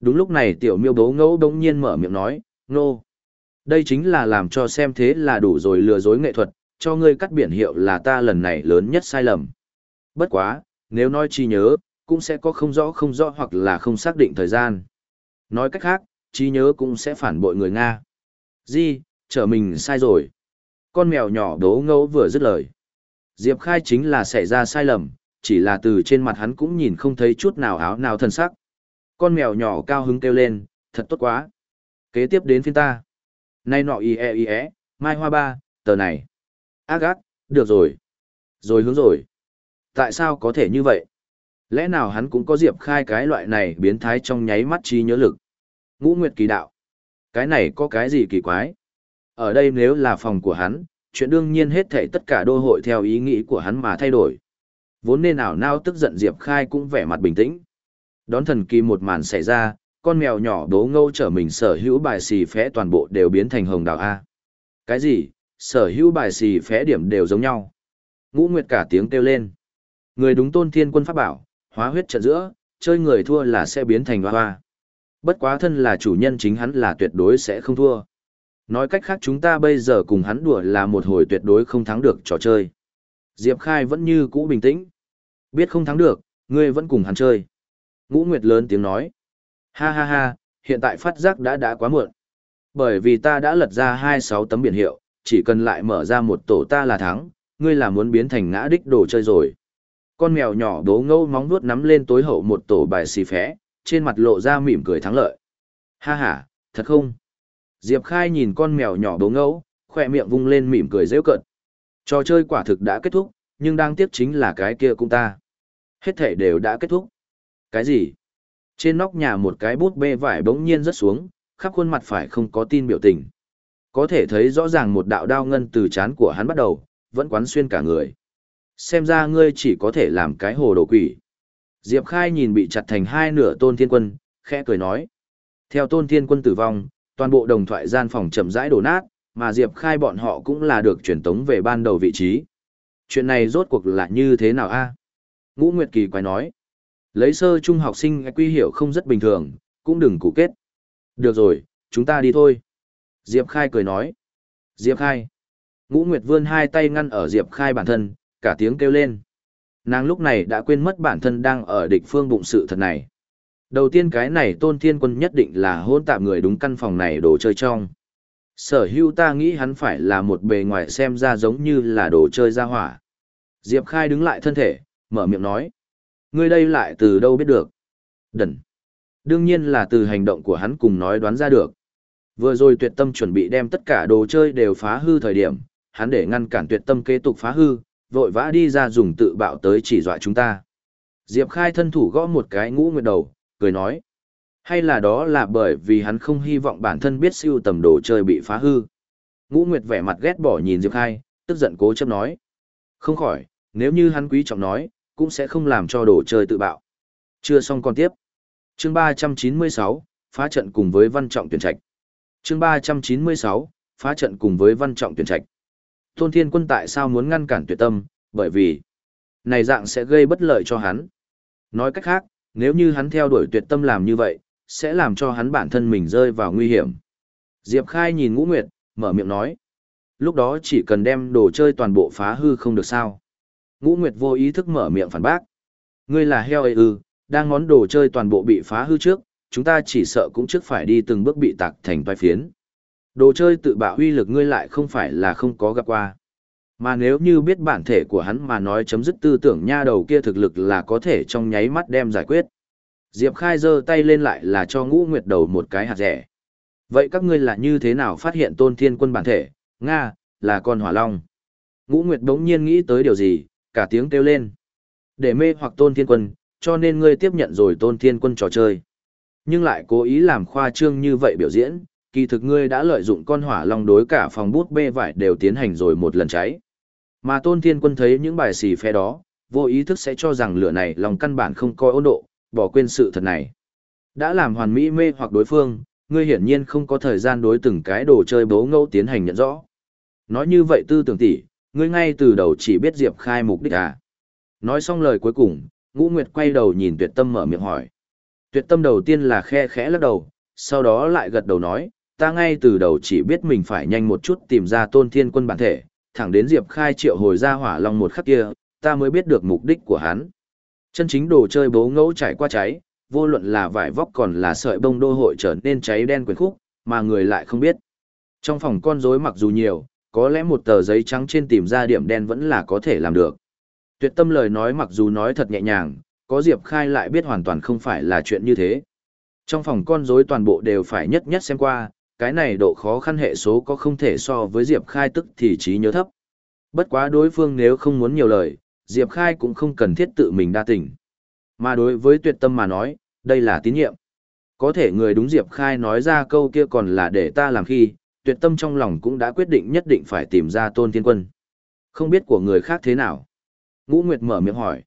Đúng lúc này tiểu miêu bố ngẫu đống nhiên mở miệng nói, nô. Đây chính là làm cho xem thế là đủ rồi lừa dối nghệ thuật, cho ngươi cắt biển hiệu là ta lần này lớn nhất sai lầm. Bất quá, nếu nói chi nhớ, cũng sẽ có không rõ không rõ hoặc là không xác định thời gian. Nói cách khác, trí nhớ cũng sẽ phản bội người Nga. Di, trở mình sai rồi. Con mèo nhỏ đố ngẫu vừa dứt lời. Diệp Khai chính là xảy ra sai lầm, chỉ là từ trên mặt hắn cũng nhìn không thấy chút nào áo nào thân sắc. Con mèo nhỏ cao hứng kêu lên, thật tốt quá. Kế tiếp đến phiên ta. Nay nọ y e y e, mai hoa ba, tờ này. Ác ác, được rồi. Rồi hướng rồi. Tại sao có thể như vậy? Lẽ nào hắn cũng có Diệp Khai cái loại này biến thái trong nháy mắt trí nhớ lực? Ngũ Nguyệt kỳ đạo. Cái này có cái gì kỳ quái? Ở đây nếu là phòng của hắn, chuyện đương nhiên hết thảy tất cả đô hội theo ý nghĩ của hắn mà thay đổi. Vốn nên ảo nao tức giận Diệp Khai cũng vẻ mặt bình tĩnh. Đón thần kỳ một màn xảy ra, con mèo nhỏ đố ngâu trở mình sở hữu bài xì phé toàn bộ đều biến thành hồng đào A. Cái gì? Sở hữu bài xì phé điểm đều giống nhau. Ngũ Nguyệt cả tiếng kêu lên. Người đúng tôn thiên quân pháp bảo, hóa huyết trận giữa, chơi người thua là sẽ biến thành hoa hoa. Bất quá thân là chủ nhân chính hắn là tuyệt đối sẽ không thua. Nói cách khác chúng ta bây giờ cùng hắn đùa là một hồi tuyệt đối không thắng được trò chơi. Diệp Khai vẫn như cũ bình tĩnh. Biết không thắng được, ngươi vẫn cùng hắn chơi. Ngũ Nguyệt lớn tiếng nói. Ha ha ha, hiện tại phát giác đã đã quá muộn. Bởi vì ta đã lật ra hai sáu tấm biển hiệu, chỉ cần lại mở ra một tổ ta là thắng, ngươi là muốn biến thành ngã đích đồ chơi rồi. Con mèo nhỏ đố ngâu móng vuốt nắm lên tối hậu một tổ bài xì phé, trên mặt lộ ra mỉm cười thắng lợi. Ha ha, thật không? Diệp Khai nhìn con mèo nhỏ đố ngâu, khỏe miệng vung lên mỉm cười rêu cợt. Trò chơi quả thực đã kết thúc, nhưng đang tiếp chính là cái kia cũng ta. Hết thể đều đã kết thúc. Cái gì? Trên nóc nhà một cái bút bê vải bỗng nhiên rớt xuống, khắp khuôn mặt phải không có tin biểu tình. Có thể thấy rõ ràng một đạo đao ngân từ chán của hắn bắt đầu, vẫn quán xuyên cả người. Xem ra ngươi chỉ có thể làm cái hồ đồ quỷ. Diệp Khai nhìn bị chặt thành hai nửa tôn thiên quân, khẽ cười nói. Theo tôn thiên quân tử vong, toàn bộ đồng thoại gian phòng chậm rãi đổ nát, mà Diệp Khai bọn họ cũng là được truyền tống về ban đầu vị trí. Chuyện này rốt cuộc là như thế nào a? Ngũ Nguyệt Kỳ quay nói. Lấy sơ trung học sinh quy hiểu không rất bình thường, cũng đừng cụ kết. Được rồi, chúng ta đi thôi. Diệp Khai cười nói. Diệp Khai. Ngũ Nguyệt vươn hai tay ngăn ở Diệp Khai bản thân, cả tiếng kêu lên. Nàng lúc này đã quên mất bản thân đang ở địch phương bụng sự thật này. Đầu tiên cái này tôn thiên quân nhất định là hôn tạm người đúng căn phòng này đồ chơi trong. Sở hưu ta nghĩ hắn phải là một bề ngoài xem ra giống như là đồ chơi ra hỏa. Diệp Khai đứng lại thân thể, mở miệng nói. Ngươi đây lại từ đâu biết được? Đần. Đương nhiên là từ hành động của hắn cùng nói đoán ra được. Vừa rồi tuyệt tâm chuẩn bị đem tất cả đồ chơi đều phá hư thời điểm, hắn để ngăn cản tuyệt tâm kế tục phá hư, vội vã đi ra dùng tự bạo tới chỉ dọa chúng ta. Diệp Khai thân thủ gõ một cái ngũ nguyệt đầu, cười nói. Hay là đó là bởi vì hắn không hy vọng bản thân biết siêu tầm đồ chơi bị phá hư. Ngũ Nguyệt vẻ mặt ghét bỏ nhìn Diệp Khai, tức giận cố chấp nói. Không khỏi, nếu như hắn quý trọng nói, cũng sẽ không làm cho đồ chơi tự bạo. Chưa xong còn tiếp. Chương 396, phá trận cùng với văn trọng tuyển trạch. Chương 396, phá trận cùng với văn trọng tuyển trạch. Tôn Thiên Quân tại sao muốn ngăn cản tuyệt tâm, bởi vì này dạng sẽ gây bất lợi cho hắn. Nói cách khác, nếu như hắn theo đuổi tuyệt tâm làm như vậy, sẽ làm cho hắn bản thân mình rơi vào nguy hiểm. Diệp Khai nhìn Ngũ Nguyệt, mở miệng nói. Lúc đó chỉ cần đem đồ chơi toàn bộ phá hư không được sao. Ngũ Nguyệt vô ý thức mở miệng phản bác. Ngươi là heo ấy ư, đang ngón đồ chơi toàn bộ bị phá hư trước, chúng ta chỉ sợ cũng trước phải đi từng bước bị tạc thành toai phiến. Đồ chơi tự bạo uy lực ngươi lại không phải là không có gặp qua. Mà nếu như biết bản thể của hắn mà nói chấm dứt tư tưởng nha đầu kia thực lực là có thể trong nháy mắt đem giải quyết. Diệp Khai giơ tay lên lại là cho ngũ nguyệt đầu một cái hạt rẻ. Vậy các ngươi là như thế nào phát hiện tôn thiên quân bản thể, Nga, là con hỏa long. Ngũ nguyệt đống nhiên nghĩ tới điều gì, cả tiếng kêu lên. Để mê hoặc tôn thiên quân, cho nên ngươi tiếp nhận rồi tôn thiên quân trò chơi. Nhưng lại cố ý làm khoa trương như vậy biểu diễn, kỳ thực ngươi đã lợi dụng con hỏa long đối cả phòng bút bê vải đều tiến hành rồi một lần cháy. Mà tôn thiên quân thấy những bài xì phe đó, vô ý thức sẽ cho rằng lửa này lòng căn bản không coi ôn độ, bỏ quên sự thật này. Đã làm hoàn mỹ mê hoặc đối phương, ngươi hiển nhiên không có thời gian đối từng cái đồ chơi bố ngẫu tiến hành nhận rõ. Nói như vậy tư tưởng tỷ, ngươi ngay từ đầu chỉ biết Diệp Khai mục đích à. Nói xong lời cuối cùng, Ngũ Nguyệt quay đầu nhìn tuyệt tâm mở miệng hỏi. Tuyệt tâm đầu tiên là khe khẽ lắc đầu, sau đó lại gật đầu nói, ta ngay từ đầu chỉ biết mình phải nhanh một chút tìm ra tôn thiên quân bản thể, thẳng đến Diệp Khai triệu hồi ra hỏa long một khắc kia, ta mới biết được mục đích của hắn. Chân chính đồ chơi bố ngẫu trải qua cháy, vô luận là vải vóc còn là sợi bông đô hội trở nên cháy đen quyền khúc, mà người lại không biết. Trong phòng con rối mặc dù nhiều, có lẽ một tờ giấy trắng trên tìm ra điểm đen vẫn là có thể làm được. Tuyệt tâm lời nói mặc dù nói thật nhẹ nhàng, có Diệp Khai lại biết hoàn toàn không phải là chuyện như thế. Trong phòng con rối toàn bộ đều phải nhất nhất xem qua, cái này độ khó khăn hệ số có không thể so với Diệp Khai tức thì trí nhớ thấp. Bất quá đối phương nếu không muốn nhiều lời, Diệp Khai cũng không cần thiết tự mình đa tình. Mà đối với tuyệt tâm mà nói, đây là tín nhiệm. Có thể người đúng Diệp Khai nói ra câu kia còn là để ta làm khi, tuyệt tâm trong lòng cũng đã quyết định nhất định phải tìm ra tôn thiên quân. Không biết của người khác thế nào. Ngũ Nguyệt mở miệng hỏi.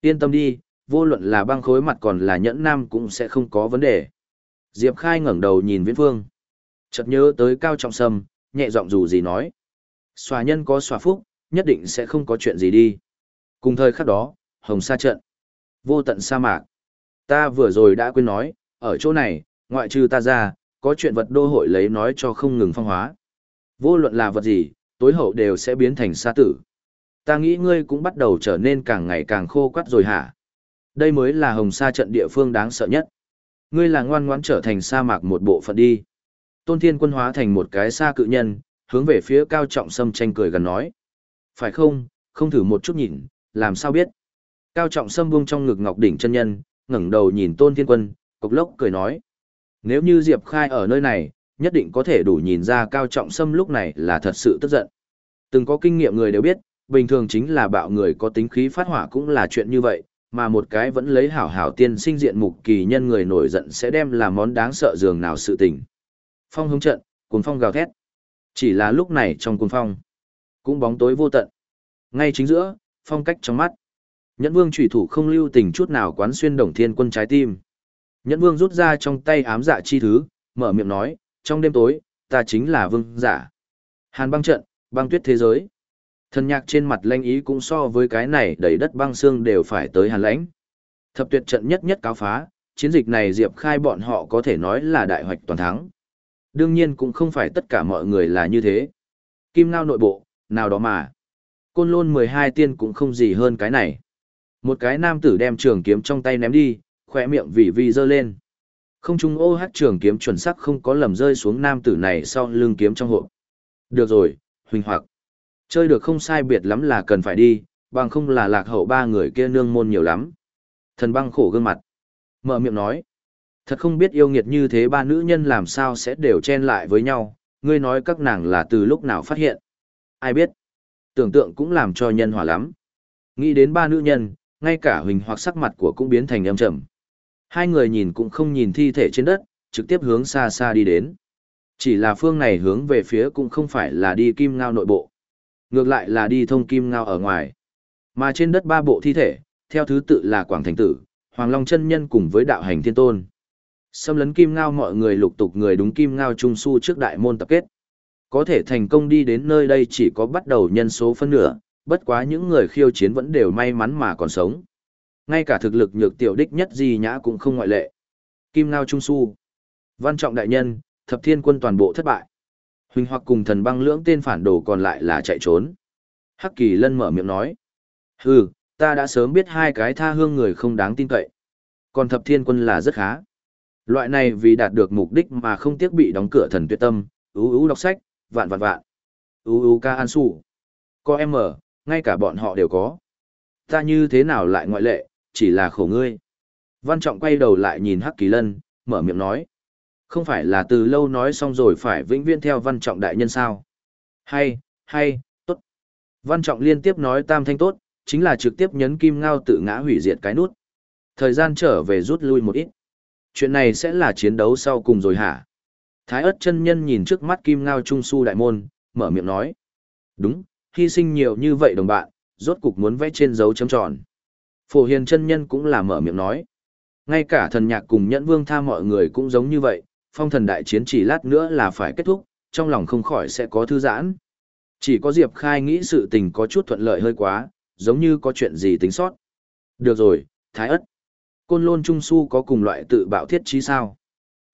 Yên tâm đi, vô luận là băng khối mặt còn là nhẫn nam cũng sẽ không có vấn đề. Diệp Khai ngẩng đầu nhìn Viễn Phương. Chợt nhớ tới Cao Trọng Sâm, nhẹ giọng dù gì nói. Xòa nhân có xòa phúc, nhất định sẽ không có chuyện gì đi. Cùng thời khắc đó, hồng sa trận. Vô tận sa mạc. Ta vừa rồi đã quên nói, ở chỗ này, ngoại trừ ta ra, có chuyện vật đô hội lấy nói cho không ngừng phong hóa. Vô luận là vật gì, tối hậu đều sẽ biến thành sa tử. Ta nghĩ ngươi cũng bắt đầu trở nên càng ngày càng khô quắt rồi hả? Đây mới là hồng sa trận địa phương đáng sợ nhất. Ngươi là ngoan ngoãn trở thành sa mạc một bộ phận đi. Tôn Thiên quân hóa thành một cái sa cự nhân, hướng về phía cao trọng sâm tranh cười gần nói. Phải không, không thử một chút nhìn, làm sao biết. Cao trọng sâm buông trong ngực ngọc đỉnh chân nhân, ngẩng đầu nhìn tôn thiên quân, cục lốc cười nói. Nếu như Diệp Khai ở nơi này, nhất định có thể đủ nhìn ra cao trọng sâm lúc này là thật sự tức giận. Từng có kinh nghiệm người đều biết, bình thường chính là bạo người có tính khí phát hỏa cũng là chuyện như vậy, mà một cái vẫn lấy hảo hảo tiên sinh diện mục kỳ nhân người nổi giận sẽ đem làm món đáng sợ dường nào sự tình. Phong hướng trận, cuốn phong gào thét. Chỉ là lúc này trong cuốn phong, cũng bóng tối vô tận. Ngay chính giữa, phong cách trong mắt. Nhẫn vương trùy thủ không lưu tình chút nào quán xuyên đồng thiên quân trái tim. Nhẫn vương rút ra trong tay ám dạ chi thứ, mở miệng nói, trong đêm tối, ta chính là vương giả. Hàn băng trận, băng tuyết thế giới. Thần nhạc trên mặt lanh ý cũng so với cái này đầy đất băng xương đều phải tới hàn lãnh. Thập tuyệt trận nhất nhất cáo phá, chiến dịch này Diệp Khai bọn họ có thể nói là đại hoạch toàn thắng. Đương nhiên cũng không phải tất cả mọi người là như thế. Kim ngao nội bộ, nào đó mà. Côn lôn 12 tiên cũng không gì hơn cái này. Một cái nam tử đem trường kiếm trong tay ném đi, khỏe miệng vì vi dơ lên. Không trung ô hát trường kiếm chuẩn sắc không có lầm rơi xuống nam tử này sau lưng kiếm trong hộp. Được rồi, huỳnh hoặc. Chơi được không sai biệt lắm là cần phải đi, bằng không là lạc hậu ba người kia nương môn nhiều lắm. Thần băng khổ gương mặt. Mở miệng nói. Thật không biết yêu nghiệt như thế ba nữ nhân làm sao sẽ đều chen lại với nhau, ngươi nói các nàng là từ lúc nào phát hiện. Ai biết. Tưởng tượng cũng làm cho nhân hỏa lắm. Nghĩ đến ba nữ nhân, ngay cả huỳnh hoặc sắc mặt của cũng biến thành âm trầm. Hai người nhìn cũng không nhìn thi thể trên đất, trực tiếp hướng xa xa đi đến. Chỉ là phương này hướng về phía cũng không phải là đi kim ngao nội bộ. Ngược lại là đi thông kim ngao ở ngoài. Mà trên đất ba bộ thi thể, theo thứ tự là Quảng Thành Tử, Hoàng Long chân Nhân cùng với đạo hành thiên tôn. Xâm lấn kim ngao mọi người lục tục người đúng kim ngao trung su trước đại môn tập kết. Có thể thành công đi đến nơi đây chỉ có bắt đầu nhân số phân nửa, bất quá những người khiêu chiến vẫn đều may mắn mà còn sống. Ngay cả thực lực nhược tiểu đích nhất di nhã cũng không ngoại lệ. Kim ngao trung su. Văn trọng đại nhân, thập thiên quân toàn bộ thất bại. Huỳnh hoặc cùng thần băng lưỡng tên phản đồ còn lại là chạy trốn. Hắc kỳ lân mở miệng nói. Hừ, ta đã sớm biết hai cái tha hương người không đáng tin cậy. Còn thập thiên quân là rất khá. Loại này vì đạt được mục đích mà không tiếc bị đóng cửa thần tuyệt tâm, ú ú đọc sách, vạn vạn vạn. Ú ú ca an su. Có em mở, ngay cả bọn họ đều có. Ta như thế nào lại ngoại lệ, chỉ là khổ ngươi. Văn Trọng quay đầu lại nhìn Hắc Kỳ Lân, mở miệng nói. Không phải là từ lâu nói xong rồi phải vĩnh viễn theo Văn Trọng đại nhân sao? Hay, hay, tốt. Văn Trọng liên tiếp nói tam thanh tốt, chính là trực tiếp nhấn kim ngao tự ngã hủy diệt cái nút. Thời gian trở về rút lui một ít. Chuyện này sẽ là chiến đấu sau cùng rồi hả? Thái ớt chân nhân nhìn trước mắt kim ngao trung su đại môn, mở miệng nói. Đúng, hy sinh nhiều như vậy đồng bạn, rốt cục muốn vẽ trên dấu chấm tròn. Phổ hiền chân nhân cũng là mở miệng nói. Ngay cả thần nhạc cùng nhẫn vương tha mọi người cũng giống như vậy, phong thần đại chiến chỉ lát nữa là phải kết thúc, trong lòng không khỏi sẽ có thư giãn. Chỉ có Diệp Khai nghĩ sự tình có chút thuận lợi hơi quá, giống như có chuyện gì tính sót. Được rồi, Thái ất. Côn lôn trung su có cùng loại tự bạo thiết trí sao?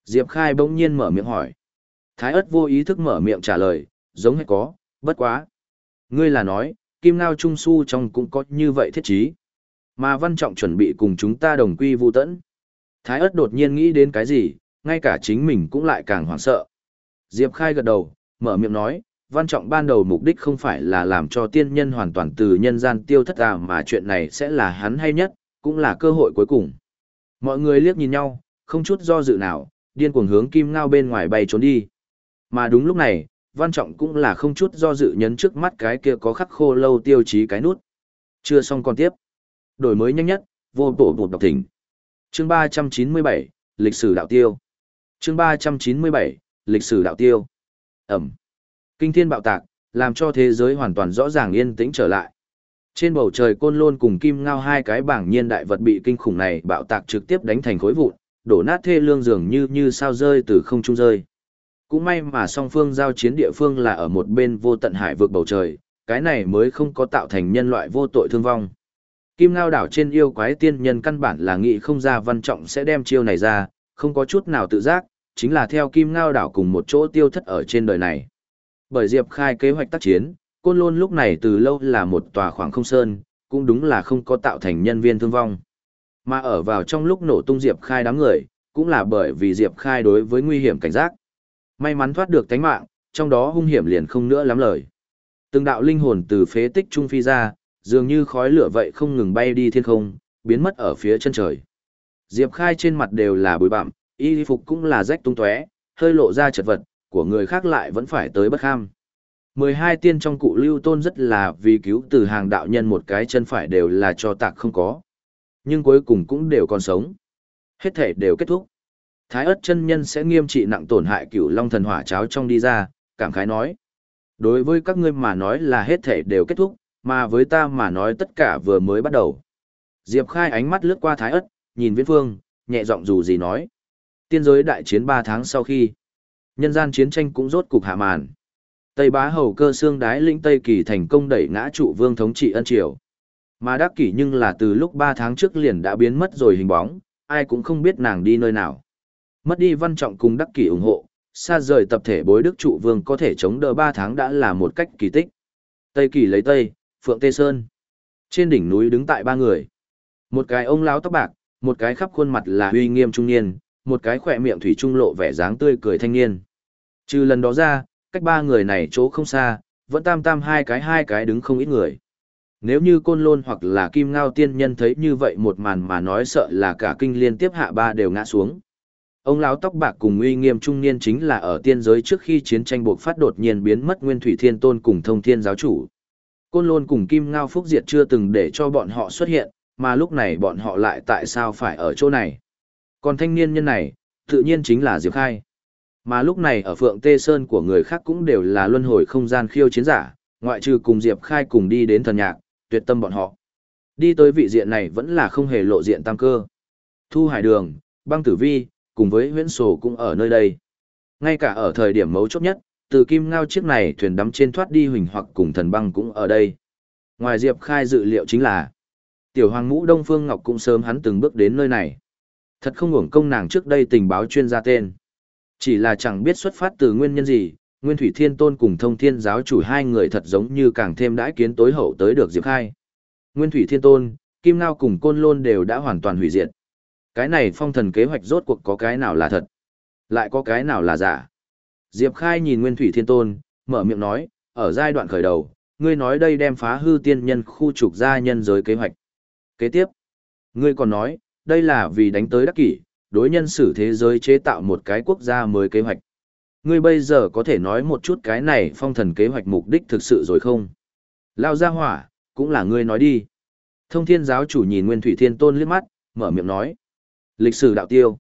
Diệp Khai bỗng nhiên mở miệng hỏi. Thái ất vô ý thức mở miệng trả lời, giống hay có, bất quá. Ngươi là nói, kim ngao trung su trong cũng có như vậy thiết trí. Mà văn trọng chuẩn bị cùng chúng ta đồng quy vu tẫn. Thái ớt đột nhiên nghĩ đến cái gì, ngay cả chính mình cũng lại càng hoảng sợ. Diệp Khai gật đầu, mở miệng nói, văn trọng ban đầu mục đích không phải là làm cho tiên nhân hoàn toàn từ nhân gian tiêu thất à mà chuyện này sẽ là hắn hay nhất, cũng là cơ hội cuối cùng. Mọi người liếc nhìn nhau, không chút do dự nào, điên cuồng hướng kim ngao bên ngoài bay trốn đi. Mà đúng lúc này, văn trọng cũng là không chút do dự nhấn trước mắt cái kia có khắc khô lâu tiêu chí cái nút. Chưa xong còn tiếp. Đổi mới nhanh nhất, vô bộ bột đọc thỉnh. Chương 397, lịch sử đạo tiêu. Chương 397, lịch sử đạo tiêu. Ẩm. Kinh thiên bạo tạc, làm cho thế giới hoàn toàn rõ ràng yên tĩnh trở lại. Trên bầu trời côn lôn cùng kim ngao hai cái bảng nhiên đại vật bị kinh khủng này bạo tạc trực tiếp đánh thành khối vụn, đổ nát thê lương dường như như sao rơi từ không trung rơi. Cũng may mà song phương giao chiến địa phương là ở một bên vô tận hải vực bầu trời, cái này mới không có tạo thành nhân loại vô tội thương vong. Kim Ngao đảo trên yêu quái tiên nhân căn bản là nghĩ không ra văn trọng sẽ đem chiêu này ra, không có chút nào tự giác, chính là theo Kim Ngao đảo cùng một chỗ tiêu thất ở trên đời này. Bởi Diệp Khai kế hoạch tác chiến, Côn Lôn lúc này từ lâu là một tòa khoảng không sơn, cũng đúng là không có tạo thành nhân viên thương vong. Mà ở vào trong lúc nổ tung Diệp Khai đám người, cũng là bởi vì Diệp Khai đối với nguy hiểm cảnh giác. May mắn thoát được tánh mạng, trong đó hung hiểm liền không nữa lắm lời. Từng đạo linh hồn từ phế tích trung phi ra, dường như khói lửa vậy không ngừng bay đi thiên không, biến mất ở phía chân trời. Diệp Khai trên mặt đều là bụi bặm, y phục cũng là rách tung tóe, hơi lộ ra chật vật, của người khác lại vẫn phải tới bất kham. 12 tiên trong cụ lưu tôn rất là vì cứu từ hàng đạo nhân một cái chân phải đều là cho tạc không có. Nhưng cuối cùng cũng đều còn sống. Hết thể đều kết thúc. Thái ớt chân nhân sẽ nghiêm trị nặng tổn hại cửu long thần hỏa cháo trong đi ra, cảm khái nói. Đối với các ngươi mà nói là hết thể đều kết thúc, mà với ta mà nói tất cả vừa mới bắt đầu. Diệp khai ánh mắt lướt qua thái ất, nhìn viễn phương, nhẹ giọng dù gì nói. Tiên giới đại chiến 3 tháng sau khi, nhân gian chiến tranh cũng rốt cục hạ màn. Tây bá hầu cơ xương đái lĩnh Tây Kỳ thành công đẩy ngã trụ vương thống trị ân triều. Mà đắc kỷ nhưng là từ lúc 3 tháng trước liền đã biến mất rồi hình bóng, ai cũng không biết nàng đi nơi nào. Mất đi văn trọng cùng đắc kỷ ủng hộ, xa rời tập thể bối đức trụ vương có thể chống đỡ 3 tháng đã là một cách kỳ tích. Tây Kỳ lấy Tây, Phượng Tê Sơn. Trên đỉnh núi đứng tại ba người. Một cái ông lão tóc bạc, một cái khắp khuôn mặt là uy nghiêm trung niên, một cái khỏe miệng thủy trung lộ vẻ dáng tươi cười thanh niên. Trừ lần đó ra, cách ba người này chỗ không xa, vẫn tam tam hai cái hai cái đứng không ít người. Nếu như côn lôn hoặc là kim ngao tiên nhân thấy như vậy một màn mà nói sợ là cả kinh liên tiếp hạ ba đều ngã xuống. Ông lão tóc bạc cùng uy nghiêm trung niên chính là ở tiên giới trước khi chiến tranh buộc phát đột nhiên biến mất nguyên thủy thiên tôn cùng thông thiên giáo chủ. Côn lôn cùng kim ngao phúc diệt chưa từng để cho bọn họ xuất hiện, mà lúc này bọn họ lại tại sao phải ở chỗ này. Còn thanh niên nhân này, tự nhiên chính là Diệp Khai. Mà lúc này ở Phượng Tê Sơn của người khác cũng đều là luân hồi không gian khiêu chiến giả, ngoại trừ cùng Diệp Khai cùng đi đến thần nhạc, tuyệt tâm bọn họ. Đi tới vị diện này vẫn là không hề lộ diện tam cơ. Thu Hải Đường, Băng Tử Vi, cùng với huyễn sổ cũng ở nơi đây. Ngay cả ở thời điểm mấu chốt nhất, từ kim ngao chiếc này thuyền đắm trên thoát đi huỳnh hoặc cùng thần băng cũng ở đây. Ngoài Diệp Khai dự liệu chính là, tiểu hoàng ngũ Đông Phương Ngọc cũng sớm hắn từng bước đến nơi này. Thật không hưởng công nàng trước đây tình báo chuyên gia tên. Chỉ là chẳng biết xuất phát từ nguyên nhân gì, Nguyên Thủy Thiên Tôn cùng Thông Thiên giáo chủ hai người thật giống như càng thêm đãi kiến tối hậu tới được Diệp Khai. Nguyên Thủy Thiên Tôn, Kim Ngao cùng Côn Lôn đều đã hoàn toàn hủy diệt. Cái này phong thần kế hoạch rốt cuộc có cái nào là thật, lại có cái nào là giả. Diệp Khai nhìn Nguyên Thủy Thiên Tôn, mở miệng nói, ở giai đoạn khởi đầu, ngươi nói đây đem phá hư tiên nhân khu trục gia nhân giới kế hoạch. Kế tiếp, ngươi còn nói, đây là vì đánh tới đắc kỷ, đối nhân xử thế giới chế tạo một cái quốc gia mới kế hoạch. Ngươi bây giờ có thể nói một chút cái này phong thần kế hoạch mục đích thực sự rồi không? Lao ra hỏa, cũng là ngươi nói đi. Thông thiên giáo chủ nhìn Nguyên Thủy Thiên Tôn liếc mắt, mở miệng nói. Lịch sử đạo tiêu.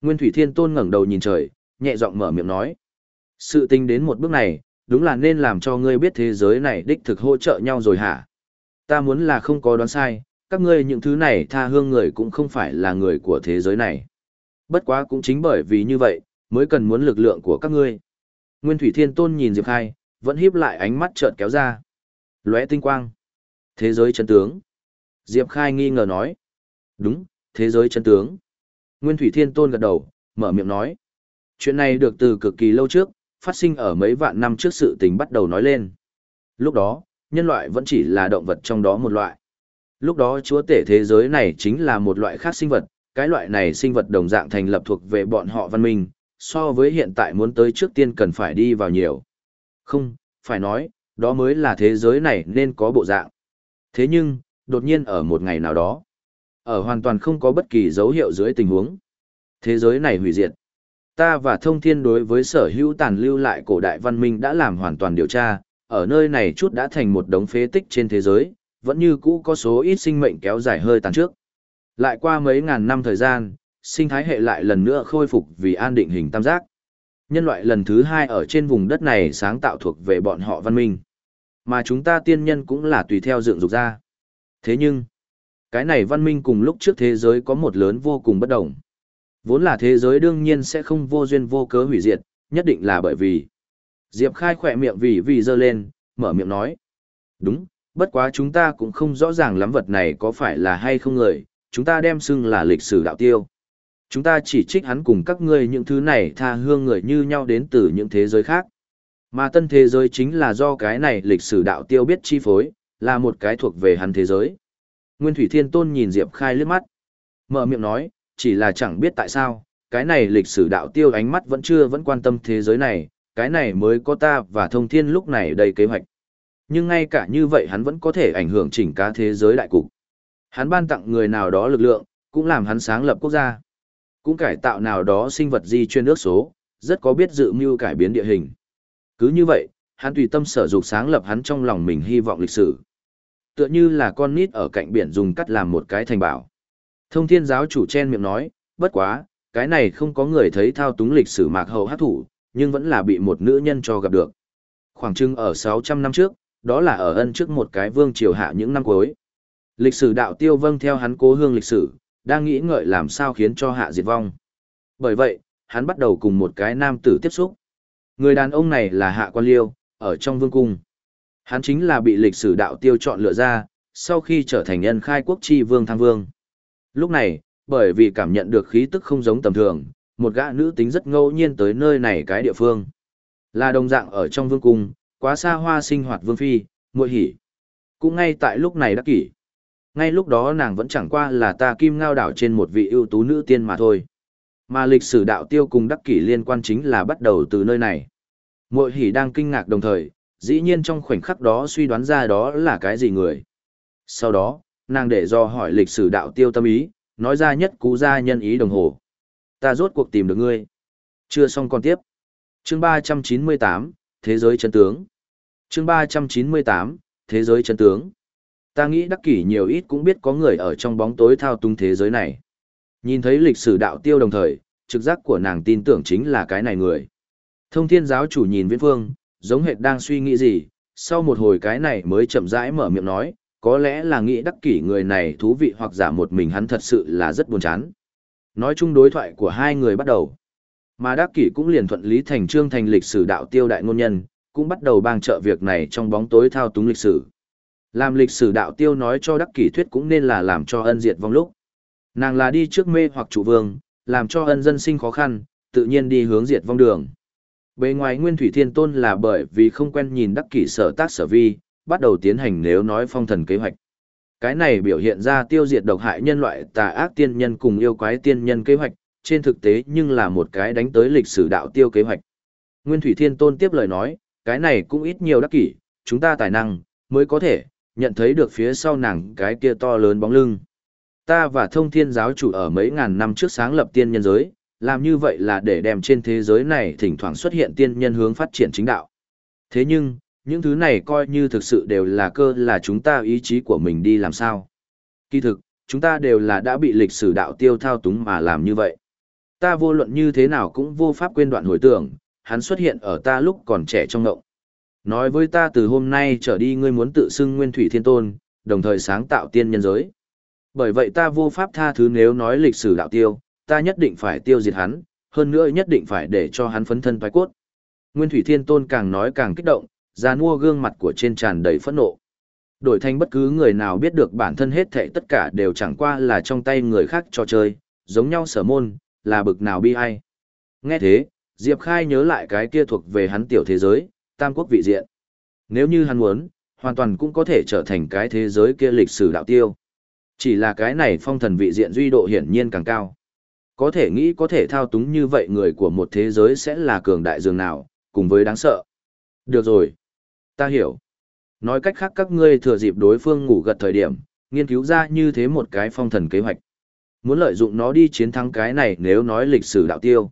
Nguyên Thủy Thiên Tôn ngẩng đầu nhìn trời, nhẹ giọng mở miệng nói. Sự tình đến một bước này, đúng là nên làm cho ngươi biết thế giới này đích thực hỗ trợ nhau rồi hả? Ta muốn là không có đoán sai, các ngươi những thứ này tha hương người cũng không phải là người của thế giới này. Bất quá cũng chính bởi vì như vậy, mới cần muốn lực lượng của các ngươi. Nguyên Thủy Thiên Tôn nhìn Diệp Khai, vẫn híp lại ánh mắt chợt kéo ra. Lóe tinh quang. Thế giới chân tướng. Diệp Khai nghi ngờ nói. Đúng, thế giới chân tướng. Nguyên Thủy Thiên Tôn gật đầu, mở miệng nói. Chuyện này được từ cực kỳ lâu trước, phát sinh ở mấy vạn năm trước sự tình bắt đầu nói lên. Lúc đó, nhân loại vẫn chỉ là động vật trong đó một loại. Lúc đó chúa tể thế giới này chính là một loại khác sinh vật, cái loại này sinh vật đồng dạng thành lập thuộc về bọn họ văn minh, so với hiện tại muốn tới trước tiên cần phải đi vào nhiều. Không, phải nói, đó mới là thế giới này nên có bộ dạng. Thế nhưng, đột nhiên ở một ngày nào đó, ở hoàn toàn không có bất kỳ dấu hiệu dưới tình huống, thế giới này hủy diệt. Ta và thông thiên đối với sở hữu tàn lưu lại cổ đại văn minh đã làm hoàn toàn điều tra, ở nơi này chút đã thành một đống phế tích trên thế giới, vẫn như cũ có số ít sinh mệnh kéo dài hơi tàn trước. Lại qua mấy ngàn năm thời gian, sinh thái hệ lại lần nữa khôi phục vì an định hình tam giác. Nhân loại lần thứ hai ở trên vùng đất này sáng tạo thuộc về bọn họ văn minh. Mà chúng ta tiên nhân cũng là tùy theo dựng dục ra. Thế nhưng, cái này văn minh cùng lúc trước thế giới có một lớn vô cùng bất đồng. Vốn là thế giới đương nhiên sẽ không vô duyên vô cớ hủy diệt, nhất định là bởi vì. Diệp Khai khỏe miệng vì vì dơ lên, mở miệng nói. Đúng, bất quá chúng ta cũng không rõ ràng lắm vật này có phải là hay không người, chúng ta đem xưng là lịch sử đạo tiêu. Chúng ta chỉ trích hắn cùng các ngươi những thứ này tha hương người như nhau đến từ những thế giới khác. Mà tân thế giới chính là do cái này lịch sử đạo tiêu biết chi phối, là một cái thuộc về hắn thế giới. Nguyên Thủy Thiên Tôn nhìn Diệp Khai liếc mắt. Mở miệng nói, chỉ là chẳng biết tại sao, cái này lịch sử đạo tiêu ánh mắt vẫn chưa vẫn quan tâm thế giới này, cái này mới có ta và thông thiên lúc này đầy kế hoạch. Nhưng ngay cả như vậy hắn vẫn có thể ảnh hưởng chỉnh cá thế giới đại cục. Hắn ban tặng người nào đó lực lượng, cũng làm hắn sáng lập quốc gia. Cũng cải tạo nào đó sinh vật di chuyên nước số, rất có biết dự mưu cải biến địa hình. Cứ như vậy, hắn tùy tâm sở dục sáng lập hắn trong lòng mình hy vọng lịch sử. Tựa như là con nít ở cạnh biển dùng cắt làm một cái thành bảo. Thông thiên giáo chủ chen miệng nói, bất quá, cái này không có người thấy thao túng lịch sử mạc hậu hát thủ, nhưng vẫn là bị một nữ nhân cho gặp được. Khoảng chừng ở 600 năm trước, đó là ở ân trước một cái vương triều hạ những năm cuối. Lịch sử đạo tiêu vâng theo hắn cố hương lịch sử, đang nghĩ ngợi làm sao khiến cho hạ diệt vong. Bởi vậy, hắn bắt đầu cùng một cái nam tử tiếp xúc. Người đàn ông này là hạ quan liêu, ở trong vương cung. Hắn chính là bị lịch sử đạo tiêu chọn lựa ra, sau khi trở thành nhân khai quốc tri vương thăng vương. Lúc này, bởi vì cảm nhận được khí tức không giống tầm thường, một gã nữ tính rất ngẫu nhiên tới nơi này cái địa phương. Là đồng dạng ở trong vương cung, quá xa hoa sinh hoạt vương phi, muội hỉ. Cũng ngay tại lúc này đắc kỷ. Ngay lúc đó nàng vẫn chẳng qua là ta kim ngao đảo trên một vị ưu tú nữ tiên mà thôi. Mà lịch sử đạo tiêu cùng đắc kỷ liên quan chính là bắt đầu từ nơi này. Muội hỉ đang kinh ngạc đồng thời, dĩ nhiên trong khoảnh khắc đó suy đoán ra đó là cái gì người. Sau đó, nàng để do hỏi lịch sử đạo tiêu tâm ý, nói ra nhất cú gia nhân ý đồng hồ. Ta rốt cuộc tìm được ngươi. Chưa xong còn tiếp. Chương 398, Thế giới chân tướng. Chương 398, Thế giới chân tướng. Ta nghĩ đắc kỷ nhiều ít cũng biết có người ở trong bóng tối thao túng thế giới này. Nhìn thấy lịch sử đạo tiêu đồng thời, trực giác của nàng tin tưởng chính là cái này người. Thông thiên giáo chủ nhìn viễn phương, giống hệt đang suy nghĩ gì, sau một hồi cái này mới chậm rãi mở miệng nói, có lẽ là nghĩ đắc kỷ người này thú vị hoặc giả một mình hắn thật sự là rất buồn chán. Nói chung đối thoại của hai người bắt đầu. Mà đắc kỷ cũng liền thuận lý thành trương thành lịch sử đạo tiêu đại ngôn nhân, cũng bắt đầu bang trợ việc này trong bóng tối thao túng lịch sử. Làm lịch sử đạo tiêu nói cho đắc kỷ thuyết cũng nên là làm cho ân diệt vong lúc. Nàng là đi trước mê hoặc chủ vương, làm cho ân dân sinh khó khăn, tự nhiên đi hướng diệt vong đường. Bề ngoài Nguyên Thủy Thiên Tôn là bởi vì không quen nhìn đắc kỷ sở tác sở vi, bắt đầu tiến hành nếu nói phong thần kế hoạch. Cái này biểu hiện ra tiêu diệt độc hại nhân loại tà ác tiên nhân cùng yêu quái tiên nhân kế hoạch, trên thực tế nhưng là một cái đánh tới lịch sử đạo tiêu kế hoạch. Nguyên Thủy Thiên Tôn tiếp lời nói, cái này cũng ít nhiều đắc kỷ, chúng ta tài năng, mới có thể, nhận thấy được phía sau nàng cái kia to lớn bóng lưng. Ta và thông thiên giáo chủ ở mấy ngàn năm trước sáng lập tiên nhân giới, làm như vậy là để đem trên thế giới này thỉnh thoảng xuất hiện tiên nhân hướng phát triển chính đạo. Thế nhưng, những thứ này coi như thực sự đều là cơ là chúng ta ý chí của mình đi làm sao. Kỳ thực, chúng ta đều là đã bị lịch sử đạo tiêu thao túng mà làm như vậy. Ta vô luận như thế nào cũng vô pháp quên đoạn hồi tưởng, hắn xuất hiện ở ta lúc còn trẻ trong ngộng. Nói với ta từ hôm nay trở đi ngươi muốn tự xưng nguyên thủy thiên tôn, đồng thời sáng tạo tiên nhân giới. Bởi vậy ta vô pháp tha thứ nếu nói lịch sử đạo tiêu, ta nhất định phải tiêu diệt hắn, hơn nữa nhất định phải để cho hắn phấn thân thoái cốt. Nguyên thủy thiên tôn càng nói càng kích động, ra mua gương mặt của trên tràn đầy phẫn nộ. Đổi thành bất cứ người nào biết được bản thân hết thệ tất cả đều chẳng qua là trong tay người khác trò chơi, giống nhau sở môn, là bực nào bi ai. Nghe thế, Diệp Khai nhớ lại cái kia thuộc về hắn tiểu thế giới, tam quốc vị diện. Nếu như hắn muốn, hoàn toàn cũng có thể trở thành cái thế giới kia lịch sử đạo tiêu. Chỉ là cái này phong thần vị diện duy độ hiển nhiên càng cao. Có thể nghĩ có thể thao túng như vậy người của một thế giới sẽ là cường đại dường nào, cùng với đáng sợ. Được rồi. Ta hiểu. Nói cách khác các ngươi thừa dịp đối phương ngủ gật thời điểm, nghiên cứu ra như thế một cái phong thần kế hoạch. Muốn lợi dụng nó đi chiến thắng cái này nếu nói lịch sử đạo tiêu.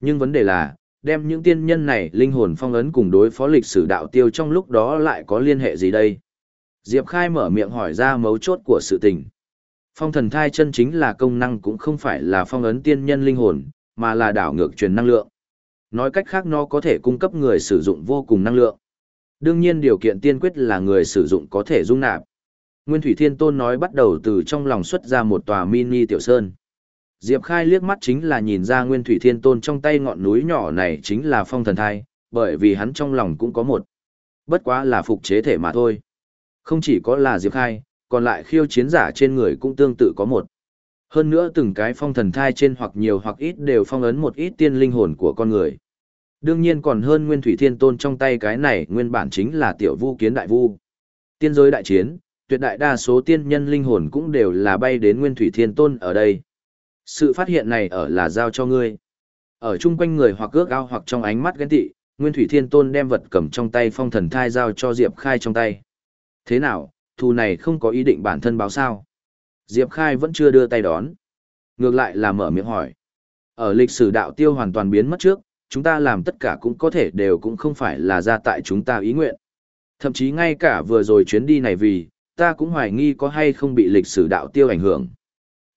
Nhưng vấn đề là, đem những tiên nhân này linh hồn phong ấn cùng đối phó lịch sử đạo tiêu trong lúc đó lại có liên hệ gì đây? Diệp Khai mở miệng hỏi ra mấu chốt của sự tình. Phong thần thai chân chính là công năng cũng không phải là phong ấn tiên nhân linh hồn, mà là đảo ngược truyền năng lượng. Nói cách khác nó có thể cung cấp người sử dụng vô cùng năng lượng. Đương nhiên điều kiện tiên quyết là người sử dụng có thể dung nạp. Nguyên Thủy Thiên Tôn nói bắt đầu từ trong lòng xuất ra một tòa mini tiểu sơn. Diệp Khai liếc mắt chính là nhìn ra Nguyên Thủy Thiên Tôn trong tay ngọn núi nhỏ này chính là phong thần thai, bởi vì hắn trong lòng cũng có một. Bất quá là phục chế thể mà thôi. Không chỉ có là Diệp Khai, còn lại khiêu chiến giả trên người cũng tương tự có một. Hơn nữa từng cái phong thần thai trên hoặc nhiều hoặc ít đều phong ấn một ít tiên linh hồn của con người. Đương nhiên còn hơn Nguyên Thủy Thiên Tôn trong tay cái này nguyên bản chính là tiểu vu kiến đại vu. Tiên giới đại chiến, tuyệt đại đa số tiên nhân linh hồn cũng đều là bay đến Nguyên Thủy Thiên Tôn ở đây. Sự phát hiện này ở là giao cho ngươi. Ở chung quanh người hoặc ước ao hoặc trong ánh mắt ghen tị, Nguyên Thủy Thiên Tôn đem vật cầm trong tay phong thần thai giao cho Diệp Khai trong tay. Thế nào, thù này không có ý định bản thân báo sao? Diệp Khai vẫn chưa đưa tay đón. Ngược lại là mở miệng hỏi. Ở lịch sử đạo tiêu hoàn toàn biến mất trước, chúng ta làm tất cả cũng có thể đều cũng không phải là ra tại chúng ta ý nguyện. Thậm chí ngay cả vừa rồi chuyến đi này vì, ta cũng hoài nghi có hay không bị lịch sử đạo tiêu ảnh hưởng.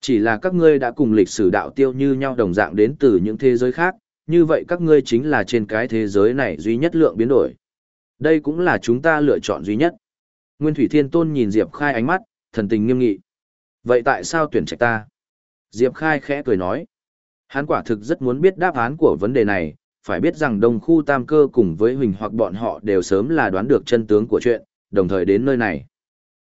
Chỉ là các ngươi đã cùng lịch sử đạo tiêu như nhau đồng dạng đến từ những thế giới khác, như vậy các ngươi chính là trên cái thế giới này duy nhất lượng biến đổi. Đây cũng là chúng ta lựa chọn duy nhất. Nguyên Thủy Thiên Tôn nhìn Diệp Khai ánh mắt, thần tình nghiêm nghị. Vậy tại sao tuyển trạch ta? Diệp Khai khẽ cười nói. Hắn quả thực rất muốn biết đáp án của vấn đề này, phải biết rằng đông khu tam cơ cùng với huỳnh hoặc bọn họ đều sớm là đoán được chân tướng của chuyện, đồng thời đến nơi này.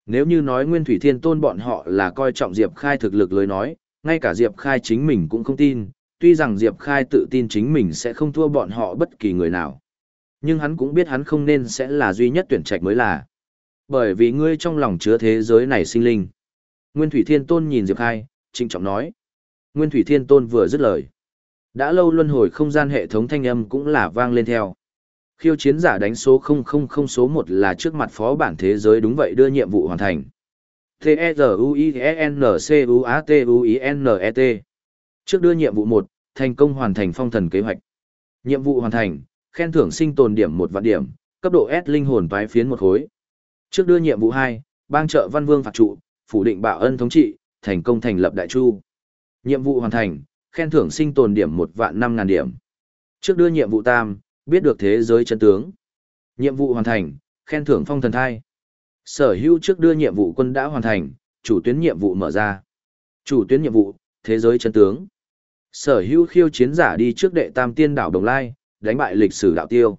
Nếu như nói Nguyên Thủy Thiên Tôn bọn họ là coi trọng Diệp Khai thực lực lời nói, ngay cả Diệp Khai chính mình cũng không tin, tuy rằng Diệp Khai tự tin chính mình sẽ không thua bọn họ bất kỳ người nào. Nhưng hắn cũng biết hắn không nên sẽ là duy nhất tuyển trạch mới là. Bởi vì ngươi trong lòng chứa thế giới này sinh linh. Nguyên Thủy Thiên Tôn nhìn Diệp Khai, trịnh trọng nói. Nguyên Thủy Thiên Tôn vừa dứt lời. Đã lâu luân hồi không gian hệ thống thanh âm cũng là vang lên theo. Khiêu chiến giả đánh số 000 số 1 là trước mặt phó bản thế giới đúng vậy đưa nhiệm vụ hoàn thành. T-E-Z-U-I-N-C-U-A-T-U-I-N-E-T Trước đưa nhiệm vụ 1, thành công hoàn thành phong thần kế hoạch. Nhiệm vụ hoàn thành, khen thưởng sinh tồn điểm 1 vạn điểm, cấp độ S linh hồn toái phiến một khối. Trước đưa nhiệm vụ 2, bang trợ văn vương phạt trụ, phủ định bạo ân thống trị, thành công thành lập đại chu. Nhiệm vụ hoàn thành, khen thưởng sinh tồn điểm một vạn năm ngàn điểm. Trước đưa nhiệm vụ tam, biết được thế giới chân tướng. Nhiệm vụ hoàn thành, khen thưởng phong thần thai. Sở hữu trước đưa nhiệm vụ quân đã hoàn thành, chủ tuyến nhiệm vụ mở ra. Chủ tuyến nhiệm vụ, thế giới chân tướng. Sở hữu khiêu chiến giả đi trước đệ tam tiên đảo Đồng Lai, đánh bại lịch sử đạo tiêu.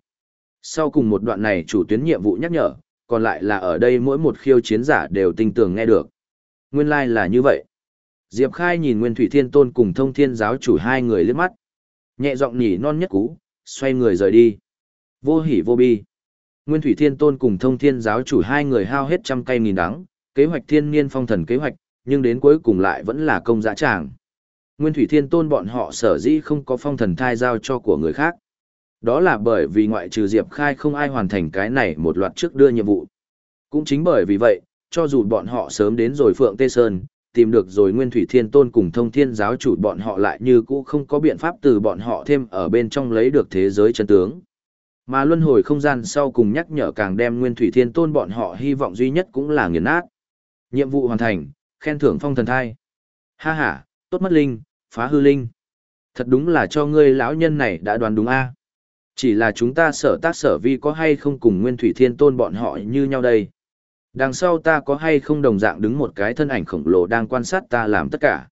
Sau cùng một đoạn này chủ tuyến nhiệm vụ nhắc nhở, còn lại là ở đây mỗi một khiêu chiến giả đều tinh tường nghe được. Nguyên lai like là như vậy. Diệp Khai nhìn Nguyên Thủy Thiên Tôn cùng thông thiên giáo chủ hai người liếc mắt. Nhẹ giọng nhỉ non nhất cú, xoay người rời đi. Vô hỉ vô bi. Nguyên Thủy Thiên Tôn cùng thông thiên giáo chủ hai người hao hết trăm cây nghìn đắng, kế hoạch thiên niên phong thần kế hoạch, nhưng đến cuối cùng lại vẫn là công dã tràng. Nguyên Thủy Thiên Tôn bọn họ sở dĩ không có phong thần thai giao cho của người khác. Đó là bởi vì ngoại trừ Diệp Khai không ai hoàn thành cái này một loạt trước đưa nhiệm vụ. Cũng chính bởi vì vậy, cho dù bọn họ sớm đến rồi Phượng Tê Sơn, tìm được rồi Nguyên Thủy Thiên Tôn cùng thông thiên giáo chủ bọn họ lại như cũ không có biện pháp từ bọn họ thêm ở bên trong lấy được thế giới chân tướng. Mà luân hồi không gian sau cùng nhắc nhở càng đem Nguyên Thủy Thiên Tôn bọn họ hy vọng duy nhất cũng là nghiền nát. Nhiệm vụ hoàn thành, khen thưởng phong thần thai. Ha ha, tốt mất linh, phá hư linh. Thật đúng là cho ngươi lão nhân này đã đoán đúng a. Chỉ là chúng ta sở tác sở vi có hay không cùng Nguyên Thủy Thiên Tôn bọn họ như nhau đây. Đằng sau ta có hay không đồng dạng đứng một cái thân ảnh khổng lồ đang quan sát ta làm tất cả.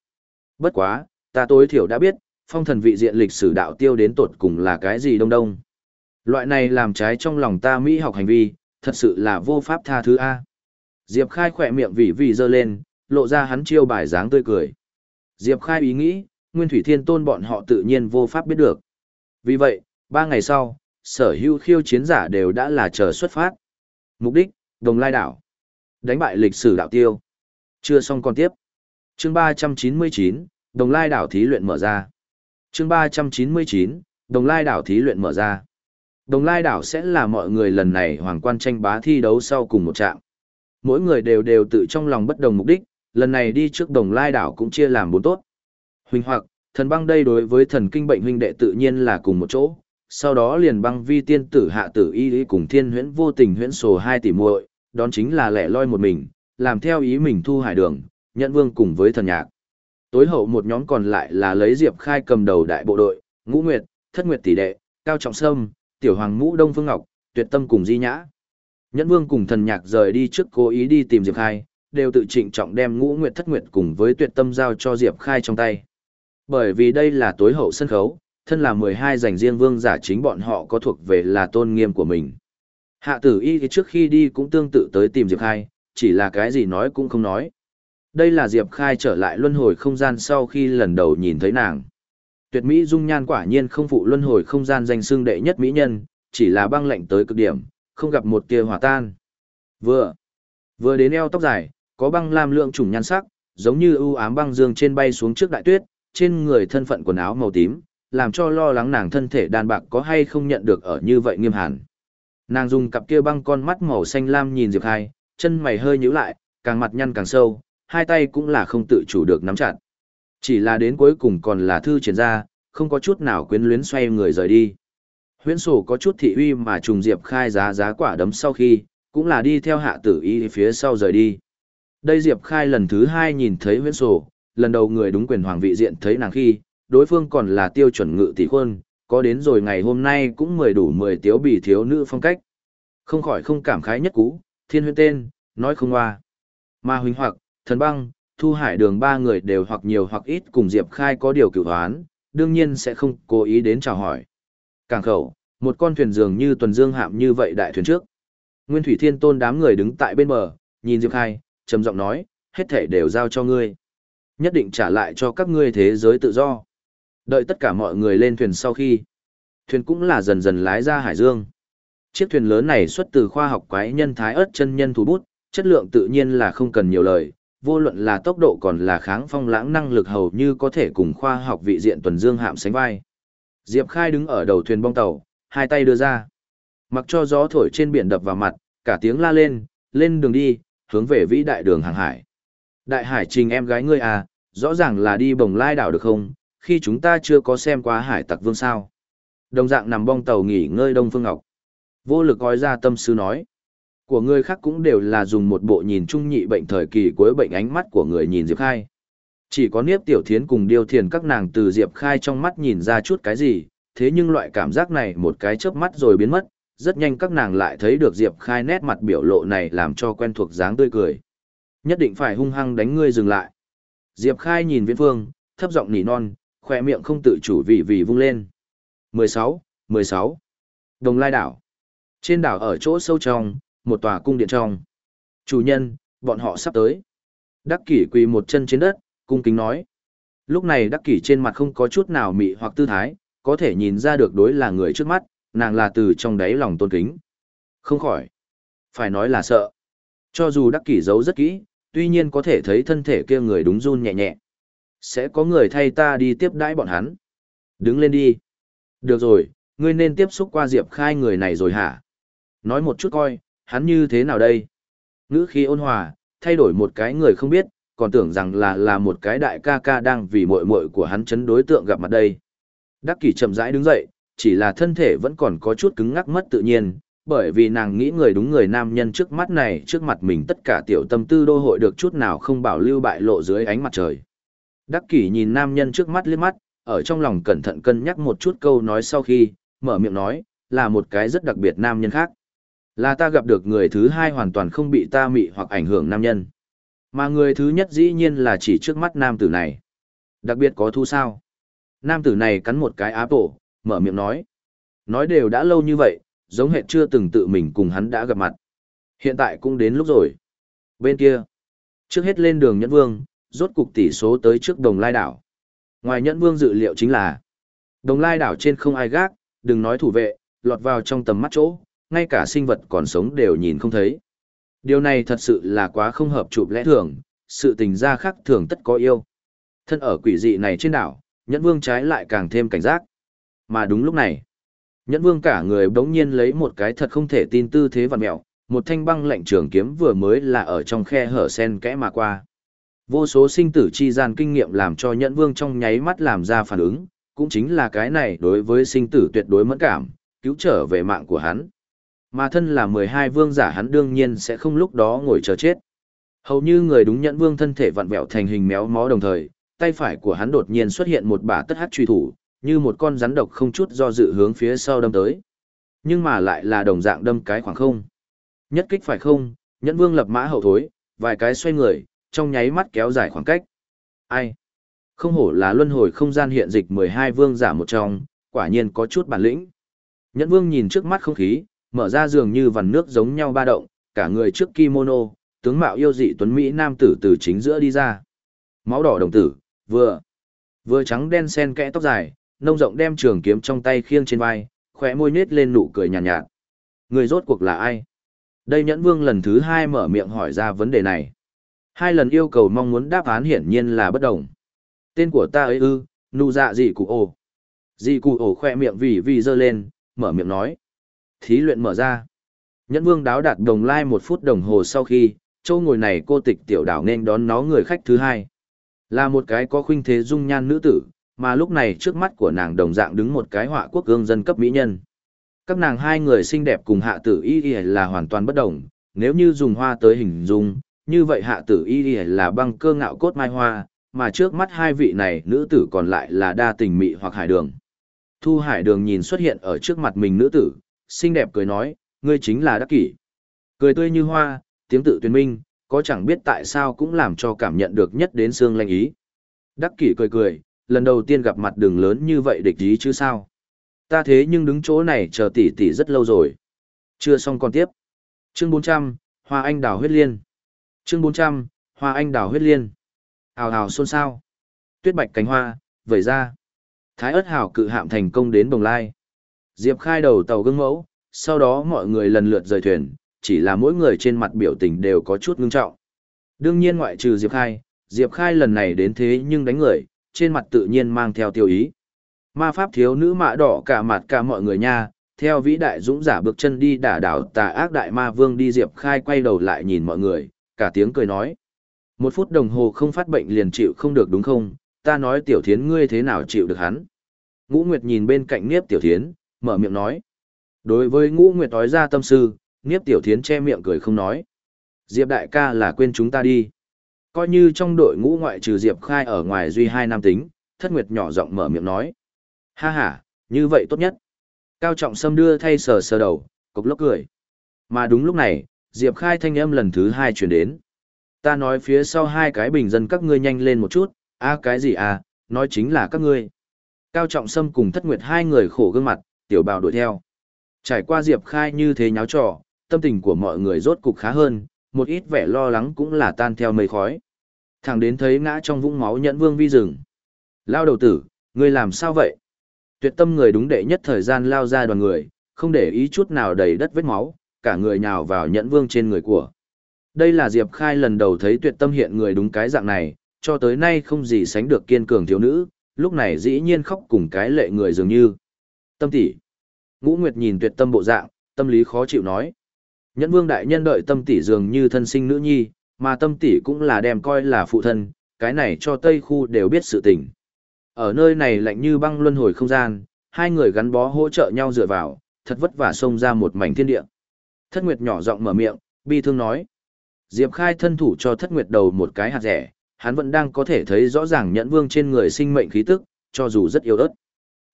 Bất quá, ta tối thiểu đã biết, phong thần vị diện lịch sử đạo tiêu đến tột cùng là cái gì đông đông. Loại này làm trái trong lòng ta Mỹ học hành vi, thật sự là vô pháp tha thứ A. Diệp Khai khỏe miệng vì vì dơ lên, lộ ra hắn chiêu bài dáng tươi cười. Diệp Khai ý nghĩ, Nguyên Thủy Thiên Tôn bọn họ tự nhiên vô pháp biết được. Vì vậy, ba ngày sau, sở hữu khiêu chiến giả đều đã là chờ xuất phát. Mục đích, Đồng Lai Đảo. Đánh bại lịch sử đạo tiêu. Chưa xong còn tiếp. Chương 399, Đồng Lai Đảo thí luyện mở ra. Chương 399, Đồng Lai Đảo thí luyện mở ra. Đồng Lai Đảo sẽ là mọi người lần này hoàng quan tranh bá thi đấu sau cùng một trạng. Mỗi người đều đều tự trong lòng bất đồng mục đích, lần này đi trước Đồng Lai Đảo cũng chia làm bốn tốt. Huynh hoặc, thần băng đây đối với thần kinh bệnh huynh đệ tự nhiên là cùng một chỗ, sau đó liền băng vi tiên tử hạ tử y lý cùng thiên huyễn vô tình huyễn sổ hai tỷ muội, đón chính là lẻ loi một mình, làm theo ý mình thu hải đường, nhận vương cùng với thần nhạc. Tối hậu một nhóm còn lại là lấy Diệp Khai cầm đầu đại bộ đội, Ngũ Nguyệt, Thất Nguyệt tỷ đệ, Cao Trọng Sâm, Tiểu Hoàng Ngũ Đông Phương Ngọc, Tuyệt Tâm cùng Di Nhã. Nhẫn Vương cùng thần nhạc rời đi trước cố ý đi tìm Diệp Khai, đều tự trịnh trọng đem Ngũ Nguyệt Thất Nguyệt cùng với Tuyệt Tâm giao cho Diệp Khai trong tay. Bởi vì đây là tối hậu sân khấu, thân là 12 dành riêng vương giả chính bọn họ có thuộc về là tôn nghiêm của mình. Hạ tử y trước khi đi cũng tương tự tới tìm Diệp Khai, chỉ là cái gì nói cũng không nói. Đây là Diệp Khai trở lại luân hồi không gian sau khi lần đầu nhìn thấy nàng. Tuyệt mỹ dung nhan quả nhiên không phụ luân hồi không gian danh xưng đệ nhất mỹ nhân, chỉ là băng lạnh tới cực điểm, không gặp một tia hòa tan. Vừa, vừa đến eo tóc dài, có băng lam lượng trùng nhan sắc, giống như ưu ám băng dương trên bay xuống trước đại tuyết, trên người thân phận quần áo màu tím, làm cho lo lắng nàng thân thể đàn bạc có hay không nhận được ở như vậy nghiêm hàn. Nàng dùng cặp kia băng con mắt màu xanh lam nhìn Diệp Khai, chân mày hơi nhíu lại, càng mặt nhăn càng sâu, hai tay cũng là không tự chủ được nắm chặt. Chỉ là đến cuối cùng còn là thư triển ra, không có chút nào quyến luyến xoay người rời đi. Huyễn sổ có chút thị uy mà trùng Diệp Khai giá giá quả đấm sau khi, cũng là đi theo hạ tử y phía sau rời đi. Đây Diệp Khai lần thứ hai nhìn thấy huyễn sổ, lần đầu người đúng quyền hoàng vị diện thấy nàng khi, đối phương còn là tiêu chuẩn ngự tỷ khuôn, có đến rồi ngày hôm nay cũng mười đủ mười tiếu bì thiếu nữ phong cách. Không khỏi không cảm khái nhất cú, thiên huyên tên, nói không hoa. mà huynh hoặc, thần băng, thu hải đường ba người đều hoặc nhiều hoặc ít cùng Diệp Khai có điều cửu hoán, đương nhiên sẽ không cố ý đến chào hỏi. Càng khẩu, một con thuyền dường như tuần dương hạm như vậy đại thuyền trước. Nguyên Thủy Thiên Tôn đám người đứng tại bên bờ, nhìn Diệp Khai, trầm giọng nói, hết thể đều giao cho ngươi. Nhất định trả lại cho các ngươi thế giới tự do. Đợi tất cả mọi người lên thuyền sau khi, thuyền cũng là dần dần lái ra hải dương. Chiếc thuyền lớn này xuất từ khoa học quái nhân thái ớt chân nhân thủ bút, chất lượng tự nhiên là không cần nhiều lời, vô luận là tốc độ còn là kháng phong lãng năng lực hầu như có thể cùng khoa học vị diện tuần dương hạm sánh vai. Diệp Khai đứng ở đầu thuyền bong tàu, hai tay đưa ra. Mặc cho gió thổi trên biển đập vào mặt, cả tiếng la lên, lên đường đi, hướng về vĩ đại đường hàng hải. Đại hải trình em gái ngươi à, rõ ràng là đi bồng lai đảo được không, khi chúng ta chưa có xem qua hải tặc vương sao. Đồng dạng nằm bong tàu nghỉ ngơi Đông Phương Ngọc. Vô lực gói ra tâm sư nói. Của người khác cũng đều là dùng một bộ nhìn trung nhị bệnh thời kỳ cuối bệnh ánh mắt của người nhìn Diệp Khai. Chỉ có Niếp Tiểu Thiến cùng Điêu Thiền các nàng từ Diệp Khai trong mắt nhìn ra chút cái gì, thế nhưng loại cảm giác này một cái chớp mắt rồi biến mất, rất nhanh các nàng lại thấy được Diệp Khai nét mặt biểu lộ này làm cho quen thuộc dáng tươi cười. Nhất định phải hung hăng đánh ngươi dừng lại. Diệp Khai nhìn Viễn Phương, thấp giọng nỉ non, khỏe miệng không tự chủ vì vì vung lên. 16, 16. Đồng Lai đảo. Trên đảo ở chỗ sâu trong, một tòa cung điện trong. Chủ nhân, bọn họ sắp tới. Đắc kỷ quỳ một chân trên đất, cung kính nói. Lúc này đắc kỷ trên mặt không có chút nào mị hoặc tư thái, có thể nhìn ra được đối là người trước mắt, nàng là từ trong đáy lòng tôn kính. Không khỏi. Phải nói là sợ. Cho dù đắc kỷ giấu rất kỹ, tuy nhiên có thể thấy thân thể kia người đúng run nhẹ nhẹ. Sẽ có người thay ta đi tiếp đãi bọn hắn. Đứng lên đi. Được rồi, ngươi nên tiếp xúc qua Diệp Khai người này rồi hả? Nói một chút coi, hắn như thế nào đây? Ngữ khí ôn hòa, thay đổi một cái người không biết, còn tưởng rằng là là một cái đại ca ca đang vì muội muội của hắn chấn đối tượng gặp mặt đây. Đắc kỷ chậm rãi đứng dậy, chỉ là thân thể vẫn còn có chút cứng ngắc mất tự nhiên, bởi vì nàng nghĩ người đúng người nam nhân trước mắt này trước mặt mình tất cả tiểu tâm tư đô hội được chút nào không bảo lưu bại lộ dưới ánh mặt trời. Đắc kỷ nhìn nam nhân trước mắt liếc mắt, ở trong lòng cẩn thận cân nhắc một chút câu nói sau khi, mở miệng nói, là một cái rất đặc biệt nam nhân khác. Là ta gặp được người thứ hai hoàn toàn không bị ta mị hoặc ảnh hưởng nam nhân. Mà người thứ nhất dĩ nhiên là chỉ trước mắt nam tử này. Đặc biệt có thu sao. Nam tử này cắn một cái áp tổ, mở miệng nói. Nói đều đã lâu như vậy, giống hệt chưa từng tự mình cùng hắn đã gặp mặt. Hiện tại cũng đến lúc rồi. Bên kia, trước hết lên đường Nhẫn Vương, rốt cục tỷ số tới trước Đồng Lai đảo. Ngoài Nhẫn Vương dự liệu chính là Đồng Lai đảo trên không ai gác, đừng nói thủ vệ, lọt vào trong tầm mắt chỗ, ngay cả sinh vật còn sống đều nhìn không thấy. Điều này thật sự là quá không hợp chụp lẽ thường, sự tình gia khác thường tất có yêu. Thân ở quỷ dị này trên đảo, Nhẫn Vương trái lại càng thêm cảnh giác. Mà đúng lúc này, Nhẫn Vương cả người bỗng nhiên lấy một cái thật không thể tin tư thế vặn mẹo, một thanh băng lệnh trường kiếm vừa mới là ở trong khe hở sen kẽ mà qua. Vô số sinh tử chi gian kinh nghiệm làm cho Nhẫn Vương trong nháy mắt làm ra phản ứng, cũng chính là cái này đối với sinh tử tuyệt đối mẫn cảm, cứu trở về mạng của hắn. Mà thân là 12 vương giả hắn đương nhiên sẽ không lúc đó ngồi chờ chết. Hầu như người đúng nhẫn vương thân thể vặn vẹo thành hình méo mó đồng thời, tay phải của hắn đột nhiên xuất hiện một bả tất hát truy thủ, như một con rắn độc không chút do dự hướng phía sau đâm tới. Nhưng mà lại là đồng dạng đâm cái khoảng không. Nhất kích phải không, nhẫn vương lập mã hậu thối, vài cái xoay người, trong nháy mắt kéo dài khoảng cách. Ai? Không hổ là luân hồi không gian hiện dịch 12 vương giả một trong, quả nhiên có chút bản lĩnh. Nhẫn vương nhìn trước mắt không khí, mở ra giường như vằn nước giống nhau ba động, cả người trước kimono, tướng mạo yêu dị tuấn Mỹ nam tử từ chính giữa đi ra. Máu đỏ đồng tử, vừa, vừa trắng đen sen kẽ tóc dài, nông rộng đem trường kiếm trong tay khiêng trên vai, khỏe môi nết lên nụ cười nhàn nhạt, nhạt. Người rốt cuộc là ai? Đây nhẫn vương lần thứ hai mở miệng hỏi ra vấn đề này. Hai lần yêu cầu mong muốn đáp án hiển nhiên là bất đồng. Tên của ta ấy ư, nụ dạ dị cụ ổ. Dị cụ ổ khoe miệng vì vì dơ lên, mở miệng nói. Thí luyện mở ra. Nhẫn vương đáo đạt đồng lai một phút đồng hồ sau khi, châu ngồi này cô tịch tiểu đảo nên đón nó người khách thứ hai. Là một cái có khuynh thế dung nhan nữ tử, mà lúc này trước mắt của nàng đồng dạng đứng một cái họa quốc gương dân cấp mỹ nhân. Các nàng hai người xinh đẹp cùng hạ tử y y là hoàn toàn bất đồng, nếu như dùng hoa tới hình dung, như vậy hạ tử y là băng cơ ngạo cốt mai hoa, mà trước mắt hai vị này nữ tử còn lại là đa tình mị hoặc hải đường. Thu hải đường nhìn xuất hiện ở trước mặt mình nữ tử, xinh đẹp cười nói, ngươi chính là đắc kỷ. Cười tươi như hoa, tiếng tự tuyên minh, có chẳng biết tại sao cũng làm cho cảm nhận được nhất đến xương lanh ý. Đắc kỷ cười cười, lần đầu tiên gặp mặt đường lớn như vậy địch ý chứ sao. Ta thế nhưng đứng chỗ này chờ tỷ tỷ rất lâu rồi. Chưa xong còn tiếp. Chương 400, Hoa Anh Đào Huyết Liên. Chương 400, Hoa Anh Đào Huyết Liên. Hào hào xôn xao. Tuyết bạch cánh hoa, vẩy ra. Thái ớt hào cự hạm thành công đến Bồng Lai. Diệp khai đầu tàu gương mẫu, sau đó mọi người lần lượt rời thuyền, chỉ là mỗi người trên mặt biểu tình đều có chút ngưng trọng. Đương nhiên ngoại trừ Diệp khai, Diệp khai lần này đến thế nhưng đánh người, trên mặt tự nhiên mang theo tiêu ý. Ma pháp thiếu nữ mạ đỏ cả mặt cả mọi người nha, theo vĩ đại dũng giả bước chân đi đả đảo tà ác đại ma vương đi Diệp khai quay đầu lại nhìn mọi người, cả tiếng cười nói. Một phút đồng hồ không phát bệnh liền chịu không được đúng không, ta nói tiểu thiến ngươi thế nào chịu được hắn. Ngũ Nguyệt nhìn bên cạnh Niếp tiểu thiến, mở miệng nói. Đối với ngũ nguyệt nói ra tâm sư, Niếp Tiểu Thiến che miệng cười không nói. Diệp đại ca là quên chúng ta đi. Coi như trong đội ngũ ngoại trừ Diệp Khai ở ngoài duy hai nam tính, thất nguyệt nhỏ giọng mở miệng nói. Ha ha, như vậy tốt nhất. Cao trọng sâm đưa thay sờ sờ đầu, cục lốc cười. Mà đúng lúc này, Diệp Khai thanh âm lần thứ hai chuyển đến. Ta nói phía sau hai cái bình dân các ngươi nhanh lên một chút, a à, cái gì à, nói chính là các ngươi. Cao trọng sâm cùng thất nguyệt hai người khổ gương mặt, tiểu bào đuổi theo. Trải qua Diệp Khai như thế nháo trò, tâm tình của mọi người rốt cục khá hơn, một ít vẻ lo lắng cũng là tan theo mây khói. Thằng đến thấy ngã trong vũng máu nhẫn vương vi rừng. Lao đầu tử, ngươi làm sao vậy? Tuyệt tâm người đúng đệ nhất thời gian lao ra đoàn người, không để ý chút nào đầy đất vết máu, cả người nhào vào nhẫn vương trên người của. Đây là Diệp Khai lần đầu thấy tuyệt tâm hiện người đúng cái dạng này, cho tới nay không gì sánh được kiên cường thiếu nữ, lúc này dĩ nhiên khóc cùng cái lệ người dường như. Tâm tỷ Ngũ Nguyệt nhìn tuyệt tâm bộ dạng, tâm lý khó chịu nói. Nhẫn vương đại nhân đợi tâm tỷ dường như thân sinh nữ nhi, mà tâm tỷ cũng là đem coi là phụ thân, cái này cho Tây khu đều biết sự tình. Ở nơi này lạnh như băng luân hồi không gian, hai người gắn bó hỗ trợ nhau dựa vào, thật vất vả xông ra một mảnh thiên địa. Thất Nguyệt nhỏ giọng mở miệng, bi thương nói. Diệp Khai thân thủ cho Thất Nguyệt đầu một cái hạt rẻ, hắn vẫn đang có thể thấy rõ ràng nhẫn vương trên người sinh mệnh khí tức, cho dù rất yếu ớt.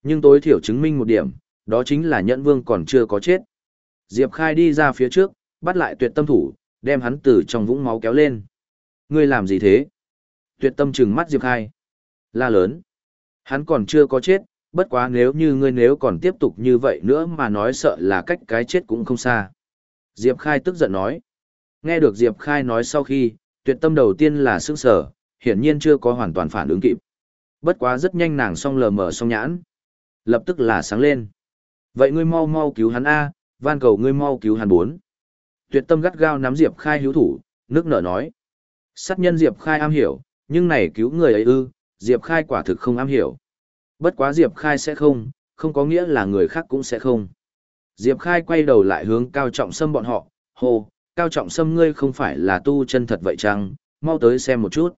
Nhưng tối thiểu chứng minh một điểm, đó chính là nhẫn vương còn chưa có chết. Diệp Khai đi ra phía trước, bắt lại tuyệt tâm thủ, đem hắn từ trong vũng máu kéo lên. Ngươi làm gì thế? Tuyệt tâm trừng mắt Diệp Khai. La lớn. Hắn còn chưa có chết, bất quá nếu như ngươi nếu còn tiếp tục như vậy nữa mà nói sợ là cách cái chết cũng không xa. Diệp Khai tức giận nói. Nghe được Diệp Khai nói sau khi, tuyệt tâm đầu tiên là sức sở, hiển nhiên chưa có hoàn toàn phản ứng kịp. Bất quá rất nhanh nàng xong lờ mở xong nhãn. Lập tức là sáng lên. Vậy ngươi mau mau cứu hắn A, van cầu ngươi mau cứu hắn bốn. Tuyệt tâm gắt gao nắm Diệp Khai hữu thủ, nước nở nói. Sát nhân Diệp Khai am hiểu, nhưng này cứu người ấy ư, Diệp Khai quả thực không am hiểu. Bất quá Diệp Khai sẽ không, không có nghĩa là người khác cũng sẽ không. Diệp Khai quay đầu lại hướng Cao Trọng Sâm bọn họ, hô, Cao Trọng Sâm ngươi không phải là tu chân thật vậy chăng, mau tới xem một chút.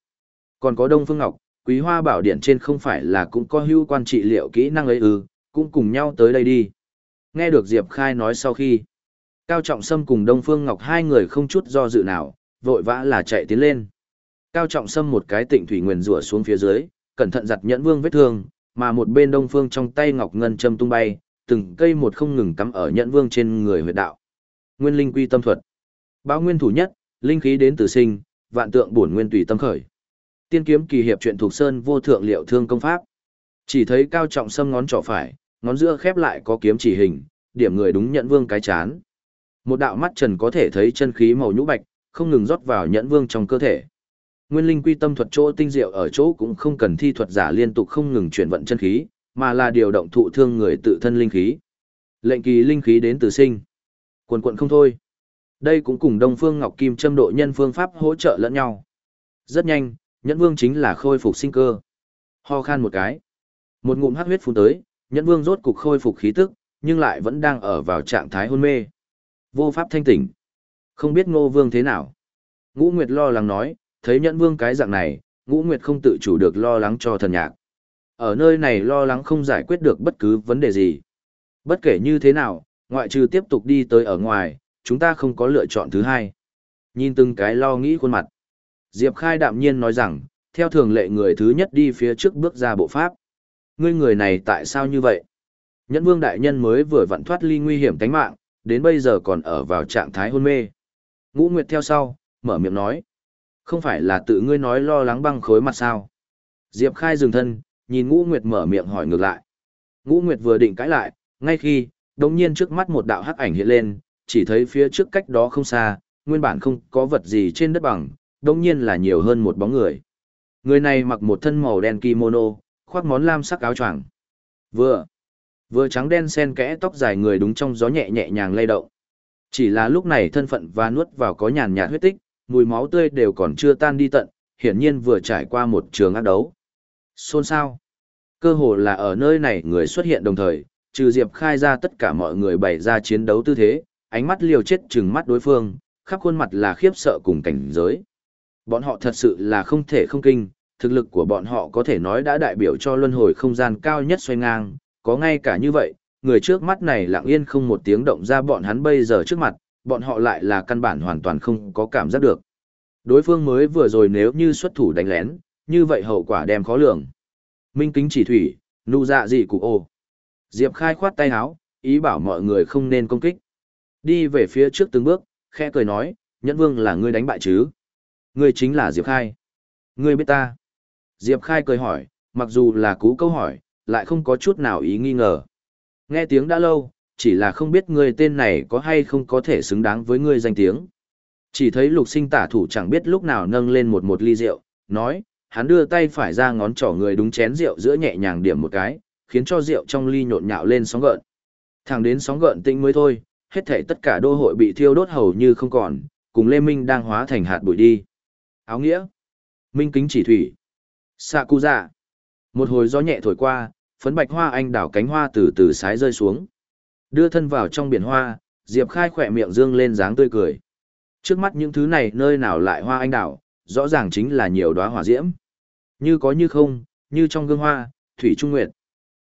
Còn có Đông Phương Ngọc, Quý Hoa Bảo Điện trên không phải là cũng có hưu quan trị liệu kỹ năng ấy ư, cũng cùng nhau tới đây đi. Nghe được Diệp Khai nói sau khi, Cao Trọng Sâm cùng Đông Phương Ngọc hai người không chút do dự nào, vội vã là chạy tiến lên. Cao Trọng Sâm một cái tịnh thủy nguyền rủa xuống phía dưới, cẩn thận giặt nhẫn vương vết thương, mà một bên Đông Phương trong tay ngọc ngân châm tung bay, từng cây một không ngừng cắm ở nhẫn vương trên người huyệt đạo. Nguyên linh quy tâm thuật. Báo nguyên thủ nhất, linh khí đến từ sinh, vạn tượng bổn nguyên tùy tâm khởi. Tiên kiếm kỳ hiệp truyện thuộc sơn vô thượng liệu thương công pháp. Chỉ thấy Cao Trọng Sâm ngón trỏ phải, ngón giữa khép lại có kiếm chỉ hình, điểm người đúng nhẫn vương cái chán. Một đạo mắt trần có thể thấy chân khí màu nhũ bạch, không ngừng rót vào nhẫn vương trong cơ thể. Nguyên linh quy tâm thuật chỗ tinh diệu ở chỗ cũng không cần thi thuật giả liên tục không ngừng chuyển vận chân khí, mà là điều động thụ thương người tự thân linh khí. Lệnh kỳ linh khí đến từ sinh. Quần quận không thôi. Đây cũng cùng Đông Phương Ngọc Kim châm độ nhân phương pháp hỗ trợ lẫn nhau. Rất nhanh, Nhẫn Vương chính là khôi phục sinh cơ. Ho khan một cái. Một ngụm hắc huyết phun tới, Nhẫn Vương rốt cục khôi phục khí tức, nhưng lại vẫn đang ở vào trạng thái hôn mê. Vô pháp thanh tỉnh. Không biết Ngô Vương thế nào. Ngũ Nguyệt lo lắng nói, thấy Nhẫn Vương cái dạng này, Ngũ Nguyệt không tự chủ được lo lắng cho thần nhạc. Ở nơi này lo lắng không giải quyết được bất cứ vấn đề gì. Bất kể như thế nào, ngoại trừ tiếp tục đi tới ở ngoài, chúng ta không có lựa chọn thứ hai. Nhìn từng cái lo nghĩ khuôn mặt. Diệp Khai đạm nhiên nói rằng, theo thường lệ người thứ nhất đi phía trước bước ra bộ pháp. Ngươi người này tại sao như vậy? Nhẫn vương đại nhân mới vừa vặn thoát ly nguy hiểm tánh mạng, đến bây giờ còn ở vào trạng thái hôn mê. Ngũ Nguyệt theo sau, mở miệng nói. Không phải là tự ngươi nói lo lắng băng khối mặt sao? Diệp Khai dừng thân, nhìn Ngũ Nguyệt mở miệng hỏi ngược lại. Ngũ Nguyệt vừa định cãi lại, ngay khi, đống nhiên trước mắt một đạo hắc ảnh hiện lên, chỉ thấy phía trước cách đó không xa, nguyên bản không có vật gì trên đất bằng, đống nhiên là nhiều hơn một bóng người. Người này mặc một thân màu đen kimono, khoác món lam sắc áo choàng. Vừa, vừa trắng đen xen kẽ tóc dài người đúng trong gió nhẹ nhẹ nhàng lay động. Chỉ là lúc này thân phận và nuốt vào có nhàn nhạt huyết tích, mùi máu tươi đều còn chưa tan đi tận, hiển nhiên vừa trải qua một trường ác đấu. Xôn xao. Cơ hồ là ở nơi này người xuất hiện đồng thời, trừ Diệp khai ra tất cả mọi người bày ra chiến đấu tư thế, ánh mắt liều chết chừng mắt đối phương, khắp khuôn mặt là khiếp sợ cùng cảnh giới. Bọn họ thật sự là không thể không kinh, thực lực của bọn họ có thể nói đã đại biểu cho luân hồi không gian cao nhất xoay ngang, có ngay cả như vậy, người trước mắt này lặng yên không một tiếng động ra bọn hắn bây giờ trước mặt, bọn họ lại là căn bản hoàn toàn không có cảm giác được. Đối phương mới vừa rồi nếu như xuất thủ đánh lén, như vậy hậu quả đem khó lường. Minh kính chỉ thủy, nụ dạ gì cụ ô. Diệp khai khoát tay áo, ý bảo mọi người không nên công kích. Đi về phía trước từng bước, khẽ cười nói, nhẫn vương là ngươi đánh bại chứ. Ngươi chính là Diệp khai. Ngươi biết ta. Diệp khai cười hỏi, mặc dù là cú câu hỏi, lại không có chút nào ý nghi ngờ. Nghe tiếng đã lâu, chỉ là không biết ngươi tên này có hay không có thể xứng đáng với ngươi danh tiếng. Chỉ thấy lục sinh tả thủ chẳng biết lúc nào nâng lên một một ly rượu, nói, hắn đưa tay phải ra ngón trỏ người đúng chén rượu giữa nhẹ nhàng điểm một cái, khiến cho rượu trong ly nhộn nhạo lên sóng gợn. Thẳng đến sóng gợn tĩnh mới thôi, hết thảy tất cả đô hội bị thiêu đốt hầu như không còn, cùng Lê Minh đang hóa thành hạt bụi đi. Áo nghĩa. Minh kính chỉ thủy. Sạ cụ dạ. Một hồi gió nhẹ thổi qua, phấn bạch hoa anh đảo cánh hoa từ từ sái rơi xuống. Đưa thân vào trong biển hoa, Diệp Khai khỏe miệng dương lên dáng tươi cười. Trước mắt những thứ này nơi nào lại hoa anh đảo, rõ ràng chính là nhiều đóa hỏa diễm. Như có như không, như trong gương hoa, thủy trung nguyệt.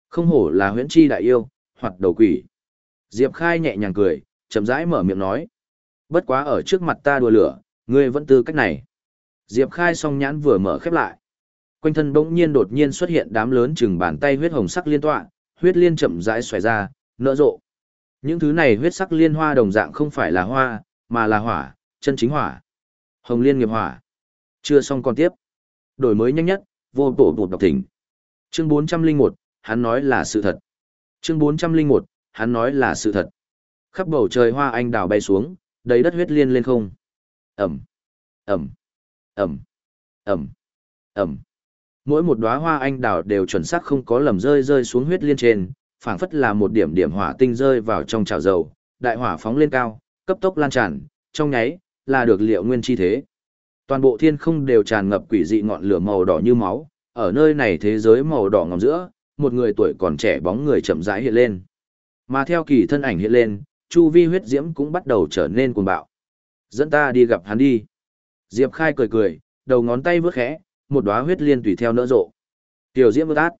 Không hổ là huyễn chi đại yêu, hoặc đầu quỷ. Diệp Khai nhẹ nhàng cười, chậm rãi mở miệng nói. Bất quá ở trước mặt ta đùa lửa, ngươi vẫn tư cách này. Diệp Khai song nhãn vừa mở khép lại. Quanh thân bỗng nhiên đột nhiên xuất hiện đám lớn chừng bàn tay huyết hồng sắc liên tọa, huyết liên chậm rãi xoè ra, nở rộ. Những thứ này huyết sắc liên hoa đồng dạng không phải là hoa, mà là hỏa, chân chính hỏa. Hồng liên nghiệp hỏa. Chưa xong còn tiếp. Đổi mới nhanh nhất, vô bổ bột đọc thỉnh. Chương 401, hắn nói là sự thật. Chương 401, hắn nói là sự thật. Khắp bầu trời hoa anh đào bay xuống, đầy đất huyết liên lên không. Ẩm, Ẩm, Ẩm, Ẩm, Ẩm. Mỗi một đóa hoa anh đào đều chuẩn xác không có lầm rơi rơi xuống huyết liên trên, phảng phất là một điểm điểm hỏa tinh rơi vào trong chảo dầu, đại hỏa phóng lên cao, cấp tốc lan tràn, trong nháy, là được liệu nguyên chi thế. Toàn bộ thiên không đều tràn ngập quỷ dị ngọn lửa màu đỏ như máu, ở nơi này thế giới màu đỏ ngầm giữa, một người tuổi còn trẻ bóng người chậm rãi hiện lên. Mà theo kỳ thân ảnh hiện lên, chu vi huyết diễm cũng bắt đầu trở nên cuồng bạo. Dẫn ta đi gặp hắn đi. Diệp Khai cười cười, đầu ngón tay vướt khẽ, một đóa huyết liên tùy theo nỡ rộ. Tiểu diễm vượt át.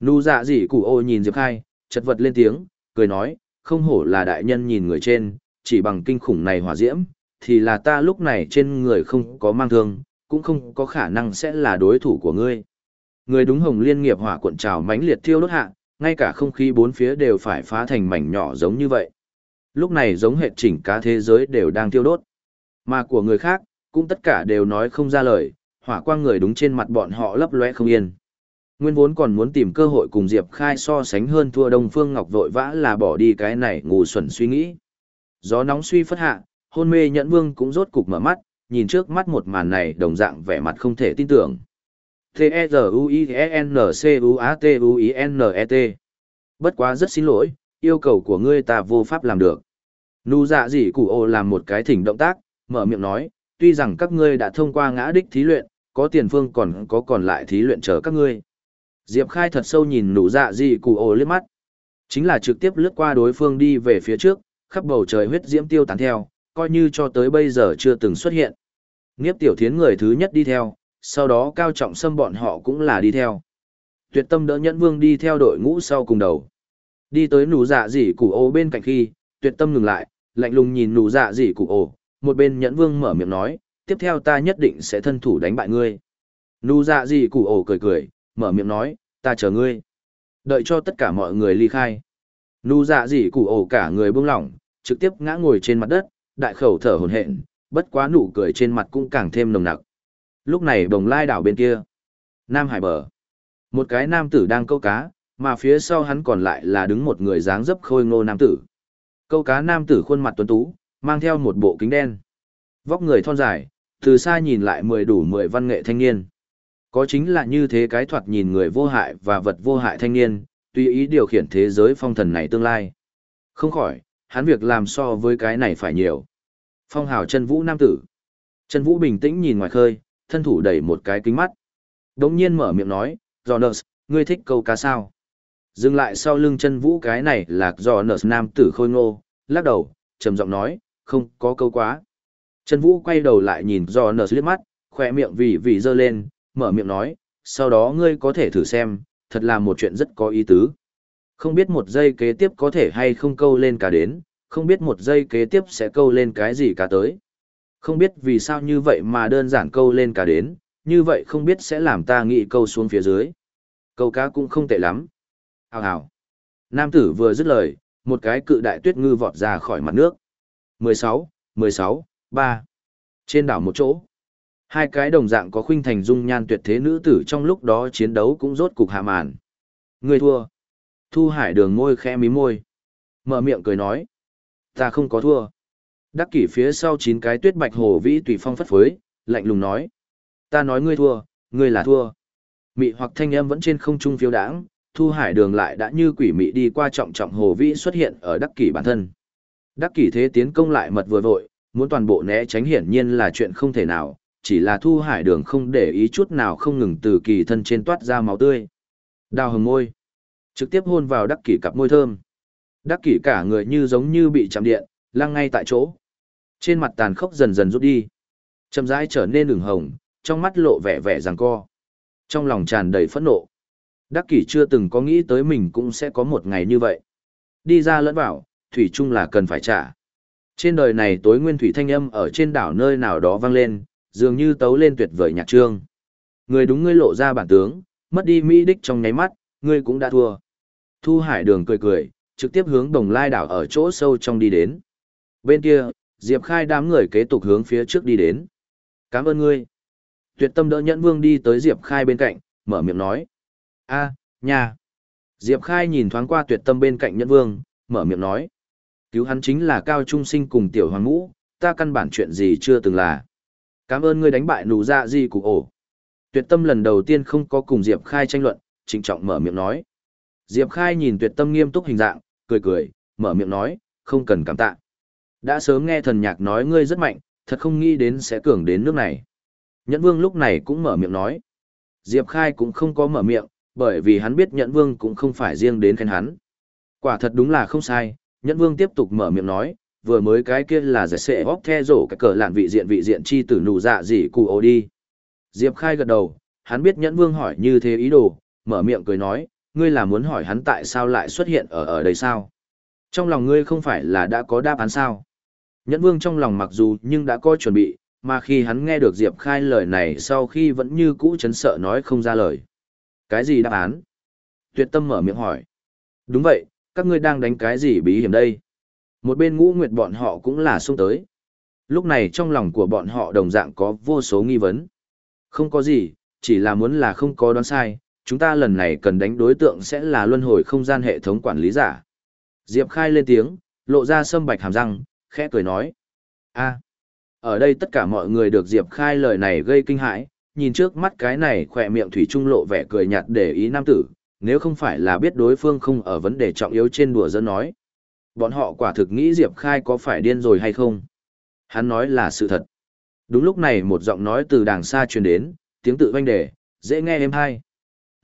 Nu dạ dị củ ô nhìn Diệp Khai, chật vật lên tiếng, cười nói, không hổ là đại nhân nhìn người trên, chỉ bằng kinh khủng này hỏa diễm, thì là ta lúc này trên người không có mang thương, cũng không có khả năng sẽ là đối thủ của ngươi. Người đúng hồng liên nghiệp hỏa cuộn trào mãnh liệt thiêu đốt hạ, ngay cả không khí bốn phía đều phải phá thành mảnh nhỏ giống như vậy. Lúc này giống hệ chỉnh cá thế giới đều đang thiêu đốt. Mà của người khác, cũng tất cả đều nói không ra lời, hỏa quang người đúng trên mặt bọn họ lấp lóe không yên. Nguyên vốn còn muốn tìm cơ hội cùng Diệp Khai so sánh hơn thua Đông Phương Ngọc vội vã là bỏ đi cái này ngu xuẩn suy nghĩ. Gió nóng suy phất hạ, hôn mê nhẫn vương cũng rốt cục mở mắt, nhìn trước mắt một màn này đồng dạng vẻ mặt không thể tin tưởng. T-E-Z-U-I-N-C-U-A-T-U-I-N-E-T Bất quá rất xin lỗi, yêu cầu của ngươi ta vô pháp làm được. Nụ dạ dị cụ ô làm một cái thỉnh động tác, mở miệng nói, tuy rằng các ngươi đã thông qua ngã đích thí luyện, có tiền phương còn có còn lại thí luyện chờ các ngươi. Diệp Khai thật sâu nhìn nụ dạ dị cụ ô liếc mắt. Chính là trực tiếp lướt qua đối phương đi về phía trước, khắp bầu trời huyết diễm tiêu tán theo, coi như cho tới bây giờ chưa từng xuất hiện. Nghiếp tiểu thiến người thứ nhất đi theo, sau đó cao trọng xâm bọn họ cũng là đi theo. Tuyệt tâm đỡ nhẫn vương đi theo đội ngũ sau cùng đầu. Đi tới nụ dạ dỉ củ ô bên cạnh khi, tuyệt tâm ngừng lại, lạnh lùng nhìn nụ dạ dỉ củ ô, một bên nhẫn vương mở miệng nói, tiếp theo ta nhất định sẽ thân thủ đánh bại ngươi. Nụ dạ dỉ củ ô cười cười, mở miệng nói, ta chờ ngươi. Đợi cho tất cả mọi người ly khai. Nụ dạ dỉ củ ô cả người buông lỏng, trực tiếp ngã ngồi trên mặt đất, đại khẩu thở hổn hển, bất quá nụ cười trên mặt cũng càng thêm nồng nặc. Lúc này bồng lai đảo bên kia. Nam Hải bờ. Một cái nam tử đang câu cá, mà phía sau hắn còn lại là đứng một người dáng dấp khôi ngô nam tử. Câu cá nam tử khuôn mặt tuấn tú, mang theo một bộ kính đen. Vóc người thon dài, từ xa nhìn lại mười đủ mười văn nghệ thanh niên. Có chính là như thế cái thoạt nhìn người vô hại và vật vô hại thanh niên, tùy ý điều khiển thế giới phong thần này tương lai. Không khỏi, hắn việc làm so với cái này phải nhiều. Phong hào chân vũ nam tử. Chân vũ bình tĩnh nhìn ngoài khơi, thân thủ đẩy một cái kính mắt. Đống nhiên mở miệng nói, Jonas, ngươi thích câu cá sao? Dừng lại sau lưng chân vũ cái này là Jonas nam tử khôi ngô, lắc đầu, trầm giọng nói, không có câu quá. Chân vũ quay đầu lại nhìn Jonas liếc mắt, khỏe miệng vì vì dơ lên, mở miệng nói, sau đó ngươi có thể thử xem, thật là một chuyện rất có ý tứ. Không biết một giây kế tiếp có thể hay không câu lên cá đến, không biết một giây kế tiếp sẽ câu lên cái gì cá tới. Không biết vì sao như vậy mà đơn giản câu lên cá đến, như vậy không biết sẽ làm ta nghĩ câu xuống phía dưới. Câu cá cũng không tệ lắm. Hào hào. Nam tử vừa dứt lời, một cái cự đại tuyết ngư vọt ra khỏi mặt nước. 16, 16, 3. Trên đảo một chỗ. Hai cái đồng dạng có khuynh thành dung nhan tuyệt thế nữ tử trong lúc đó chiến đấu cũng rốt cục hạ màn. Người thua. Thu hải đường môi khẽ mí môi. Mở miệng cười nói. Ta không có thua. Đắc kỷ phía sau chín cái tuyết bạch hồ vĩ tùy phong phất phới, lạnh lùng nói. Ta nói ngươi thua, ngươi là thua. Mị hoặc thanh âm vẫn trên không trung phiêu đãng, thu hải đường lại đã như quỷ mị đi qua trọng trọng hồ vĩ xuất hiện ở đắc kỷ bản thân. Đắc kỷ thế tiến công lại mật vừa vội, muốn toàn bộ né tránh hiển nhiên là chuyện không thể nào, chỉ là thu hải đường không để ý chút nào không ngừng từ kỳ thân trên toát ra máu tươi. Đào hồng môi. Trực tiếp hôn vào đắc kỷ cặp môi thơm. Đắc kỷ cả người như giống như bị chạm điện, lăng ngay tại chỗ. Trên mặt tàn khốc dần dần rút đi. Chậm rãi trở nên đường hồng, trong mắt lộ vẻ vẻ ràng co. Trong lòng tràn đầy phẫn nộ. Đắc kỷ chưa từng có nghĩ tới mình cũng sẽ có một ngày như vậy. Đi ra lẫn vào, thủy chung là cần phải trả. Trên đời này tối nguyên thủy thanh âm ở trên đảo nơi nào đó vang lên, dường như tấu lên tuyệt vời nhạc trương. Người đúng ngươi lộ ra bản tướng, mất đi mỹ đích trong nháy mắt, ngươi cũng đã thua. Thu Hải Đường cười cười, trực tiếp hướng Đồng Lai đảo ở chỗ sâu trong đi đến. Bên kia, Diệp Khai đám người kế tục hướng phía trước đi đến. Cảm ơn ngươi. Tuyệt tâm đỡ nhẫn vương đi tới Diệp Khai bên cạnh, mở miệng nói. a nhà. Diệp Khai nhìn thoáng qua tuyệt tâm bên cạnh nhẫn vương, mở miệng nói. Cứu hắn chính là Cao Trung Sinh cùng Tiểu Hoàng Ngũ, ta căn bản chuyện gì chưa từng là. Cảm ơn ngươi đánh bại nụ dạ gì cụ ổ. Tuyệt tâm lần đầu tiên không có cùng Diệp Khai tranh luận, trịnh trọng mở miệng nói. Diệp Khai nhìn tuyệt tâm nghiêm túc hình dạng, cười cười, mở miệng nói, không cần cảm tạ. Đã sớm nghe thần nhạc nói ngươi rất mạnh, thật không nghĩ đến sẽ cường đến nước này. Nhẫn vương lúc này cũng mở miệng nói. Diệp Khai cũng không có mở miệng, bởi vì hắn biết Nhẫn vương cũng không phải riêng đến khen hắn. Quả thật đúng là không sai, Nhẫn vương tiếp tục mở miệng nói, vừa mới cái kia là giải sệ hóc the rổ cái cờ lạn vị diện vị diện chi tử nụ dạ gì cụ ô đi. Diệp Khai gật đầu, hắn biết Nhẫn vương hỏi như thế ý đồ, mở miệng cười nói, ngươi là muốn hỏi hắn tại sao lại xuất hiện ở ở đây sao? Trong lòng ngươi không phải là đã có đáp án sao? Nhẫn vương trong lòng mặc dù nhưng đã có chuẩn bị, mà khi hắn nghe được Diệp Khai lời này sau khi vẫn như cũ chấn sợ nói không ra lời. Cái gì đáp án? Tuyệt tâm mở miệng hỏi. Đúng vậy, các ngươi đang đánh cái gì bí hiểm đây? Một bên ngũ nguyệt bọn họ cũng là xung tới. Lúc này trong lòng của bọn họ đồng dạng có vô số nghi vấn. Không có gì, chỉ là muốn là không có đoán sai, chúng ta lần này cần đánh đối tượng sẽ là luân hồi không gian hệ thống quản lý giả. Diệp Khai lên tiếng, lộ ra sâm bạch hàm răng, khẽ cười nói. a ở đây tất cả mọi người được Diệp Khai lời này gây kinh hãi, nhìn trước mắt cái này khỏe miệng thủy trung lộ vẻ cười nhạt để ý nam tử, nếu không phải là biết đối phương không ở vấn đề trọng yếu trên đùa dân nói. Bọn họ quả thực nghĩ Diệp Khai có phải điên rồi hay không? Hắn nói là sự thật. Đúng lúc này một giọng nói từ đàng xa truyền đến, tiếng tự vanh đề, dễ nghe em hay.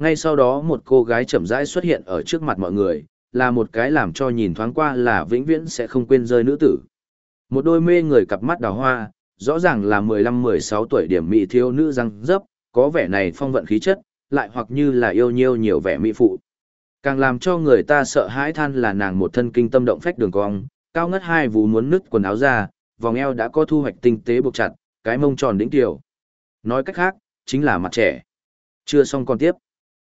Ngay sau đó một cô gái chậm rãi xuất hiện ở trước mặt mọi người, là một cái làm cho nhìn thoáng qua là vĩnh viễn sẽ không quên rơi nữ tử. Một đôi mê người cặp mắt đào hoa, rõ ràng là 15-16 tuổi điểm mỹ thiếu nữ răng dấp, có vẻ này phong vận khí chất, lại hoặc như là yêu nhiêu nhiều vẻ mỹ phụ. Càng làm cho người ta sợ hãi than là nàng một thân kinh tâm động phách đường cong, cao ngất hai vú muốn nứt quần áo ra, vòng eo đã có thu hoạch tinh tế buộc chặt, cái mông tròn đỉnh tiểu. Nói cách khác, chính là mặt trẻ. Chưa xong còn tiếp.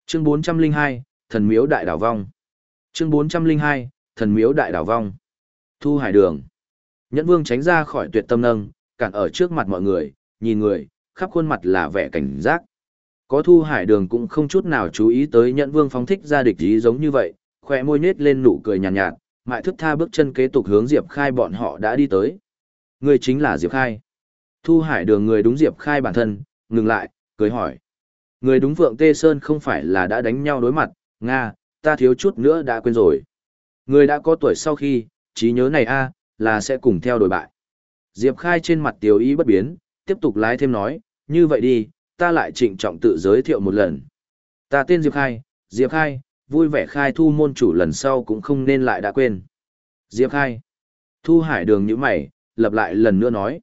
Chương 402, Thần miếu đại đảo vong. Chương 402, Thần miếu đại đảo vong. Thu hải đường. Nhẫn vương tránh ra khỏi tuyệt tâm nâng, cản ở trước mặt mọi người, nhìn người, khắp khuôn mặt là vẻ cảnh giác. Có thu hải đường cũng không chút nào chú ý tới nhẫn vương phóng thích ra địch ý giống như vậy, khỏe môi nết lên nụ cười nhàn nhạt, nhạt, mại thức tha bước chân kế tục hướng Diệp Khai bọn họ đã đi tới. Người chính là Diệp Khai. Thu hải đường người đúng Diệp Khai bản thân, ngừng lại, cười hỏi. Người đúng Phượng Tê Sơn không phải là đã đánh nhau đối mặt, Nga, ta thiếu chút nữa đã quên rồi. Người đã có tuổi sau khi, trí nhớ này a là sẽ cùng theo đổi bại. Diệp Khai trên mặt tiểu ý bất biến, tiếp tục lái thêm nói, như vậy đi, ta lại trịnh trọng tự giới thiệu một lần. Ta tên Diệp Khai, Diệp Khai, vui vẻ khai thu môn chủ lần sau cũng không nên lại đã quên. Diệp Khai. Thu hải đường như mày, lập lại lần nữa nói.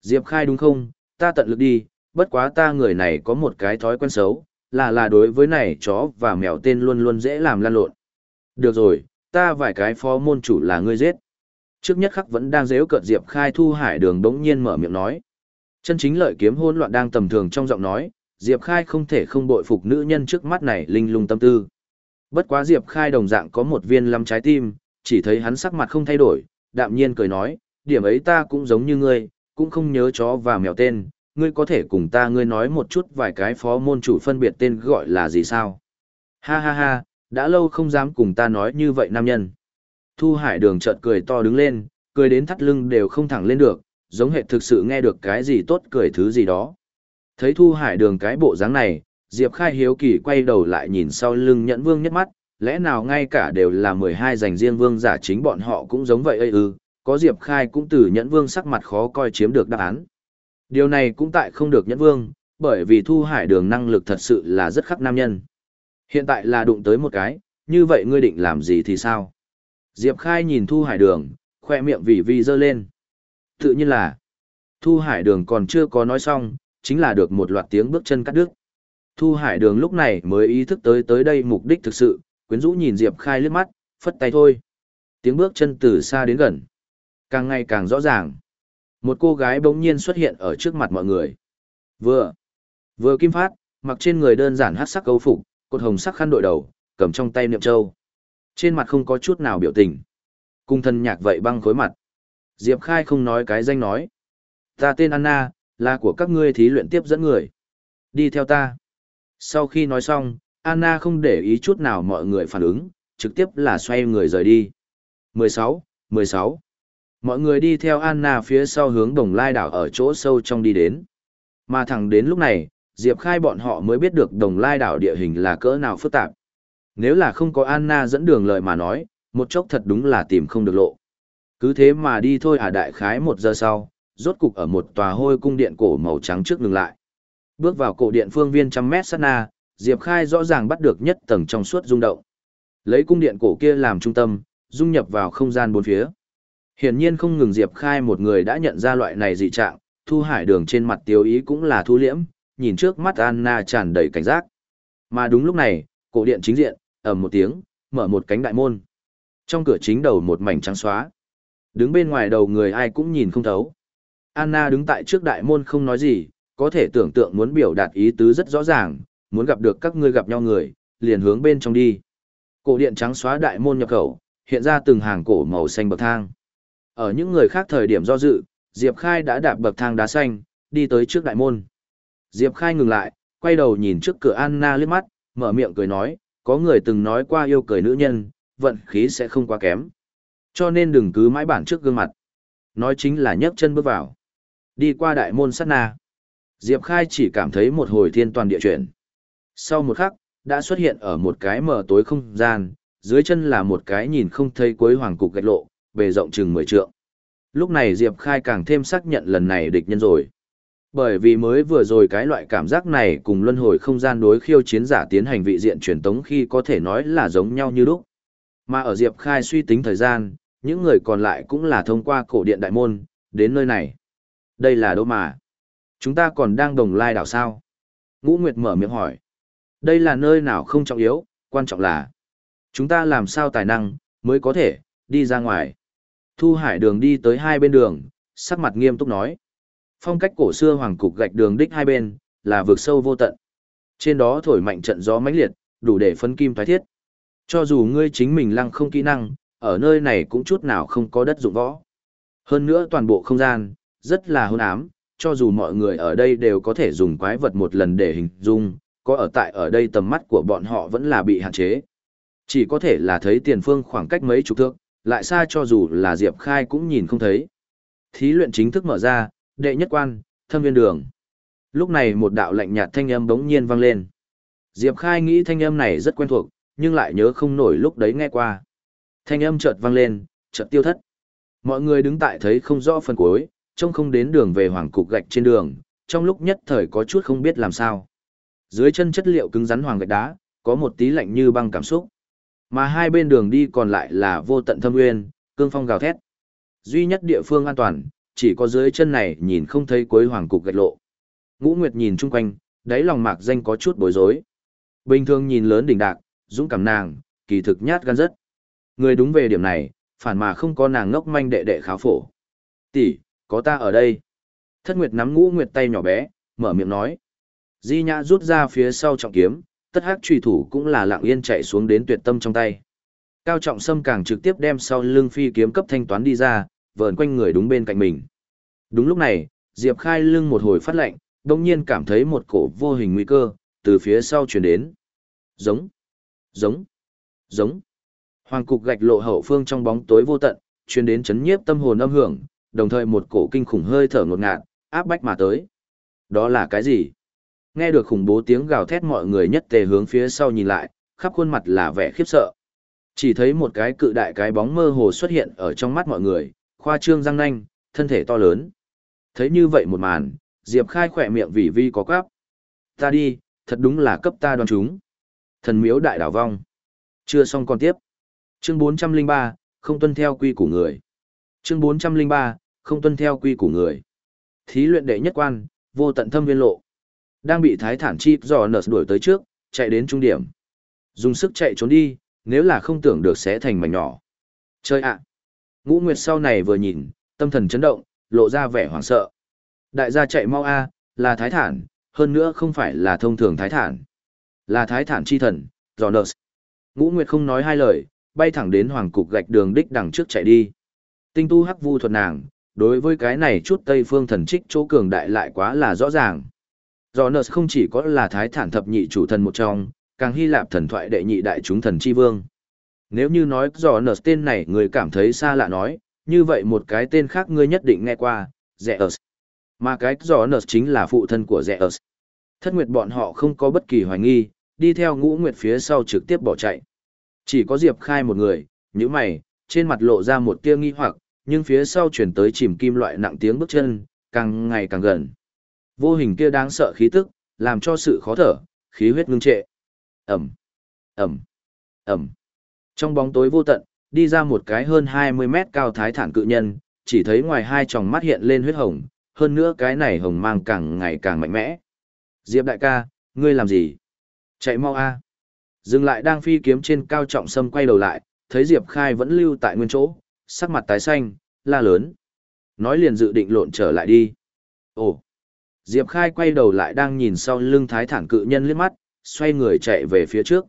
Diệp Khai đúng không, ta tận lực đi, bất quá ta người này có một cái thói quen xấu, là là đối với này chó và mèo tên luôn luôn dễ làm lan lộn. Được rồi, ta vài cái phó môn chủ là ngươi giết. Trước nhất khắc vẫn đang dễu cợt Diệp Khai thu hải đường đống nhiên mở miệng nói. Chân chính lợi kiếm hỗn loạn đang tầm thường trong giọng nói, Diệp Khai không thể không bội phục nữ nhân trước mắt này linh lung tâm tư. Bất quá Diệp Khai đồng dạng có một viên lăm trái tim, chỉ thấy hắn sắc mặt không thay đổi, đạm nhiên cười nói, điểm ấy ta cũng giống như ngươi, cũng không nhớ chó và mèo tên, ngươi có thể cùng ta ngươi nói một chút vài cái phó môn chủ phân biệt tên gọi là gì sao? Ha ha ha, đã lâu không dám cùng ta nói như vậy nam nhân. Thu Hải Đường chợt cười to đứng lên, cười đến thắt lưng đều không thẳng lên được, giống hệ thực sự nghe được cái gì tốt cười thứ gì đó. Thấy Thu Hải Đường cái bộ dáng này, Diệp Khai hiếu kỳ quay đầu lại nhìn sau lưng Nhẫn Vương nhất mắt, lẽ nào ngay cả đều là 12 dành riêng vương giả chính bọn họ cũng giống vậy ư? Ừ, có Diệp Khai cũng từ Nhẫn Vương sắc mặt khó coi chiếm được đáp án. Điều này cũng tại không được Nhẫn Vương, bởi vì Thu Hải Đường năng lực thật sự là rất khắc nam nhân. Hiện tại là đụng tới một cái, như vậy ngươi định làm gì thì sao? Diệp Khai nhìn Thu Hải Đường, khoe miệng vì vi dơ lên. Tự nhiên là, Thu Hải Đường còn chưa có nói xong, chính là được một loạt tiếng bước chân cắt đứt. Thu Hải Đường lúc này mới ý thức tới tới đây mục đích thực sự, quyến rũ nhìn Diệp Khai lướt mắt, phất tay thôi. Tiếng bước chân từ xa đến gần, càng ngày càng rõ ràng. Một cô gái bỗng nhiên xuất hiện ở trước mặt mọi người. Vừa, vừa kim phát, mặc trên người đơn giản hát sắc câu phục, cột hồng sắc khăn đội đầu, cầm trong tay niệm châu. Trên mặt không có chút nào biểu tình. Cung thân nhạc vậy băng khối mặt. Diệp Khai không nói cái danh nói. Ta tên Anna, là của các ngươi thí luyện tiếp dẫn người. Đi theo ta. Sau khi nói xong, Anna không để ý chút nào mọi người phản ứng, trực tiếp là xoay người rời đi. 16, 16. Mọi người đi theo Anna phía sau hướng đồng lai đảo ở chỗ sâu trong đi đến. Mà thẳng đến lúc này, Diệp Khai bọn họ mới biết được đồng lai đảo địa hình là cỡ nào phức tạp. Nếu là không có Anna dẫn đường lời mà nói, một chốc thật đúng là tìm không được lộ. Cứ thế mà đi thôi à đại khái một giờ sau, rốt cục ở một tòa hôi cung điện cổ màu trắng trước ngừng lại. Bước vào cổ điện phương viên trăm mét sát na, Diệp Khai rõ ràng bắt được nhất tầng trong suốt rung động. Lấy cung điện cổ kia làm trung tâm, dung nhập vào không gian bốn phía. Hiển nhiên không ngừng Diệp Khai một người đã nhận ra loại này dị trạng, Thu Hải Đường trên mặt tiêu ý cũng là thu liễm, nhìn trước mắt Anna tràn đầy cảnh giác. Mà đúng lúc này, cổ điện chính diện, ầm một tiếng, mở một cánh đại môn. Trong cửa chính đầu một mảnh trắng xóa. Đứng bên ngoài đầu người ai cũng nhìn không thấu. Anna đứng tại trước đại môn không nói gì, có thể tưởng tượng muốn biểu đạt ý tứ rất rõ ràng, muốn gặp được các ngươi gặp nhau người, liền hướng bên trong đi. Cổ điện trắng xóa đại môn nhập khẩu, hiện ra từng hàng cổ màu xanh bậc thang. Ở những người khác thời điểm do dự, Diệp Khai đã đạp bậc thang đá xanh, đi tới trước đại môn. Diệp Khai ngừng lại, quay đầu nhìn trước cửa Anna liếc mắt, mở miệng cười nói, có người từng nói qua yêu cười nữ nhân, vận khí sẽ không quá kém. Cho nên đừng cứ mãi bản trước gương mặt. Nói chính là nhấc chân bước vào. Đi qua đại môn sát na. Diệp Khai chỉ cảm thấy một hồi thiên toàn địa chuyển. Sau một khắc, đã xuất hiện ở một cái mở tối không gian, dưới chân là một cái nhìn không thấy cuối hoàng cục gạch lộ, bề rộng chừng 10 trượng. Lúc này Diệp Khai càng thêm xác nhận lần này địch nhân rồi. Bởi vì mới vừa rồi cái loại cảm giác này cùng luân hồi không gian đối khiêu chiến giả tiến hành vị diện truyền tống khi có thể nói là giống nhau như lúc. Mà ở Diệp Khai suy tính thời gian, những người còn lại cũng là thông qua cổ điện đại môn, đến nơi này. Đây là đâu mà? Chúng ta còn đang đồng lai đảo sao? Ngũ Nguyệt mở miệng hỏi. Đây là nơi nào không trọng yếu, quan trọng là chúng ta làm sao tài năng, mới có thể, đi ra ngoài. Thu Hải đường đi tới hai bên đường, sắc mặt nghiêm túc nói. Phong cách cổ xưa hoàng cục gạch đường đích hai bên, là vực sâu vô tận. Trên đó thổi mạnh trận gió mãnh liệt, đủ để phân kim thoái thiết. Cho dù ngươi chính mình lăng không kỹ năng, ở nơi này cũng chút nào không có đất dụng võ. Hơn nữa toàn bộ không gian, rất là hôn ám, cho dù mọi người ở đây đều có thể dùng quái vật một lần để hình dung, có ở tại ở đây tầm mắt của bọn họ vẫn là bị hạn chế. Chỉ có thể là thấy tiền phương khoảng cách mấy chục thước, lại xa cho dù là Diệp Khai cũng nhìn không thấy. Thí luyện chính thức mở ra, đệ nhất quan, thâm viên đường. Lúc này một đạo lạnh nhạt thanh âm bỗng nhiên vang lên. Diệp Khai nghĩ thanh âm này rất quen thuộc, nhưng lại nhớ không nổi lúc đấy nghe qua. Thanh âm chợt vang lên, chợt tiêu thất. Mọi người đứng tại thấy không rõ phần cuối, trông không đến đường về hoàng cục gạch trên đường, trong lúc nhất thời có chút không biết làm sao. Dưới chân chất liệu cứng rắn hoàng gạch đá, có một tí lạnh như băng cảm xúc. Mà hai bên đường đi còn lại là vô tận thâm nguyên, cương phong gào thét. Duy nhất địa phương an toàn, chỉ có dưới chân này nhìn không thấy cuối hoàng cục gạch lộ. Ngũ Nguyệt nhìn chung quanh, đáy lòng mạc danh có chút bối rối. Bình thường nhìn lớn đỉnh đạc, dũng cảm nàng, kỳ thực nhát gan rất. Người đúng về điểm này, phản mà không có nàng ngốc manh đệ đệ kháo phổ. Tỷ, có ta ở đây. Thất Nguyệt nắm Ngũ Nguyệt tay nhỏ bé, mở miệng nói. Di Nhã rút ra phía sau trọng kiếm, tất hắc trùy thủ cũng là lặng yên chạy xuống đến tuyệt tâm trong tay. Cao trọng sâm càng trực tiếp đem sau lưng phi kiếm cấp thanh toán đi ra, vờn quanh người đúng bên cạnh mình. Đúng lúc này, Diệp Khai lưng một hồi phát lạnh, đồng nhiên cảm thấy một cổ vô hình nguy cơ, từ phía sau chuyển đến. Giống, giống, giống. Hoàng cục gạch lộ hậu phương trong bóng tối vô tận, truyền đến chấn nhiếp tâm hồn âm hưởng, đồng thời một cổ kinh khủng hơi thở ngột ngạt, áp bách mà tới. Đó là cái gì? Nghe được khủng bố tiếng gào thét mọi người nhất tề hướng phía sau nhìn lại, khắp khuôn mặt là vẻ khiếp sợ. Chỉ thấy một cái cự đại cái bóng mơ hồ xuất hiện ở trong mắt mọi người, khoa trương răng nanh, thân thể to lớn. Thấy như vậy một màn, Diệp Khai khỏe miệng vì vi có quáp. Ta đi, thật đúng là cấp ta đoán chúng. Thần miếu đại đảo vong. Chưa xong còn tiếp. Chương 403, không tuân theo quy của người. Chương 403, không tuân theo quy của người. Thí luyện đệ nhất quan, vô tận thâm viên lộ. Đang bị thái thản chi do nợ đuổi tới trước, chạy đến trung điểm. Dùng sức chạy trốn đi, nếu là không tưởng được sẽ thành mảnh nhỏ. Chơi ạ! Ngũ Nguyệt sau này vừa nhìn, tâm thần chấn động, lộ ra vẻ hoảng sợ. Đại gia chạy mau a, là thái thản, hơn nữa không phải là thông thường thái thản. Là thái thản chi thần, Jonas. Ngũ Nguyệt không nói hai lời, bay thẳng đến hoàng cục gạch đường đích đằng trước chạy đi. Tinh tu hắc vu thuật nàng, đối với cái này chút Tây phương thần trích chỗ cường đại lại quá là rõ ràng. Jonas không chỉ có là thái thản thập nhị chủ thần một trong, càng Hy Lạp thần thoại đệ nhị đại chúng thần chi vương. Nếu như nói Jonas tên này người cảm thấy xa lạ nói, như vậy một cái tên khác ngươi nhất định nghe qua, Zeus. Mà cái Jonas chính là phụ thân của Zeus. Thất Nguyệt bọn họ không có bất kỳ hoài nghi, đi theo ngũ Nguyệt phía sau trực tiếp bỏ chạy. Chỉ có Diệp Khai một người, như mày, trên mặt lộ ra một tia nghi hoặc, nhưng phía sau chuyển tới chìm kim loại nặng tiếng bước chân, càng ngày càng gần. Vô hình kia đáng sợ khí tức, làm cho sự khó thở, khí huyết ngưng trệ. Ẩm, Ẩm, Ẩm. Trong bóng tối vô tận, đi ra một cái hơn 20 mét cao thái thản cự nhân, chỉ thấy ngoài hai tròng mắt hiện lên huyết hồng, hơn nữa cái này hồng mang càng ngày càng mạnh mẽ. Diệp đại ca, ngươi làm gì? Chạy mau a. Dừng lại đang phi kiếm trên cao trọng sâm quay đầu lại, thấy Diệp Khai vẫn lưu tại nguyên chỗ, sắc mặt tái xanh, la lớn. Nói liền dự định lộn trở lại đi. Ồ! Diệp Khai quay đầu lại đang nhìn sau lưng thái thản cự nhân liếc mắt, xoay người chạy về phía trước.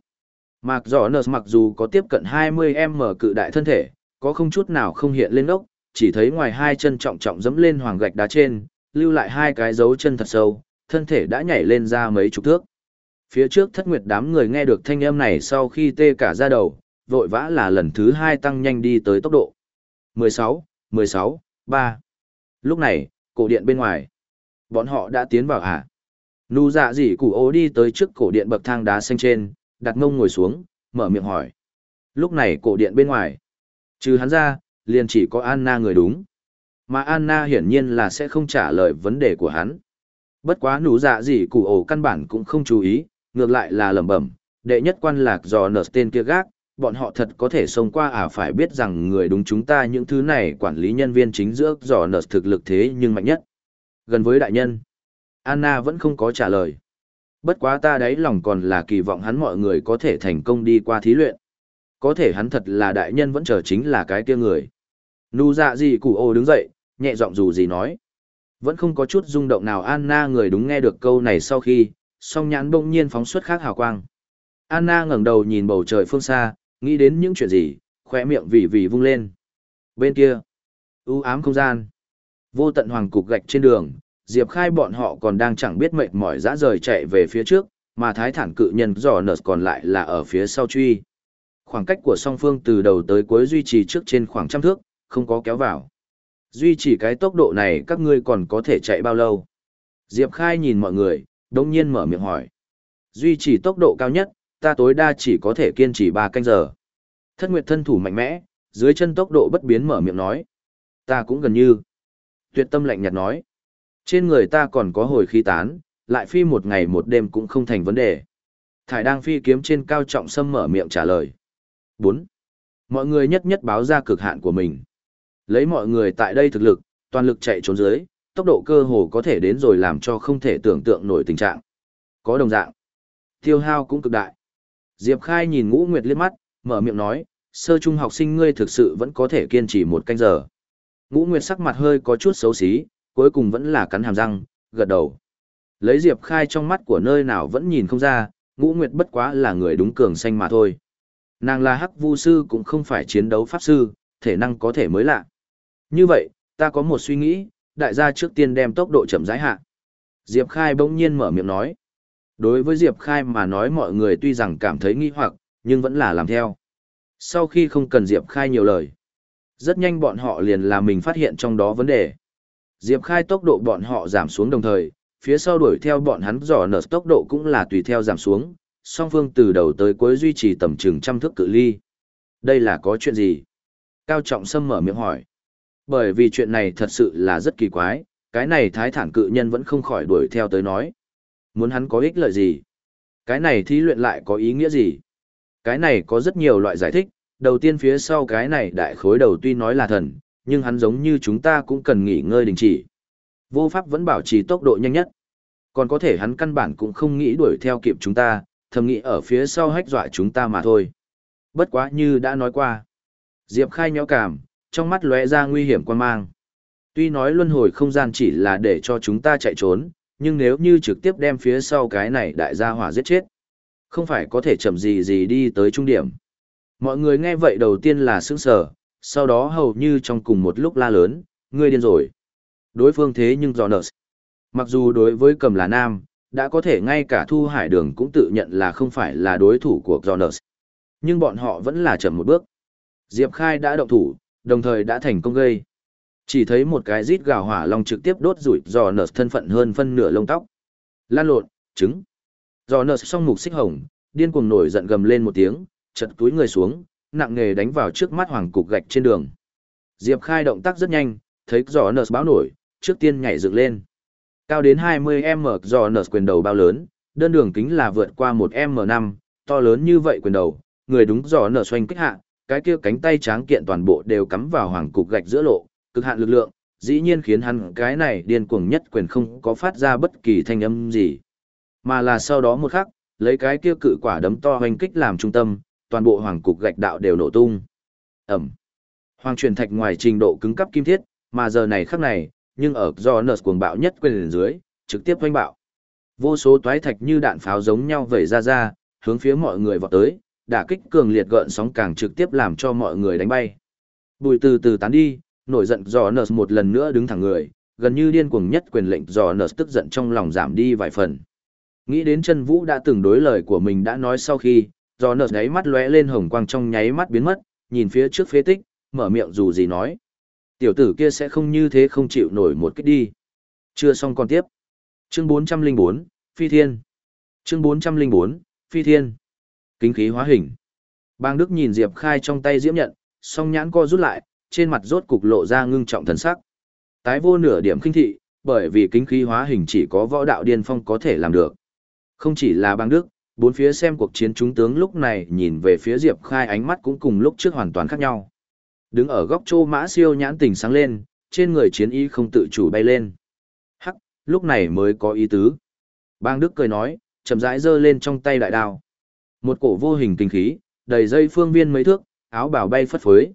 Mạc Giỏ Nờ mặc dù có tiếp cận 20m cự đại thân thể, có không chút nào không hiện lên ốc, chỉ thấy ngoài hai chân trọng trọng dẫm lên hoàng gạch đá trên, lưu lại hai cái dấu chân thật sâu, thân thể đã nhảy lên ra mấy chục thước. Phía trước thất nguyệt đám người nghe được thanh âm này sau khi tê cả ra đầu, vội vã là lần thứ hai tăng nhanh đi tới tốc độ. 16, 16, 3. Lúc này, cổ điện bên ngoài. Bọn họ đã tiến vào hả? Nụ dạ dỉ củ ố đi tới trước cổ điện bậc thang đá xanh trên, đặt mông ngồi xuống, mở miệng hỏi. Lúc này cổ điện bên ngoài. Trừ hắn ra, liền chỉ có Anna người đúng. Mà Anna hiển nhiên là sẽ không trả lời vấn đề của hắn. Bất quá nụ dạ gì Củ ổ căn bản cũng không chú ý, ngược lại là lẩm bẩm, đệ nhất quan lạc do nở tên kia gác, bọn họ thật có thể xông qua à phải biết rằng người đúng chúng ta những thứ này quản lý nhân viên chính giữa dò nở thực lực thế nhưng mạnh nhất. Gần với đại nhân, Anna vẫn không có trả lời. Bất quá ta đấy lòng còn là kỳ vọng hắn mọi người có thể thành công đi qua thí luyện. Có thể hắn thật là đại nhân vẫn chờ chính là cái kia người. Nụ dạ gì cụ ô đứng dậy, nhẹ giọng dù gì nói. Vẫn không có chút rung động nào Anna người đúng nghe được câu này sau khi, song nhãn bỗng nhiên phóng xuất khác hào quang. Anna ngẩng đầu nhìn bầu trời phương xa, nghĩ đến những chuyện gì, khỏe miệng vì vì vung lên. Bên kia, u ám không gian, vô tận hoàng cục gạch trên đường, Diệp Khai bọn họ còn đang chẳng biết mệt mỏi dã rời chạy về phía trước, mà thái thản cự nhân giò nợt còn lại là ở phía sau truy. Khoảng cách của song phương từ đầu tới cuối duy trì trước trên khoảng trăm thước, không có kéo vào. Duy trì cái tốc độ này các ngươi còn có thể chạy bao lâu? Diệp Khai nhìn mọi người, đồng nhiên mở miệng hỏi. Duy trì tốc độ cao nhất, ta tối đa chỉ có thể kiên trì 3 canh giờ. Thất Nguyệt thân thủ mạnh mẽ, dưới chân tốc độ bất biến mở miệng nói. Ta cũng gần như. Tuyệt tâm lạnh nhạt nói. Trên người ta còn có hồi khí tán, lại phi một ngày một đêm cũng không thành vấn đề. Thải đang phi kiếm trên cao trọng sâm mở miệng trả lời. 4. Mọi người nhất nhất báo ra cực hạn của mình. Lấy mọi người tại đây thực lực, toàn lực chạy trốn dưới, tốc độ cơ hồ có thể đến rồi làm cho không thể tưởng tượng nổi tình trạng. Có đồng dạng. Tiêu hao cũng cực đại. Diệp Khai nhìn Ngũ Nguyệt liếc mắt, mở miệng nói, sơ trung học sinh ngươi thực sự vẫn có thể kiên trì một canh giờ. Ngũ Nguyệt sắc mặt hơi có chút xấu xí, cuối cùng vẫn là cắn hàm răng, gật đầu. Lấy Diệp Khai trong mắt của nơi nào vẫn nhìn không ra, Ngũ Nguyệt bất quá là người đúng cường xanh mà thôi. Nàng là hắc vu sư cũng không phải chiến đấu pháp sư, thể năng có thể mới lạ. Như vậy, ta có một suy nghĩ, đại gia trước tiên đem tốc độ chậm rãi hạ. Diệp Khai bỗng nhiên mở miệng nói. Đối với Diệp Khai mà nói mọi người tuy rằng cảm thấy nghi hoặc, nhưng vẫn là làm theo. Sau khi không cần Diệp Khai nhiều lời, rất nhanh bọn họ liền là mình phát hiện trong đó vấn đề. Diệp Khai tốc độ bọn họ giảm xuống đồng thời, phía sau đuổi theo bọn hắn dò nở tốc độ cũng là tùy theo giảm xuống, song phương từ đầu tới cuối duy trì tầm chừng trăm thước cự ly. Đây là có chuyện gì? Cao Trọng Sâm mở miệng hỏi. Bởi vì chuyện này thật sự là rất kỳ quái, cái này thái thản cự nhân vẫn không khỏi đuổi theo tới nói. Muốn hắn có ích lợi gì? Cái này thí luyện lại có ý nghĩa gì? Cái này có rất nhiều loại giải thích, đầu tiên phía sau cái này đại khối đầu tuy nói là thần, nhưng hắn giống như chúng ta cũng cần nghỉ ngơi đình chỉ. Vô pháp vẫn bảo trì tốc độ nhanh nhất. Còn có thể hắn căn bản cũng không nghĩ đuổi theo kịp chúng ta, thầm nghĩ ở phía sau hách dọa chúng ta mà thôi. Bất quá như đã nói qua. Diệp khai nhéo cảm, trong mắt lóe ra nguy hiểm quan mang. Tuy nói luân hồi không gian chỉ là để cho chúng ta chạy trốn, nhưng nếu như trực tiếp đem phía sau cái này đại gia hỏa giết chết, không phải có thể chậm gì gì đi tới trung điểm. Mọi người nghe vậy đầu tiên là sững sờ, sau đó hầu như trong cùng một lúc la lớn, ngươi điên rồi. Đối phương thế nhưng do nợ. Mặc dù đối với cầm là nam, đã có thể ngay cả thu hải đường cũng tự nhận là không phải là đối thủ của Jonas. Nhưng bọn họ vẫn là chậm một bước. Diệp Khai đã động thủ, đồng thời đã thành công gây. Chỉ thấy một cái rít gào hỏa long trực tiếp đốt rủi dò nợ thân phận hơn phân nửa lông tóc. Lan lộn, trứng. Dò nợ song mục xích hồng, điên cuồng nổi giận gầm lên một tiếng, chật túi người xuống, nặng nghề đánh vào trước mắt hoàng cục gạch trên đường. Diệp Khai động tác rất nhanh, thấy giò nợ báo nổi, trước tiên nhảy dựng lên. Cao đến 20m giò nợ quyền đầu bao lớn, đơn đường kính là vượt qua một m 5 to lớn như vậy quyền đầu, người đúng giò nợ xoanh kích hạ, cái kia cánh tay tráng kiện toàn bộ đều cắm vào hoàng cục gạch giữa lộ, cực hạn lực lượng, dĩ nhiên khiến hắn cái này điên cuồng nhất quyền không có phát ra bất kỳ thanh âm gì. Mà là sau đó một khắc, lấy cái kia cự quả đấm to hoành kích làm trung tâm, toàn bộ hoàng cục gạch đạo đều nổ tung. Ẩm. Hoàng truyền thạch ngoài trình độ cứng cấp kim thiết, mà giờ này khắc này, nhưng ở do nợ cuồng bạo nhất quyền dưới, trực tiếp hoành bạo. Vô số toái thạch như đạn pháo giống nhau vẩy ra ra, hướng phía mọi người vọt tới, đả kích cường liệt gợn sóng càng trực tiếp làm cho mọi người đánh bay. Bùi từ từ tán đi, nổi giận do nợ một lần nữa đứng thẳng người, gần như điên cuồng nhất quyền lệnh do nợ tức giận trong lòng giảm đi vài phần. Nghĩ đến chân vũ đã từng đối lời của mình đã nói sau khi, do nợ nháy mắt lóe lên hồng quang trong nháy mắt biến mất, nhìn phía trước phế tích, mở miệng dù gì nói. Tiểu tử kia sẽ không như thế không chịu nổi một kích đi. Chưa xong còn tiếp. Chương 404, Phi Thiên. Chương 404, Phi Thiên. Kính khí hóa hình. Bang Đức nhìn Diệp Khai trong tay diễm nhận, song nhãn co rút lại, trên mặt rốt cục lộ ra ngưng trọng thần sắc. Tái vô nửa điểm kinh thị, bởi vì kính khí hóa hình chỉ có võ đạo điên phong có thể làm được. Không chỉ là bang Đức, bốn phía xem cuộc chiến chúng tướng lúc này nhìn về phía Diệp Khai ánh mắt cũng cùng lúc trước hoàn toàn khác nhau. Đứng ở góc chô mã siêu nhãn tình sáng lên, trên người chiến ý không tự chủ bay lên. Hắc, lúc này mới có ý tứ. Bang Đức cười nói, chậm rãi giơ lên trong tay đại đao. Một cổ vô hình kinh khí, đầy dây phương viên mấy thước, áo bào bay phất phới.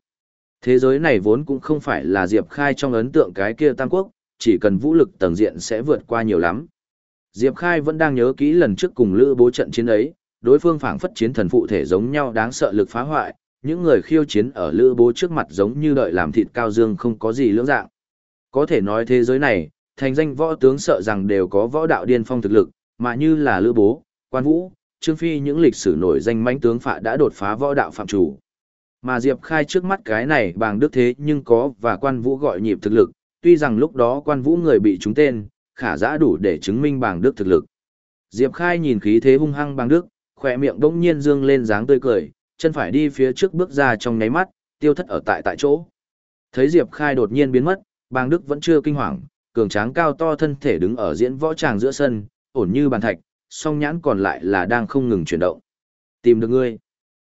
Thế giới này vốn cũng không phải là Diệp Khai trong ấn tượng cái kia Tam Quốc, chỉ cần vũ lực tầng diện sẽ vượt qua nhiều lắm. Diệp Khai vẫn đang nhớ kỹ lần trước cùng Lữ Bố trận chiến ấy, đối phương phảng phất chiến thần phụ thể giống nhau đáng sợ lực phá hoại, những người khiêu chiến ở Lữ Bố trước mặt giống như đợi làm thịt cao dương không có gì lưỡng dạng. Có thể nói thế giới này, thành danh võ tướng sợ rằng đều có võ đạo điên phong thực lực, mà như là Lữ Bố, Quan Vũ, Trương Phi những lịch sử nổi danh mãnh tướng phạ đã đột phá võ đạo phạm chủ. Mà Diệp Khai trước mắt cái này bằng đức thế nhưng có và quan vũ gọi nhịp thực lực, tuy rằng lúc đó quan vũ người bị trúng tên, khả giã đủ để chứng minh bàng đức thực lực. Diệp Khai nhìn khí thế hung hăng bàng đức, khỏe miệng bỗng nhiên dương lên dáng tươi cười, chân phải đi phía trước bước ra trong nháy mắt, tiêu thất ở tại tại chỗ. Thấy Diệp Khai đột nhiên biến mất, bàng đức vẫn chưa kinh hoàng, cường tráng cao to thân thể đứng ở diễn võ tràng giữa sân, ổn như bàn thạch, song nhãn còn lại là đang không ngừng chuyển động. Tìm được ngươi.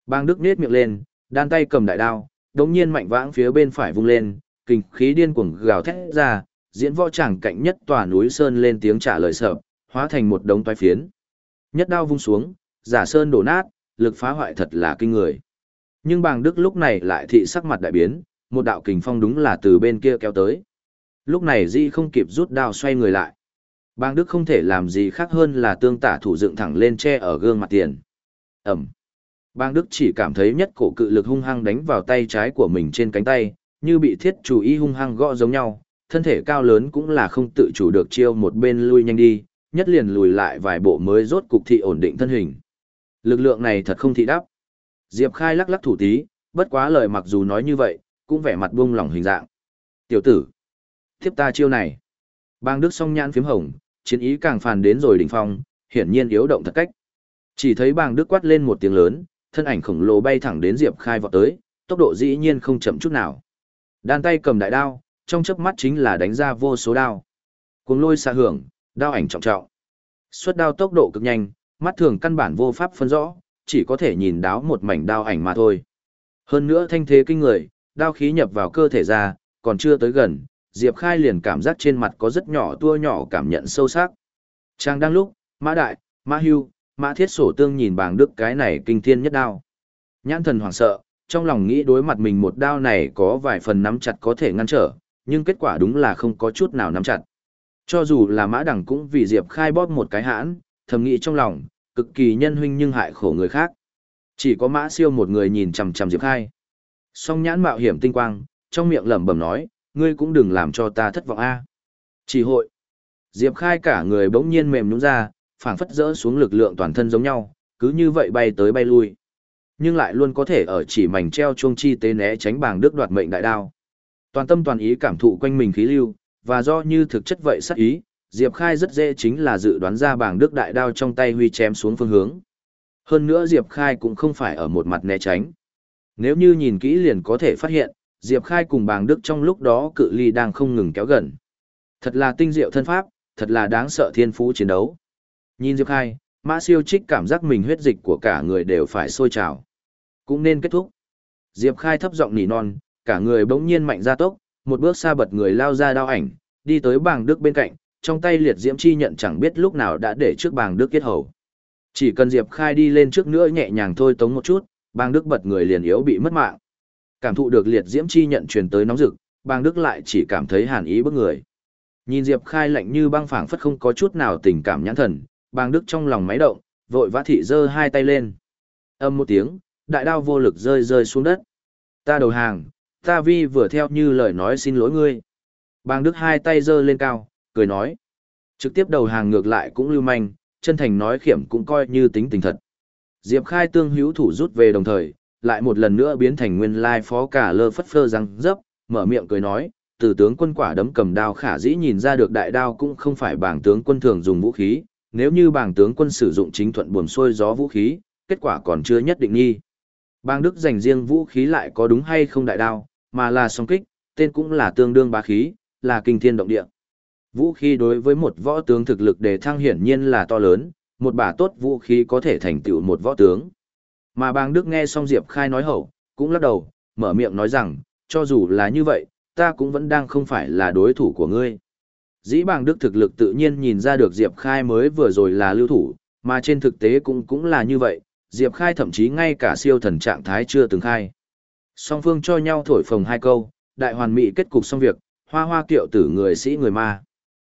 Bang Đức nết miệng lên, đan tay cầm đại đao, đống nhiên mạnh vãng phía bên phải vung lên, kinh khí điên cuồng gào thét ra, diễn võ tràng cạnh nhất tòa núi sơn lên tiếng trả lời sợ, hóa thành một đống toái phiến. Nhất đao vung xuống, giả sơn đổ nát, lực phá hoại thật là kinh người. Nhưng bàng đức lúc này lại thị sắc mặt đại biến, một đạo kình phong đúng là từ bên kia kéo tới. Lúc này Di không kịp rút đao xoay người lại. Bàng đức không thể làm gì khác hơn là tương tả thủ dựng thẳng lên che ở gương mặt tiền. Ẩm. Bang Đức chỉ cảm thấy nhất cổ cự lực hung hăng đánh vào tay trái của mình trên cánh tay, như bị thiết chủ y hung hăng gõ giống nhau, thân thể cao lớn cũng là không tự chủ được chiêu một bên lui nhanh đi, nhất liền lùi lại vài bộ mới rốt cục thị ổn định thân hình. Lực lượng này thật không thị đáp. Diệp Khai lắc lắc thủ tí, bất quá lời mặc dù nói như vậy, cũng vẻ mặt buông lỏng hình dạng. Tiểu tử, tiếp ta chiêu này. Bang Đức song nhãn phím hồng, chiến ý càng phàn đến rồi đỉnh phong, hiển nhiên yếu động thật cách. Chỉ thấy bang Đức quát lên một tiếng lớn, thân ảnh khổng lồ bay thẳng đến Diệp Khai vọt tới, tốc độ dĩ nhiên không chậm chút nào. Đan tay cầm đại đao, trong chớp mắt chính là đánh ra vô số đao. Cuồng lôi xa hưởng, đao ảnh trọng trọng. Xuất đao tốc độ cực nhanh, mắt thường căn bản vô pháp phân rõ, chỉ có thể nhìn đáo một mảnh đao ảnh mà thôi. Hơn nữa thanh thế kinh người, đao khí nhập vào cơ thể ra, còn chưa tới gần, Diệp Khai liền cảm giác trên mặt có rất nhỏ tua nhỏ cảm nhận sâu sắc. Trang đang lúc, Mã Đại, Mã Hưu, Mã Thiết Sổ Tương nhìn bàng đức cái này kinh thiên nhất đao. Nhãn thần hoảng sợ, trong lòng nghĩ đối mặt mình một đao này có vài phần nắm chặt có thể ngăn trở, nhưng kết quả đúng là không có chút nào nắm chặt. Cho dù là Mã đẳng cũng vì Diệp Khai bóp một cái hãn, thầm nghĩ trong lòng, cực kỳ nhân huynh nhưng hại khổ người khác. Chỉ có Mã Siêu một người nhìn chằm chằm Diệp Khai. Song nhãn mạo hiểm tinh quang, trong miệng lẩm bẩm nói, ngươi cũng đừng làm cho ta thất vọng a. Chỉ hội. Diệp Khai cả người bỗng nhiên mềm nhũn ra, phảng phất rỡ xuống lực lượng toàn thân giống nhau, cứ như vậy bay tới bay lui. Nhưng lại luôn có thể ở chỉ mảnh treo chuông chi tế né tránh bàng đức đoạt mệnh đại đao. Toàn tâm toàn ý cảm thụ quanh mình khí lưu, và do như thực chất vậy sát ý, Diệp Khai rất dễ chính là dự đoán ra bàng đức đại đao trong tay huy chém xuống phương hướng. Hơn nữa Diệp Khai cũng không phải ở một mặt né tránh. Nếu như nhìn kỹ liền có thể phát hiện, Diệp Khai cùng bàng đức trong lúc đó cự ly đang không ngừng kéo gần. Thật là tinh diệu thân pháp, thật là đáng sợ thiên phú chiến đấu. Nhìn Diệp Khai, Mã Siêu Trích cảm giác mình huyết dịch của cả người đều phải sôi trào. Cũng nên kết thúc. Diệp Khai thấp giọng nỉ non, cả người bỗng nhiên mạnh ra tốc, một bước xa bật người lao ra đao ảnh, đi tới bàng đức bên cạnh, trong tay liệt diễm chi nhận chẳng biết lúc nào đã để trước bàng đức kết hầu. Chỉ cần Diệp Khai đi lên trước nữa nhẹ nhàng thôi tống một chút, bàng đức bật người liền yếu bị mất mạng. Cảm thụ được liệt diễm chi nhận truyền tới nóng rực, bàng đức lại chỉ cảm thấy hàn ý bức người. Nhìn Diệp Khai lạnh như băng phảng phất không có chút nào tình cảm nhãn thần, bàng đức trong lòng máy động, vội vã thị giơ hai tay lên. Âm một tiếng, đại đao vô lực rơi rơi xuống đất. Ta đầu hàng, ta vi vừa theo như lời nói xin lỗi ngươi. Bàng đức hai tay giơ lên cao, cười nói. Trực tiếp đầu hàng ngược lại cũng lưu manh, chân thành nói khiểm cũng coi như tính tình thật. Diệp Khai tương hữu thủ rút về đồng thời, lại một lần nữa biến thành nguyên lai phó cả lơ phất phơ răng dấp, mở miệng cười nói, từ tướng quân quả đấm cầm đao khả dĩ nhìn ra được đại đao cũng không phải bảng tướng quân thường dùng vũ khí, nếu như bảng tướng quân sử dụng chính thuận buồm xuôi gió vũ khí, kết quả còn chưa nhất định nghi. Bang Đức dành riêng vũ khí lại có đúng hay không đại đao, mà là song kích, tên cũng là tương đương bá khí, là kinh thiên động địa. Vũ khí đối với một võ tướng thực lực đề thăng hiển nhiên là to lớn, một bả tốt vũ khí có thể thành tựu một võ tướng. Mà bang Đức nghe xong Diệp Khai nói hậu, cũng lắc đầu, mở miệng nói rằng, cho dù là như vậy, ta cũng vẫn đang không phải là đối thủ của ngươi. Dĩ bang Đức thực lực tự nhiên nhìn ra được Diệp Khai mới vừa rồi là lưu thủ, mà trên thực tế cũng cũng là như vậy, Diệp Khai thậm chí ngay cả siêu thần trạng thái chưa từng khai. Song phương cho nhau thổi phồng hai câu, đại hoàn mỹ kết cục xong việc, hoa hoa kiệu tử người sĩ người ma.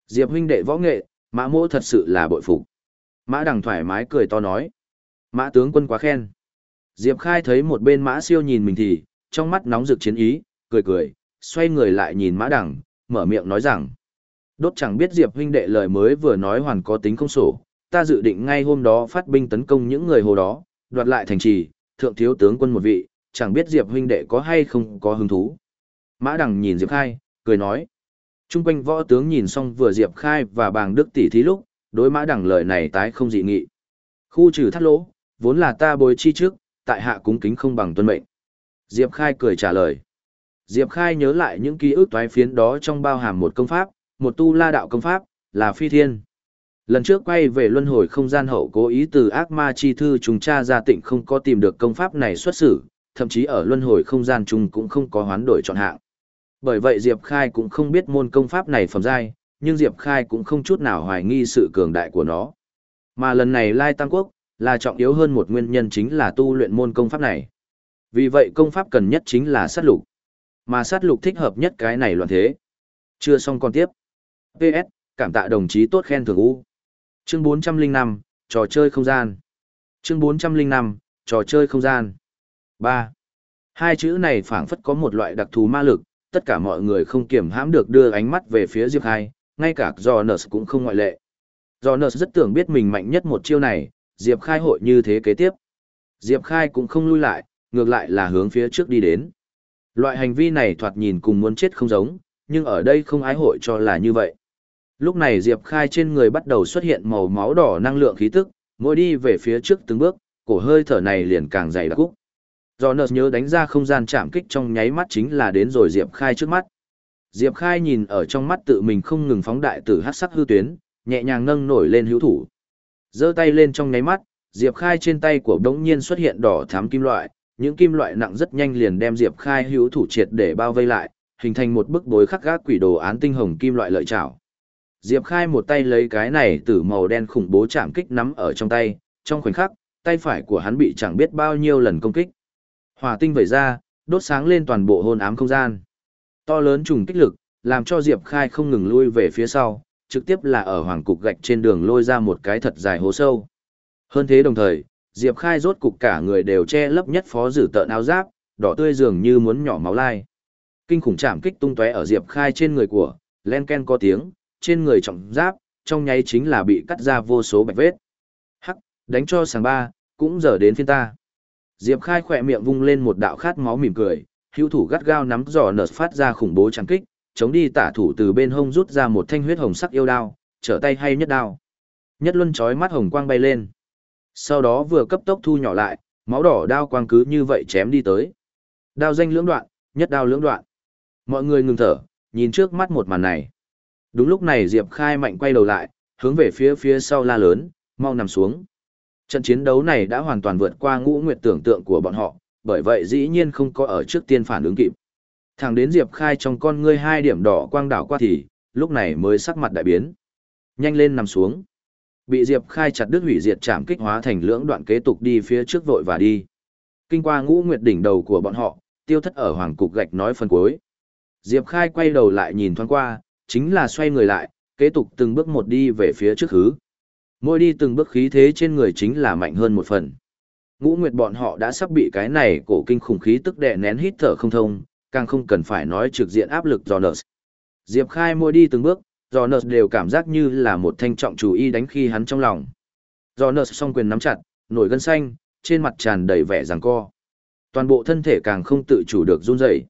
Diệp huynh đệ võ nghệ, mã mỗ thật sự là bội phục. Mã đằng thoải mái cười to nói. Mã tướng quân quá khen. Diệp khai thấy một bên mã siêu nhìn mình thì, trong mắt nóng rực chiến ý, cười cười, xoay người lại nhìn mã đằng, mở miệng nói rằng. Đốt chẳng biết Diệp huynh đệ lời mới vừa nói hoàn có tính không sổ, ta dự định ngay hôm đó phát binh tấn công những người hồ đó, đoạt lại thành trì, thượng thiếu tướng quân một vị, chẳng biết Diệp huynh đệ có hay không có hứng thú. Mã Đằng nhìn Diệp Khai, cười nói. Trung quanh võ tướng nhìn xong vừa Diệp Khai và bàng đức tỷ thí lúc, đối Mã Đằng lời này tái không dị nghị. Khu trừ thắt lỗ, vốn là ta bồi chi trước, tại hạ cúng kính không bằng tuân mệnh. Diệp Khai cười trả lời. Diệp Khai nhớ lại những ký ức toái phiến đó trong bao hàm một công pháp, một tu la đạo công pháp, là phi thiên. Lần trước quay về luân hồi không gian hậu cố ý từ ác ma chi thư chúng cha ra tịnh không có tìm được công pháp này xuất xử, thậm chí ở luân hồi không gian chung cũng không có hoán đổi chọn hạng. Bởi vậy Diệp Khai cũng không biết môn công pháp này phẩm giai, nhưng Diệp Khai cũng không chút nào hoài nghi sự cường đại của nó. Mà lần này Lai Tam Quốc, là trọng yếu hơn một nguyên nhân chính là tu luyện môn công pháp này. Vì vậy công pháp cần nhất chính là sát lục. Mà sát lục thích hợp nhất cái này loạn thế. Chưa xong còn tiếp. PS, cảm tạ đồng chí tốt khen thường U. Chương 405, trò chơi không gian. Chương 405, trò chơi không gian. Ba, Hai chữ này phảng phất có một loại đặc thù ma lực, tất cả mọi người không kiểm hãm được đưa ánh mắt về phía Diệp Khai, ngay cả Jonas cũng không ngoại lệ. Jonas rất tưởng biết mình mạnh nhất một chiêu này, Diệp Khai hội như thế kế tiếp. Diệp Khai cũng không lui lại, ngược lại là hướng phía trước đi đến. Loại hành vi này thoạt nhìn cùng muốn chết không giống, nhưng ở đây không ái hội cho là như vậy. Lúc này Diệp Khai trên người bắt đầu xuất hiện màu máu đỏ năng lượng khí tức, mỗi đi về phía trước từng bước, cổ hơi thở này liền càng dày đặc cúc. Do nợ nhớ đánh ra không gian chạm kích trong nháy mắt chính là đến rồi Diệp Khai trước mắt. Diệp Khai nhìn ở trong mắt tự mình không ngừng phóng đại tử hát sắc hư tuyến, nhẹ nhàng nâng nổi lên hữu thủ. giơ tay lên trong nháy mắt, Diệp Khai trên tay của đống nhiên xuất hiện đỏ thám kim loại, những kim loại nặng rất nhanh liền đem Diệp Khai hữu thủ triệt để bao vây lại, hình thành một bức bối khắc gác quỷ đồ án tinh hồng kim loại lợi chảo. Diệp Khai một tay lấy cái này từ màu đen khủng bố chạm kích nắm ở trong tay, trong khoảnh khắc, tay phải của hắn bị chẳng biết bao nhiêu lần công kích. Hỏa tinh vẩy ra, đốt sáng lên toàn bộ hôn ám không gian. To lớn trùng kích lực, làm cho Diệp Khai không ngừng lui về phía sau, trực tiếp là ở hoàng cục gạch trên đường lôi ra một cái thật dài hố sâu. Hơn thế đồng thời, Diệp Khai rốt cục cả người đều che lấp nhất phó dử tợn áo giáp, đỏ tươi dường như muốn nhỏ máu lai. Kinh khủng chạm kích tung tóe ở Diệp Khai trên người của, len ken có tiếng, trên người trọng giáp, trong nháy chính là bị cắt ra vô số bạch vết. Hắc, đánh cho sàng ba, cũng giờ đến phiên ta. Diệp Khai khỏe miệng vung lên một đạo khát máu mỉm cười, hữu thủ gắt gao nắm giò nợt phát ra khủng bố trắng kích, chống đi tả thủ từ bên hông rút ra một thanh huyết hồng sắc yêu đao, trở tay hay nhất đao. Nhất luân chói mắt hồng quang bay lên. Sau đó vừa cấp tốc thu nhỏ lại, máu đỏ đao quang cứ như vậy chém đi tới. Đao danh lưỡng đoạn, nhất đao lưỡng đoạn. Mọi người ngừng thở, nhìn trước mắt một màn này. Đúng lúc này Diệp Khai mạnh quay đầu lại, hướng về phía phía sau la lớn, mau nằm xuống. Trận chiến đấu này đã hoàn toàn vượt qua ngũ nguyệt tưởng tượng của bọn họ, bởi vậy dĩ nhiên không có ở trước tiên phản ứng kịp. Thẳng đến Diệp Khai trong con ngươi hai điểm đỏ quang đảo qua thì, lúc này mới sắc mặt đại biến. Nhanh lên nằm xuống. Bị Diệp Khai chặt đứt hủy diệt chạm kích hóa thành lưỡng đoạn kế tục đi phía trước vội và đi. Kinh qua ngũ nguyệt đỉnh đầu của bọn họ, tiêu thất ở hoàng cục gạch nói phần cuối. Diệp Khai quay đầu lại nhìn thoáng qua, chính là xoay người lại, kế tục từng bước một đi về phía trước hứ. Mỗi đi từng bước khí thế trên người chính là mạnh hơn một phần. Ngũ Nguyệt bọn họ đã sắp bị cái này cổ kinh khủng khí tức đè nén hít thở không thông, càng không cần phải nói trực diện áp lực Jonas. Diệp Khai mỗi đi từng bước, Jonas đều cảm giác như là một thanh trọng chủ y đánh khi hắn trong lòng. Jonas song quyền nắm chặt, nổi gân xanh, trên mặt tràn đầy vẻ giằng co. Toàn bộ thân thể càng không tự chủ được run rẩy.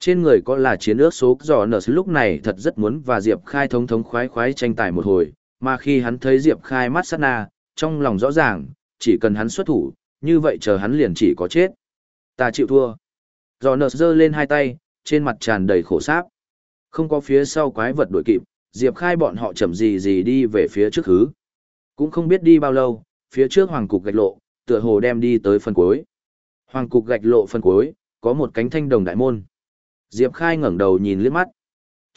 Trên người có là chiến ước số Jonas lúc này thật rất muốn và Diệp Khai thống thống khoái khoái tranh tài một hồi, mà khi hắn thấy Diệp Khai mắt sát na, trong lòng rõ ràng, chỉ cần hắn xuất thủ, như vậy chờ hắn liền chỉ có chết. Ta chịu thua. Jonas giơ lên hai tay, trên mặt tràn đầy khổ sáp. Không có phía sau quái vật đuổi kịp, Diệp Khai bọn họ chậm gì gì đi về phía trước hứ. Cũng không biết đi bao lâu, phía trước hoàng cục gạch lộ, tựa hồ đem đi tới phần cuối. Hoàng cục gạch lộ phần cuối, có một cánh thanh đồng đại môn. Diệp Khai ngẩng đầu nhìn liếc mắt.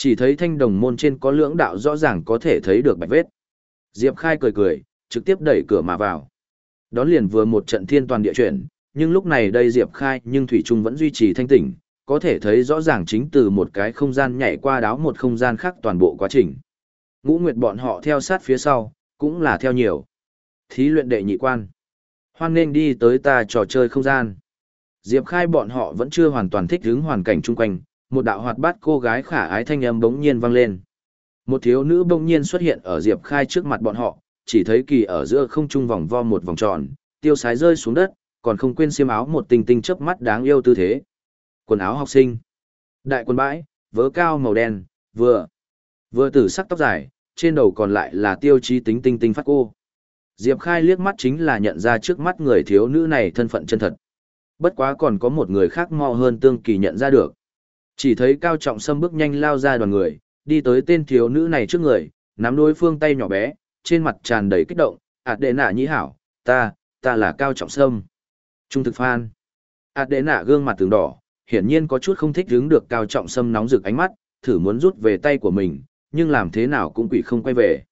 Chỉ thấy thanh đồng môn trên có lưỡng đạo rõ ràng có thể thấy được bạch vết. Diệp Khai cười cười, trực tiếp đẩy cửa mà vào. Đón liền vừa một trận thiên toàn địa chuyển, nhưng lúc này đây Diệp Khai nhưng Thủy Trung vẫn duy trì thanh tỉnh, có thể thấy rõ ràng chính từ một cái không gian nhảy qua đáo một không gian khác toàn bộ quá trình. Ngũ Nguyệt bọn họ theo sát phía sau, cũng là theo nhiều. Thí luyện đệ nhị quan. Hoan nên đi tới ta trò chơi không gian. Diệp Khai bọn họ vẫn chưa hoàn toàn thích ứng hoàn cảnh chung quanh, một đạo hoạt bát cô gái khả ái thanh âm bỗng nhiên vang lên. Một thiếu nữ bỗng nhiên xuất hiện ở Diệp Khai trước mặt bọn họ, chỉ thấy kỳ ở giữa không trung vòng vo một vòng tròn, tiêu sái rơi xuống đất, còn không quên xiêm áo một tinh tinh chớp mắt đáng yêu tư thế. Quần áo học sinh. Đại quần bãi, vớ cao màu đen, vừa. Vừa tử sắc tóc dài, trên đầu còn lại là tiêu chí tính tinh tinh phát cô. Diệp Khai liếc mắt chính là nhận ra trước mắt người thiếu nữ này thân phận chân thật. Bất quá còn có một người khác mò hơn tương kỳ nhận ra được. Chỉ thấy Cao Trọng Sâm bước nhanh lao ra đoàn người, đi tới tên thiếu nữ này trước người, nắm đối phương tay nhỏ bé, trên mặt tràn đầy kích động, ạt đệ nạ nhĩ hảo, ta, ta là Cao Trọng Sâm. Trung thực phan. ạt đệ nạ gương mặt tường đỏ, hiển nhiên có chút không thích đứng được Cao Trọng Sâm nóng rực ánh mắt, thử muốn rút về tay của mình, nhưng làm thế nào cũng quỷ không quay về.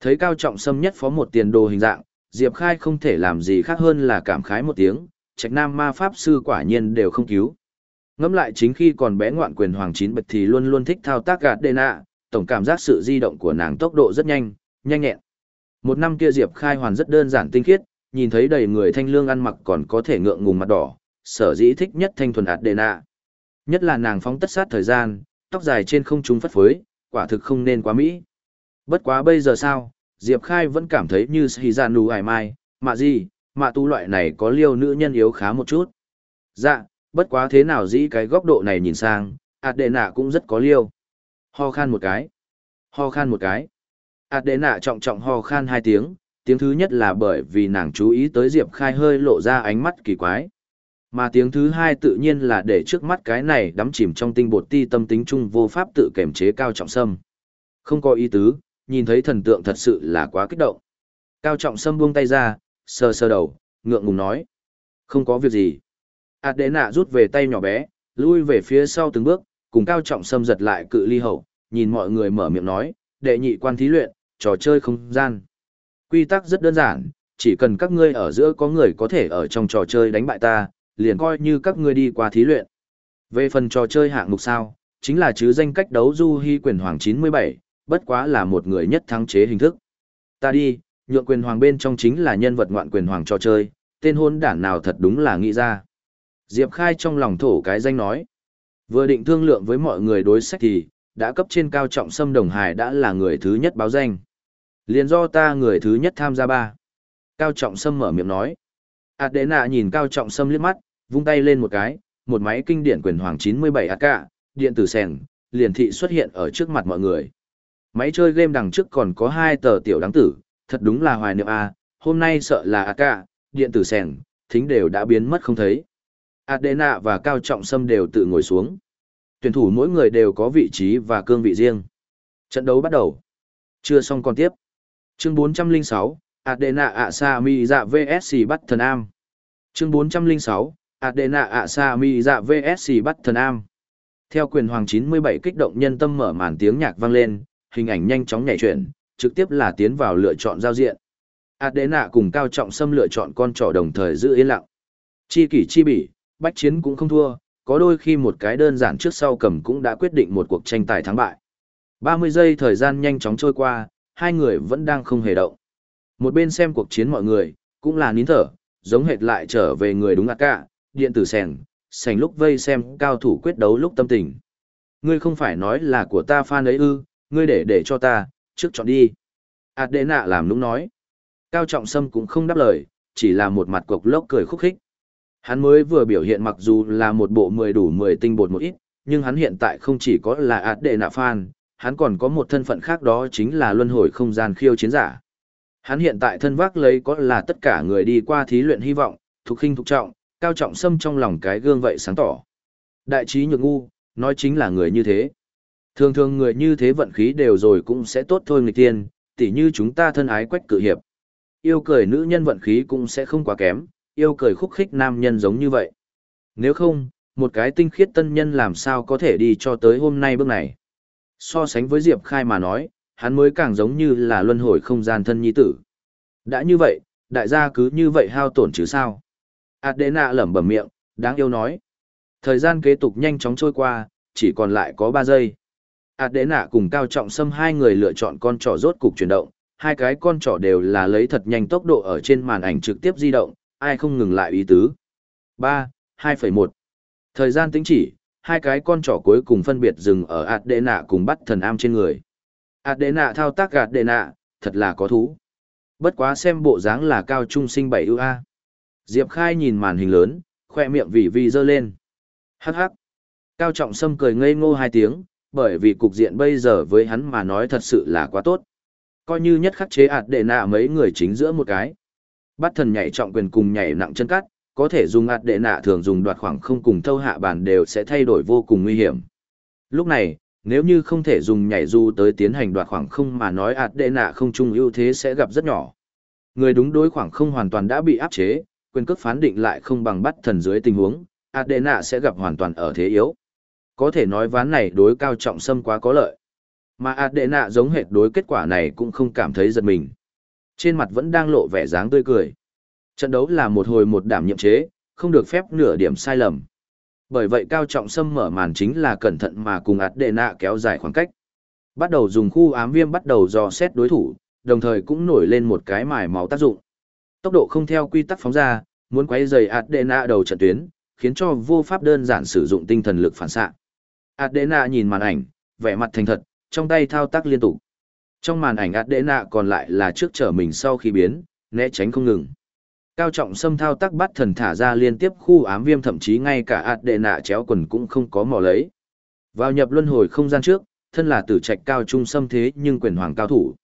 Thấy Cao Trọng Sâm nhất phó một tiền đồ hình dạng, Diệp Khai không thể làm gì khác hơn là cảm khái một tiếng, trạch nam ma pháp sư quả nhiên đều không cứu. Ngẫm lại chính khi còn bé ngoạn quyền hoàng chín bạch thì luôn luôn thích thao tác gạt đê nạ, tổng cảm giác sự di động của nàng tốc độ rất nhanh, nhanh nhẹn. Một năm kia Diệp Khai hoàn rất đơn giản tinh khiết, nhìn thấy đầy người thanh lương ăn mặc còn có thể ngượng ngùng mặt đỏ, sở dĩ thích nhất thanh thuần ạt đê nạ. Nhất là nàng phóng tất sát thời gian, tóc dài trên không trung phất phới, quả thực không nên quá mỹ. Bất quá bây giờ sao, Diệp Khai vẫn cảm thấy như Shizanu dạ ải Mai, Mà gì, Mà tu loại này có liêu nữ nhân yếu khá một chút. Dạ, bất quá thế nào dĩ cái góc độ này nhìn sang, ạt đệ nạ cũng rất có liêu. Ho khan một cái. Ho khan một cái. ạt đệ nạ trọng trọng ho khan hai tiếng, tiếng thứ nhất là bởi vì nàng chú ý tới Diệp Khai hơi lộ ra ánh mắt kỳ quái. Mà tiếng thứ hai tự nhiên là để trước mắt cái này đắm chìm trong tinh bột ti tâm tính chung vô pháp tự kiểm chế cao trọng sâm. Không có ý tứ, nhìn thấy thần tượng thật sự là quá kích động. Cao trọng sâm buông tay ra, sờ sờ đầu, ngượng ngùng nói. Không có việc gì ạt đệ nạ rút về tay nhỏ bé, lui về phía sau từng bước, cùng cao trọng xâm giật lại cự ly hậu, nhìn mọi người mở miệng nói, đệ nhị quan thí luyện, trò chơi không gian. Quy tắc rất đơn giản, chỉ cần các ngươi ở giữa có người có thể ở trong trò chơi đánh bại ta, liền coi như các ngươi đi qua thí luyện. Về phần trò chơi hạng mục sao, chính là chứ danh cách đấu du hy quyền hoàng 97, bất quá là một người nhất thắng chế hình thức. Ta đi, nhượng quyền hoàng bên trong chính là nhân vật ngoạn quyền hoàng trò chơi, tên hôn đản nào thật đúng là nghĩ ra. Diệp Khai trong lòng thổ cái danh nói. Vừa định thương lượng với mọi người đối sách thì, đã cấp trên cao trọng sâm đồng hải đã là người thứ nhất báo danh. Liền do ta người thứ nhất tham gia ba. Cao trọng sâm mở miệng nói. Ảt đế nạ nhìn Cao Trọng Sâm liếc mắt, vung tay lên một cái, một máy kinh điển quyền hoàng 97 AK, điện tử sèn, liền thị xuất hiện ở trước mặt mọi người. Máy chơi game đằng trước còn có hai tờ tiểu đáng tử, thật đúng là hoài niệm A, hôm nay sợ là AK, điện tử sèn, thính đều đã biến mất không thấy. Adena và Cao Trọng Sâm đều tự ngồi xuống. Tuyển thủ mỗi người đều có vị trí và cương vị riêng. Trận đấu bắt đầu. Chưa xong còn tiếp. Chương 406, Adena Asami dạ VSC bắt thần am. Chương 406, Adena Asami dạ VSC bắt thần am. Theo quyền hoàng 97 kích động nhân tâm mở màn tiếng nhạc vang lên, hình ảnh nhanh chóng nhảy chuyển, trực tiếp là tiến vào lựa chọn giao diện. Adena cùng Cao Trọng Sâm lựa chọn con trỏ đồng thời giữ yên lặng. Chi kỷ chi bỉ, bách chiến cũng không thua, có đôi khi một cái đơn giản trước sau cầm cũng đã quyết định một cuộc tranh tài thắng bại. 30 giây thời gian nhanh chóng trôi qua, hai người vẫn đang không hề động. Một bên xem cuộc chiến mọi người, cũng là nín thở, giống hệt lại trở về người đúng ạt cả, điện tử sèn, sành lúc vây xem cao thủ quyết đấu lúc tâm tình. Ngươi không phải nói là của ta fan ấy ư, ngươi để để cho ta, trước chọn đi. Ảt đệ nạ làm lúc nói. Cao trọng sâm cũng không đáp lời, chỉ là một mặt cục lốc cười khúc khích. Hắn mới vừa biểu hiện mặc dù là một bộ 10 đủ 10 tinh bột một ít, nhưng hắn hiện tại không chỉ có là ạt đệ nạ phan, hắn còn có một thân phận khác đó chính là luân hồi không gian khiêu chiến giả. Hắn hiện tại thân vác lấy có là tất cả người đi qua thí luyện hy vọng, thuộc khinh thuộc trọng, cao trọng sâm trong lòng cái gương vậy sáng tỏ. Đại trí nhược ngu, nói chính là người như thế. Thường thường người như thế vận khí đều rồi cũng sẽ tốt thôi người tiên, tỉ như chúng ta thân ái quách cự hiệp. Yêu cười nữ nhân vận khí cũng sẽ không quá kém, yêu cười khúc khích nam nhân giống như vậy. Nếu không, một cái tinh khiết tân nhân làm sao có thể đi cho tới hôm nay bước này. So sánh với Diệp Khai mà nói, hắn mới càng giống như là luân hồi không gian thân nhi tử. Đã như vậy, đại gia cứ như vậy hao tổn chứ sao? Adena lẩm bẩm miệng, đáng yêu nói. Thời gian kế tục nhanh chóng trôi qua, chỉ còn lại có 3 giây. Adena cùng Cao Trọng Sâm hai người lựa chọn con trỏ rốt cục chuyển động, hai cái con trỏ đều là lấy thật nhanh tốc độ ở trên màn ảnh trực tiếp di động, ai không ngừng lại ý tứ. 3, 2,1. Thời gian tính chỉ, hai cái con trỏ cuối cùng phân biệt dừng ở Adena cùng bắt thần am trên người. Adena thao tác gạt đệ nạ, thật là có thú. Bất quá xem bộ dáng là cao trung sinh 7 ưu A. Diệp Khai nhìn màn hình lớn, khoe miệng vì vì dơ lên. Hắc hắc. Cao trọng sâm cười ngây ngô hai tiếng, bởi vì cục diện bây giờ với hắn mà nói thật sự là quá tốt. Coi như nhất khắc chế ạt đệ nạ mấy người chính giữa một cái. Bắt thần nhảy trọng quyền cùng nhảy nặng chân cắt, có thể dùng ạt đệ nạ thường dùng đoạt khoảng không cùng thâu hạ bàn đều sẽ thay đổi vô cùng nguy hiểm. Lúc này, nếu như không thể dùng nhảy du tới tiến hành đoạt khoảng không mà nói ạt đệ nạ không chung ưu thế sẽ gặp rất nhỏ. Người đúng đối khoảng không hoàn toàn đã bị áp chế, quyền cước phán định lại không bằng bắt thần dưới tình huống, ạt đệ nạ sẽ gặp hoàn toàn ở thế yếu. Có thể nói ván này đối cao trọng xâm quá có lợi. Mà ạt đệ nạ giống hệt đối kết quả này cũng không cảm thấy giật mình. Trên mặt vẫn đang lộ vẻ dáng tươi cười. Trận đấu là một hồi một đảm nhiệm chế, không được phép nửa điểm sai lầm. Bởi vậy Cao Trọng Sâm mở màn chính là cẩn thận mà cùng ạt đệ nạ kéo dài khoảng cách. Bắt đầu dùng khu ám viêm bắt đầu dò xét đối thủ, đồng thời cũng nổi lên một cái mài máu tác dụng. Tốc độ không theo quy tắc phóng ra, muốn quay rầy ạt đệ nạ đầu trận tuyến, khiến cho vô pháp đơn giản sử dụng tinh thần lực phản xạ. Adena nhìn màn ảnh, vẻ mặt thành thật, trong tay thao tác liên tục. Trong màn ảnh Adena còn lại là trước trở mình sau khi biến, né tránh không ngừng. Cao trọng xâm thao tác bắt thần thả ra liên tiếp khu ám viêm thậm chí ngay cả ạt đệ nạ chéo quần cũng không có mò lấy. Vào nhập luân hồi không gian trước, thân là tử trạch cao trung xâm thế nhưng quyền hoàng cao thủ.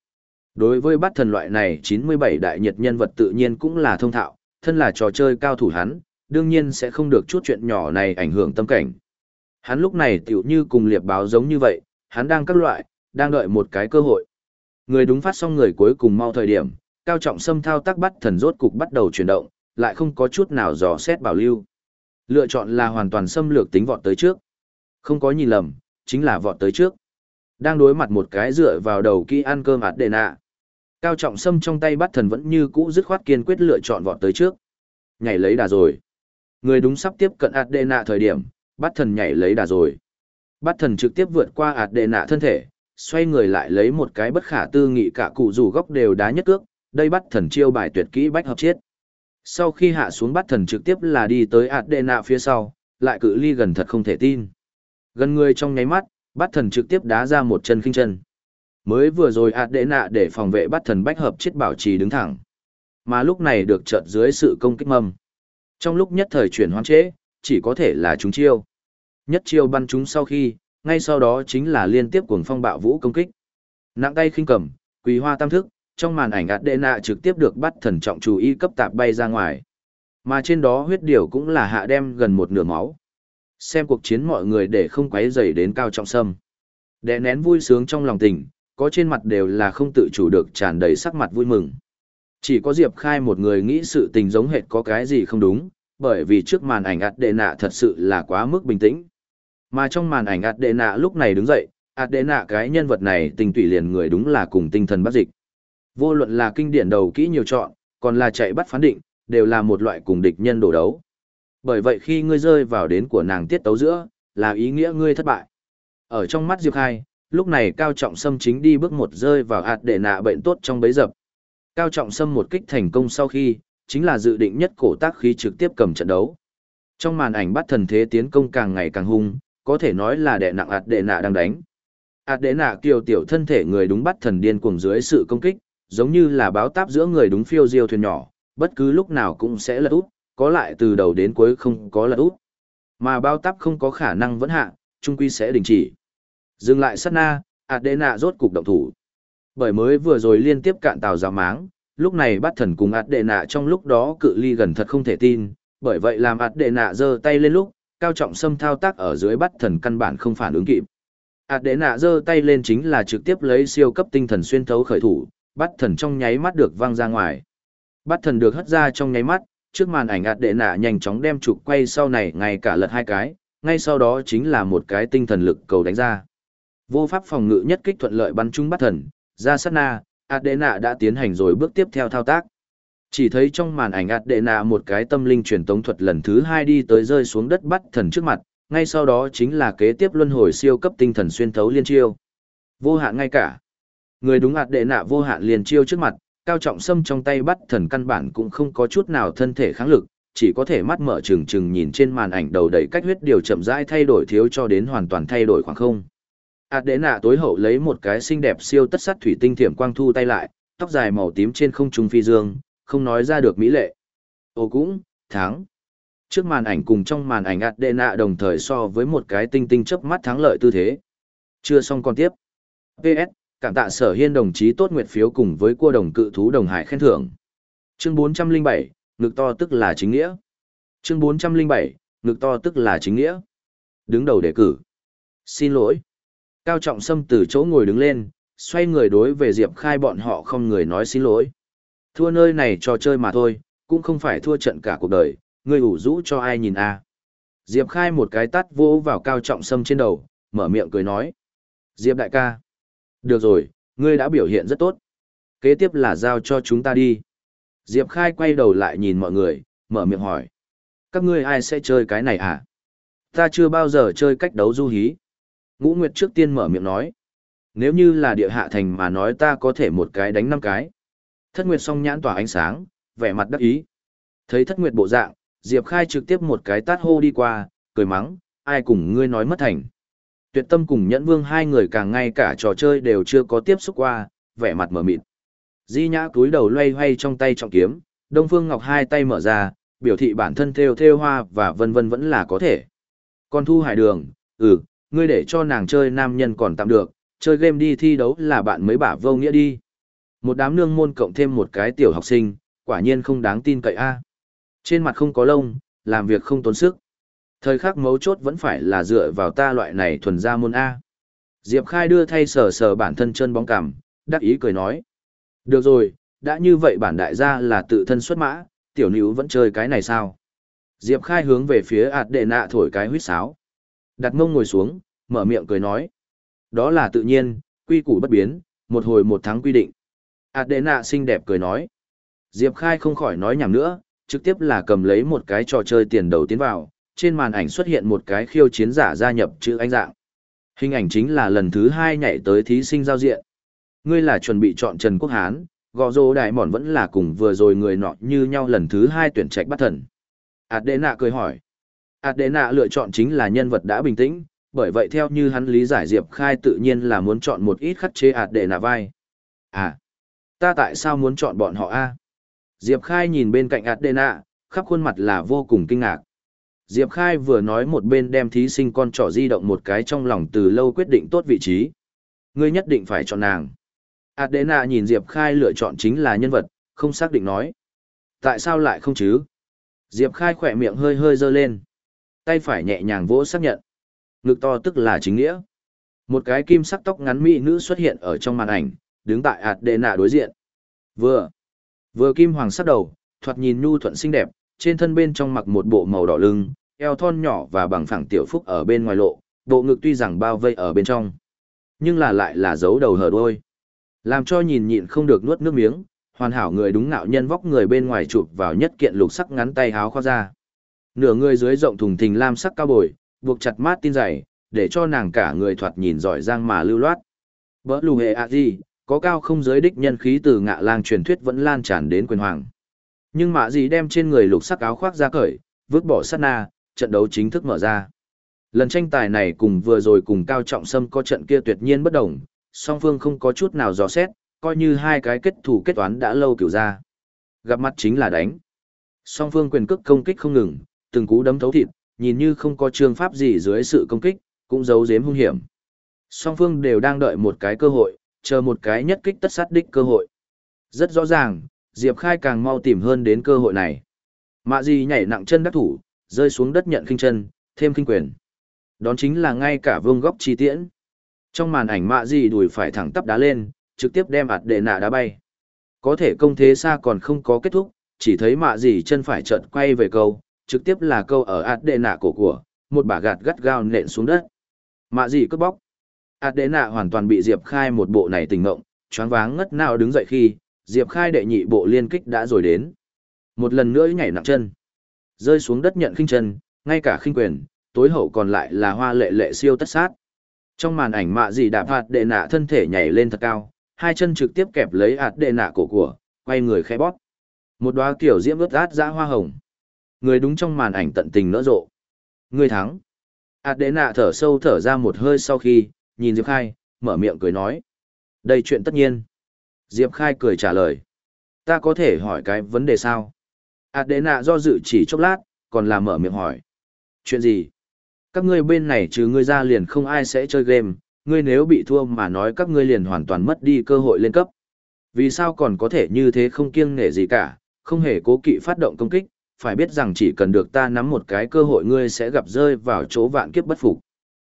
Đối với bắt thần loại này 97 đại nhiệt nhân vật tự nhiên cũng là thông thạo, thân là trò chơi cao thủ hắn, đương nhiên sẽ không được chút chuyện nhỏ này ảnh hưởng tâm cảnh. Hắn lúc này tiểu như cùng liệp báo giống như vậy, hắn đang các loại, đang đợi một cái cơ hội. Người đúng phát xong người cuối cùng mau thời điểm, cao trọng sâm thao tác bắt thần rốt cục bắt đầu chuyển động, lại không có chút nào dò xét bảo lưu. Lựa chọn là hoàn toàn xâm lược tính vọt tới trước. Không có nhìn lầm, chính là vọt tới trước. Đang đối mặt một cái dựa vào đầu kỹ ăn cơm ạt đệ nạ. Cao trọng sâm trong tay bắt thần vẫn như cũ dứt khoát kiên quyết lựa chọn vọt tới trước. Nhảy lấy đà rồi. Người đúng sắp tiếp cận ạt đệ nạ thời điểm, bắt thần nhảy lấy đà rồi. Bắt thần trực tiếp vượt qua ạt đệ nạ thân thể, xoay người lại lấy một cái bất khả tư nghị cả cụ rủ góc đều đá nhất cước, đây bắt thần chiêu bài tuyệt kỹ bách hợp chết. Sau khi hạ xuống bắt thần trực tiếp là đi tới Adena phía sau, lại cự ly gần thật không thể tin. Gần người trong nháy mắt, bắt thần trực tiếp đá ra một chân khinh chân. Mới vừa rồi Adena để phòng vệ bắt thần bách hợp chết bảo trì đứng thẳng. Mà lúc này được chợt dưới sự công kích mầm, Trong lúc nhất thời chuyển hoang trễ, chỉ có thể là chúng chiêu. Nhất chiêu bắn chúng sau khi, ngay sau đó chính là liên tiếp cuồng phong bạo vũ công kích. Nặng tay khinh cầm, quỳ hoa tam thức, trong màn ảnh ạt đệ nạ trực tiếp được bắt thần trọng chú ý cấp tạp bay ra ngoài. Mà trên đó huyết điều cũng là hạ đem gần một nửa máu. Xem cuộc chiến mọi người để không quấy rầy đến cao trọng sâm. Đè nén vui sướng trong lòng tình, có trên mặt đều là không tự chủ được tràn đầy sắc mặt vui mừng. Chỉ có Diệp Khai một người nghĩ sự tình giống hệt có cái gì không đúng, bởi vì trước màn ảnh ạt đệ nạ thật sự là quá mức bình tĩnh. Mà trong màn ảnh ạt đệ nạ lúc này đứng dậy, ạt đệ nạ cái nhân vật này tình tùy liền người đúng là cùng tinh thần bắt dịch. Vô luận là kinh điển đầu kỹ nhiều chọn, còn là chạy bắt phán định, đều là một loại cùng địch nhân đổ đấu. Bởi vậy khi ngươi rơi vào đến của nàng tiết tấu giữa, là ý nghĩa ngươi thất bại. Ở trong mắt Diệp Khai, lúc này Cao Trọng Sâm chính đi bước một rơi vào ạt đệ nạ bệnh tốt trong bấy dập. Cao Trọng Sâm một kích thành công sau khi, chính là dự định nhất cổ tác khí trực tiếp cầm trận đấu. Trong màn ảnh bắt thần thế tiến công càng ngày càng hung, có thể nói là đệ nặng ạt đệ nạ đang đánh. ạt đệ nạ kiều tiểu thân thể người đúng bắt thần điên cuồng dưới sự công kích, giống như là báo táp giữa người đúng phiêu diêu thuyền nhỏ, bất cứ lúc nào cũng sẽ lật út, có lại từ đầu đến cuối không có lật út. Mà báo táp không có khả năng vẫn hạ, trung quy sẽ đình chỉ. Dừng lại sát na, ạt đệ nạ rốt cục động thủ. Bởi mới vừa rồi liên tiếp cạn tàu giáo máng, lúc này bắt thần cùng ạt đệ nạ trong lúc đó cự ly gần thật không thể tin, bởi vậy làm ạt đệ nạ giơ tay lên lúc, cao trọng xâm thao tác ở dưới bắt thần căn bản không phản ứng kịp. Ảt đệ nạ giơ tay lên chính là trực tiếp lấy siêu cấp tinh thần xuyên thấu khởi thủ, bắt thần trong nháy mắt được văng ra ngoài. Bắt thần được hất ra trong nháy mắt, trước màn ảnh ạt đệ nạ nhanh chóng đem trục quay sau này ngay cả lật hai cái, ngay sau đó chính là một cái tinh thần lực cầu đánh ra. Vô pháp phòng ngự nhất kích thuận lợi bắn trúng bắt thần, ra sát na, Adena đã tiến hành rồi bước tiếp theo thao tác. Chỉ thấy trong màn ảnh ạt đệ nạ một cái tâm linh truyền tống thuật lần thứ hai đi tới rơi xuống đất bắt thần trước mặt, ngay sau đó chính là kế tiếp luân hồi siêu cấp tinh thần xuyên thấu liên chiêu. Vô hạn ngay cả. Người đúng ạt đệ nạ vô hạn liên chiêu trước mặt, cao trọng sâm trong tay bắt thần căn bản cũng không có chút nào thân thể kháng lực, chỉ có thể mắt mở trừng trừng nhìn trên màn ảnh đầu đầy cách huyết điều chậm rãi thay đổi thiếu cho đến hoàn toàn thay đổi khoảng không. ạt đế nạ tối hậu lấy một cái xinh đẹp siêu tất sắt thủy tinh thiểm quang thu tay lại, tóc dài màu tím trên không trung phi dương, không nói ra được mỹ lệ. Ô cũng, thắng. Trước màn ảnh cùng trong màn ảnh ạt nạ đồng thời so với một cái tinh tinh chớp mắt thắng lợi tư thế. Chưa xong còn tiếp. PS, cảm tạ sở hiên đồng chí tốt nguyệt phiếu cùng với cua đồng cự thú đồng hải khen thưởng. Chương 407, ngực to tức là chính nghĩa. Chương 407, ngực to tức là chính nghĩa. Đứng đầu đề cử. Xin lỗi. Cao Trọng Sâm từ chỗ ngồi đứng lên, xoay người đối về Diệp Khai bọn họ không người nói xin lỗi. Thua nơi này trò chơi mà thôi, cũng không phải thua trận cả cuộc đời, ngươi ủ rũ cho ai nhìn a à. Diệp Khai một cái tắt vỗ vào Cao Trọng Sâm trên đầu, mở miệng cười nói. Diệp đại ca. Được rồi, ngươi đã biểu hiện rất tốt. Kế tiếp là giao cho chúng ta đi. Diệp Khai quay đầu lại nhìn mọi người, mở miệng hỏi. Các ngươi ai sẽ chơi cái này à? Ta chưa bao giờ chơi cách đấu du hí. Ngũ Nguyệt trước tiên mở miệng nói. Nếu như là địa hạ thành mà nói ta có thể một cái đánh năm cái. Thất Nguyệt song nhãn tỏa ánh sáng, vẻ mặt đắc ý. Thấy Thất Nguyệt bộ dạng, Diệp Khai trực tiếp một cái tát hô đi qua, cười mắng, ai cùng ngươi nói mất thành. Tuyệt tâm cùng nhẫn vương hai người càng ngay cả trò chơi đều chưa có tiếp xúc qua, vẻ mặt mở mịt. Di nhã cúi đầu loay hoay trong tay trọng kiếm, Đông Phương Ngọc hai tay mở ra, biểu thị bản thân theo theo hoa và vân vân vẫn là có thể. Còn Thu Hải Đường, ừ, ngươi để cho nàng chơi nam nhân còn tạm được, chơi game đi thi đấu là bạn mới bả vô nghĩa đi. Một đám nương môn cộng thêm một cái tiểu học sinh, quả nhiên không đáng tin cậy a. Trên mặt không có lông, làm việc không tốn sức. Thời khắc mấu chốt vẫn phải là dựa vào ta loại này thuần ra môn A. Diệp Khai đưa thay sờ sờ bản thân chân bóng cằm, đắc ý cười nói. Được rồi, đã như vậy bản đại gia là tự thân xuất mã, tiểu nữ vẫn chơi cái này sao? Diệp Khai hướng về phía ạt đệ nạ thổi cái huýt sáo. Đặt mông ngồi xuống, mở miệng cười nói. Đó là tự nhiên, quy củ bất biến, một hồi một tháng quy định. Adena xinh đẹp cười nói. Diệp Khai không khỏi nói nhảm nữa, trực tiếp là cầm lấy một cái trò chơi tiền đầu tiến vào, trên màn ảnh xuất hiện một cái khiêu chiến giả gia nhập chữ anh dạng. Hình ảnh chính là lần thứ hai nhảy tới thí sinh giao diện. Ngươi là chuẩn bị chọn Trần Quốc Hán, gò rô đại mòn vẫn là cùng vừa rồi người nọ như nhau lần thứ hai tuyển trạch bắt thần. Adena cười hỏi. Adena lựa chọn chính là nhân vật đã bình tĩnh, bởi vậy theo như hắn lý giải Diệp Khai tự nhiên là muốn chọn một ít khắc chế Adena vai. À, ta tại sao muốn chọn bọn họ a? Diệp Khai nhìn bên cạnh Adena, khắp khuôn mặt là vô cùng kinh ngạc. Diệp Khai vừa nói một bên đem thí sinh con trỏ di động một cái trong lòng từ lâu quyết định tốt vị trí. Ngươi nhất định phải chọn nàng. Adena nhìn Diệp Khai lựa chọn chính là nhân vật, không xác định nói. Tại sao lại không chứ? Diệp Khai khỏe miệng hơi hơi dơ lên. Tay phải nhẹ nhàng vỗ xác nhận. Ngực to tức là chính nghĩa. Một cái kim sắc tóc ngắn mỹ nữ xuất hiện ở trong màn ảnh, đứng tại Adena đối diện. Vừa, vừa kim hoàng sắc đầu, thoạt nhìn nhu thuận xinh đẹp, trên thân bên trong mặc một bộ màu đỏ lưng, eo thon nhỏ và bằng phẳng tiểu phúc ở bên ngoài lộ, bộ ngực tuy rằng bao vây ở bên trong, nhưng là lại là dấu đầu hở đôi. Làm cho nhìn nhịn không được nuốt nước miếng, hoàn hảo người đúng nạo nhân vóc người bên ngoài chụp vào nhất kiện lục sắc ngắn tay háo khoác ra. Nửa người dưới rộng thùng thình lam sắc cao bồi, buộc chặt mát tin dày, để cho nàng cả người thoạt nhìn giỏi giang mà lưu loát. Bỡ lù hệ ạ gì, có cao không giới đích nhân khí từ ngạ lang truyền thuyết vẫn lan tràn đến quyền hoàng. Nhưng mạ gì đem trên người lục sắc áo khoác ra cởi, vứt bỏ sát na, trận đấu chính thức mở ra. Lần tranh tài này cùng vừa rồi cùng Cao Trọng Sâm có trận kia tuyệt nhiên bất đồng, song phương không có chút nào dò xét, coi như hai cái kết thủ kết toán đã lâu kiểu ra. Gặp mặt chính là đánh. Song phương quyền cước công kích không ngừng, từng cú đấm thấu thịt, nhìn như không có trường pháp gì dưới sự công kích, cũng giấu giếm hung hiểm. Song phương đều đang đợi một cái cơ hội, chờ một cái nhất kích tất sát đích cơ hội. Rất rõ ràng, Diệp Khai càng mau tìm hơn đến cơ hội này. Mạ Di nhảy nặng chân đắc thủ, rơi xuống đất nhận khinh chân, thêm khinh quyền. Đón chính là ngay cả vương góc chi tiễn. Trong màn ảnh mạ Di đùi phải thẳng tắp đá lên, trực tiếp đem ạt đệ nạ đá bay. Có thể công thế xa còn không có kết thúc, chỉ thấy mạ Di chân phải chợt quay về câu, trực tiếp là câu ở ạt đệ nạ cổ của, một bả gạt gắt gao nện xuống đất. Mạ Di cướp bóc. Adena hoàn toàn bị Diệp Khai một bộ này tình ngộng, choáng váng ngất nào đứng dậy khi, Diệp Khai đệ nhị bộ liên kích đã rồi đến. Một lần nữa nhảy nặng chân. Rơi xuống đất nhận khinh chân, ngay cả khinh quyền, tối hậu còn lại là hoa lệ lệ siêu tất sát. Trong màn ảnh mạ gì đạp hạt đệ nạ thân thể nhảy lên thật cao, hai chân trực tiếp kẹp lấy hạt đệ nạ cổ của, quay người khẽ bóp. Một đóa kiểu diễm ướt át ra hoa hồng. Người đúng trong màn ảnh tận tình nỡ rộ. Người thắng. Hạt đệ nạ thở sâu thở ra một hơi sau khi, nhìn Diệp Khai, mở miệng cười nói. Đây chuyện tất nhiên. Diệp Khai cười trả lời. Ta có thể hỏi cái vấn đề sao? Adena do dự chỉ chốc lát, còn là mở miệng hỏi. Chuyện gì? Các ngươi bên này trừ ngươi ra liền không ai sẽ chơi game, ngươi nếu bị thua mà nói các ngươi liền hoàn toàn mất đi cơ hội lên cấp. Vì sao còn có thể như thế không kiêng nể gì cả, không hề cố kỵ phát động công kích, phải biết rằng chỉ cần được ta nắm một cái cơ hội ngươi sẽ gặp rơi vào chỗ vạn kiếp bất phục.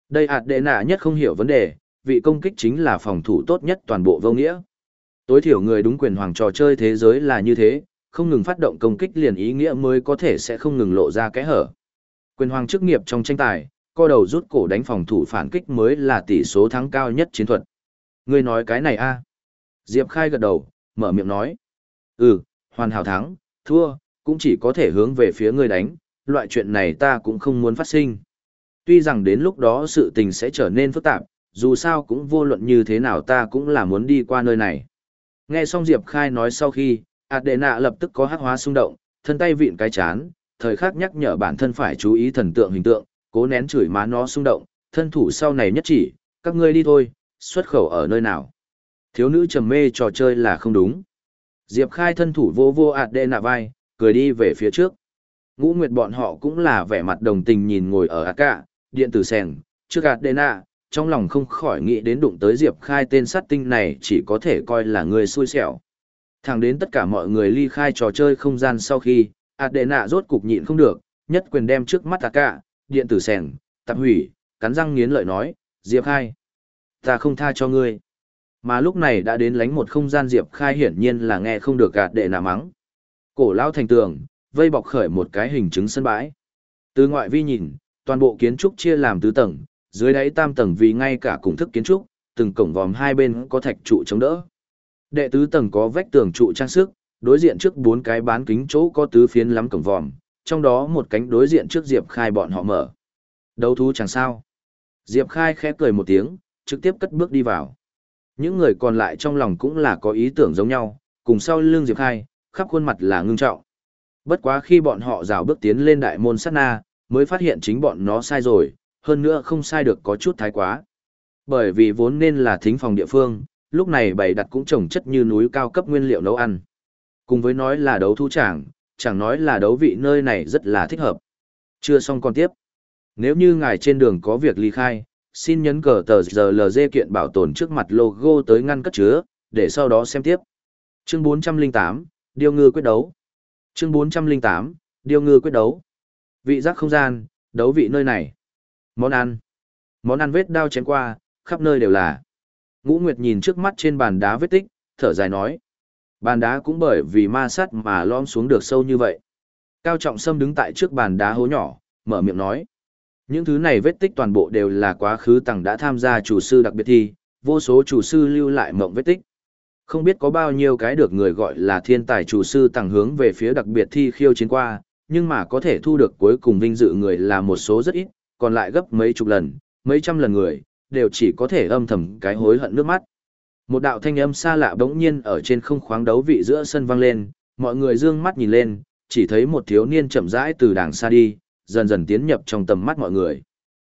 Đây ạt đệ nạ nhất không hiểu vấn đề, vị công kích chính là phòng thủ tốt nhất toàn bộ vô nghĩa. Tối thiểu người đúng quyền hoàng trò chơi thế giới là như thế, không ngừng phát động công kích liền ý nghĩa mới có thể sẽ không ngừng lộ ra cái hở. Quyền hoàng chức nghiệp trong tranh tài, co đầu rút cổ đánh phòng thủ phản kích mới là tỷ số thắng cao nhất chiến thuật. Ngươi nói cái này a? Diệp Khai gật đầu, mở miệng nói. Ừ, hoàn hảo thắng, thua, cũng chỉ có thể hướng về phía ngươi đánh, loại chuyện này ta cũng không muốn phát sinh. Tuy rằng đến lúc đó sự tình sẽ trở nên phức tạp, dù sao cũng vô luận như thế nào ta cũng là muốn đi qua nơi này. Nghe xong Diệp Khai nói sau khi, Adena lập tức có hắc hóa xung động, thân tay vịn cái chán, thời khắc nhắc nhở bản thân phải chú ý thần tượng hình tượng, cố nén chửi má nó xung động, thân thủ sau này nhất chỉ, các ngươi đi thôi, xuất khẩu ở nơi nào. Thiếu nữ trầm mê trò chơi là không đúng. Diệp Khai thân thủ vô vô Adena vai, cười đi về phía trước. Ngũ Nguyệt bọn họ cũng là vẻ mặt đồng tình nhìn ngồi ở Aka, điện tử sèn, trước Adena, trong lòng không khỏi nghĩ đến đụng tới Diệp Khai tên sát tinh này chỉ có thể coi là người xui xẻo. Thẳng đến tất cả mọi người ly khai trò chơi không gian sau khi, Adena rốt cục nhịn không được, nhất quyền đem trước mắt cả, điện tử sèn, tạp hủy, cắn răng nghiến lợi nói, Diệp Khai. Ta không tha cho ngươi. Mà lúc này đã đến lánh một không gian Diệp Khai hiển nhiên là nghe không được gạt đệ nà mắng. Cổ lao thành tường, vây bọc khởi một cái hình chứng sân bãi. Từ ngoại vi nhìn, toàn bộ kiến trúc chia làm tứ tầng, dưới đáy tam tầng vì ngay cả cùng thức kiến trúc, từng cổng vòm hai bên có thạch trụ chống đỡ. Đệ tứ tầng có vách tường trụ trang sức, đối diện trước bốn cái bán kính chỗ có tứ phiến lắm cổng vòm, trong đó một cánh đối diện trước Diệp Khai bọn họ mở. Đấu thú chẳng sao. Diệp Khai khẽ cười một tiếng, trực tiếp cất bước đi vào. Những người còn lại trong lòng cũng là có ý tưởng giống nhau, cùng sau lưng Diệp Khai, khắp khuôn mặt là ngưng trọng. Bất quá khi bọn họ rào bước tiến lên đại môn sát na, mới phát hiện chính bọn nó sai rồi, hơn nữa không sai được có chút thái quá. Bởi vì vốn nên là thính phòng địa phương, lúc này bày đặt cũng trồng chất như núi cao cấp nguyên liệu nấu ăn. Cùng với nói là đấu thu chẳng, chẳng nói là đấu vị nơi này rất là thích hợp. Chưa xong còn tiếp. Nếu như ngài trên đường có việc ly khai, xin nhấn cờ tờ giờ kiện bảo tồn trước mặt logo tới ngăn cất chứa, để sau đó xem tiếp. Chương 408, Điêu ngư quyết đấu. Chương 408, Điêu ngư quyết đấu. Vị giác không gian, đấu vị nơi này. Món ăn. Món ăn vết đao chém qua, khắp nơi đều là. Ngũ Nguyệt nhìn trước mắt trên bàn đá vết tích, thở dài nói. Bàn đá cũng bởi vì ma sát mà lom xuống được sâu như vậy. Cao Trọng Sâm đứng tại trước bàn đá hố nhỏ, mở miệng nói. Những thứ này vết tích toàn bộ đều là quá khứ tầng đã tham gia chủ sư đặc biệt thi, vô số chủ sư lưu lại mộng vết tích. Không biết có bao nhiêu cái được người gọi là thiên tài chủ sư tầng hướng về phía đặc biệt thi khiêu chiến qua, nhưng mà có thể thu được cuối cùng vinh dự người là một số rất ít, còn lại gấp mấy chục lần, mấy trăm lần người, đều chỉ có thể âm thầm cái hối hận nước mắt. Một đạo thanh âm xa lạ bỗng nhiên ở trên không khoáng đấu vị giữa sân vang lên, mọi người dương mắt nhìn lên, chỉ thấy một thiếu niên chậm rãi từ đàng xa đi, dần dần tiến nhập trong tầm mắt mọi người.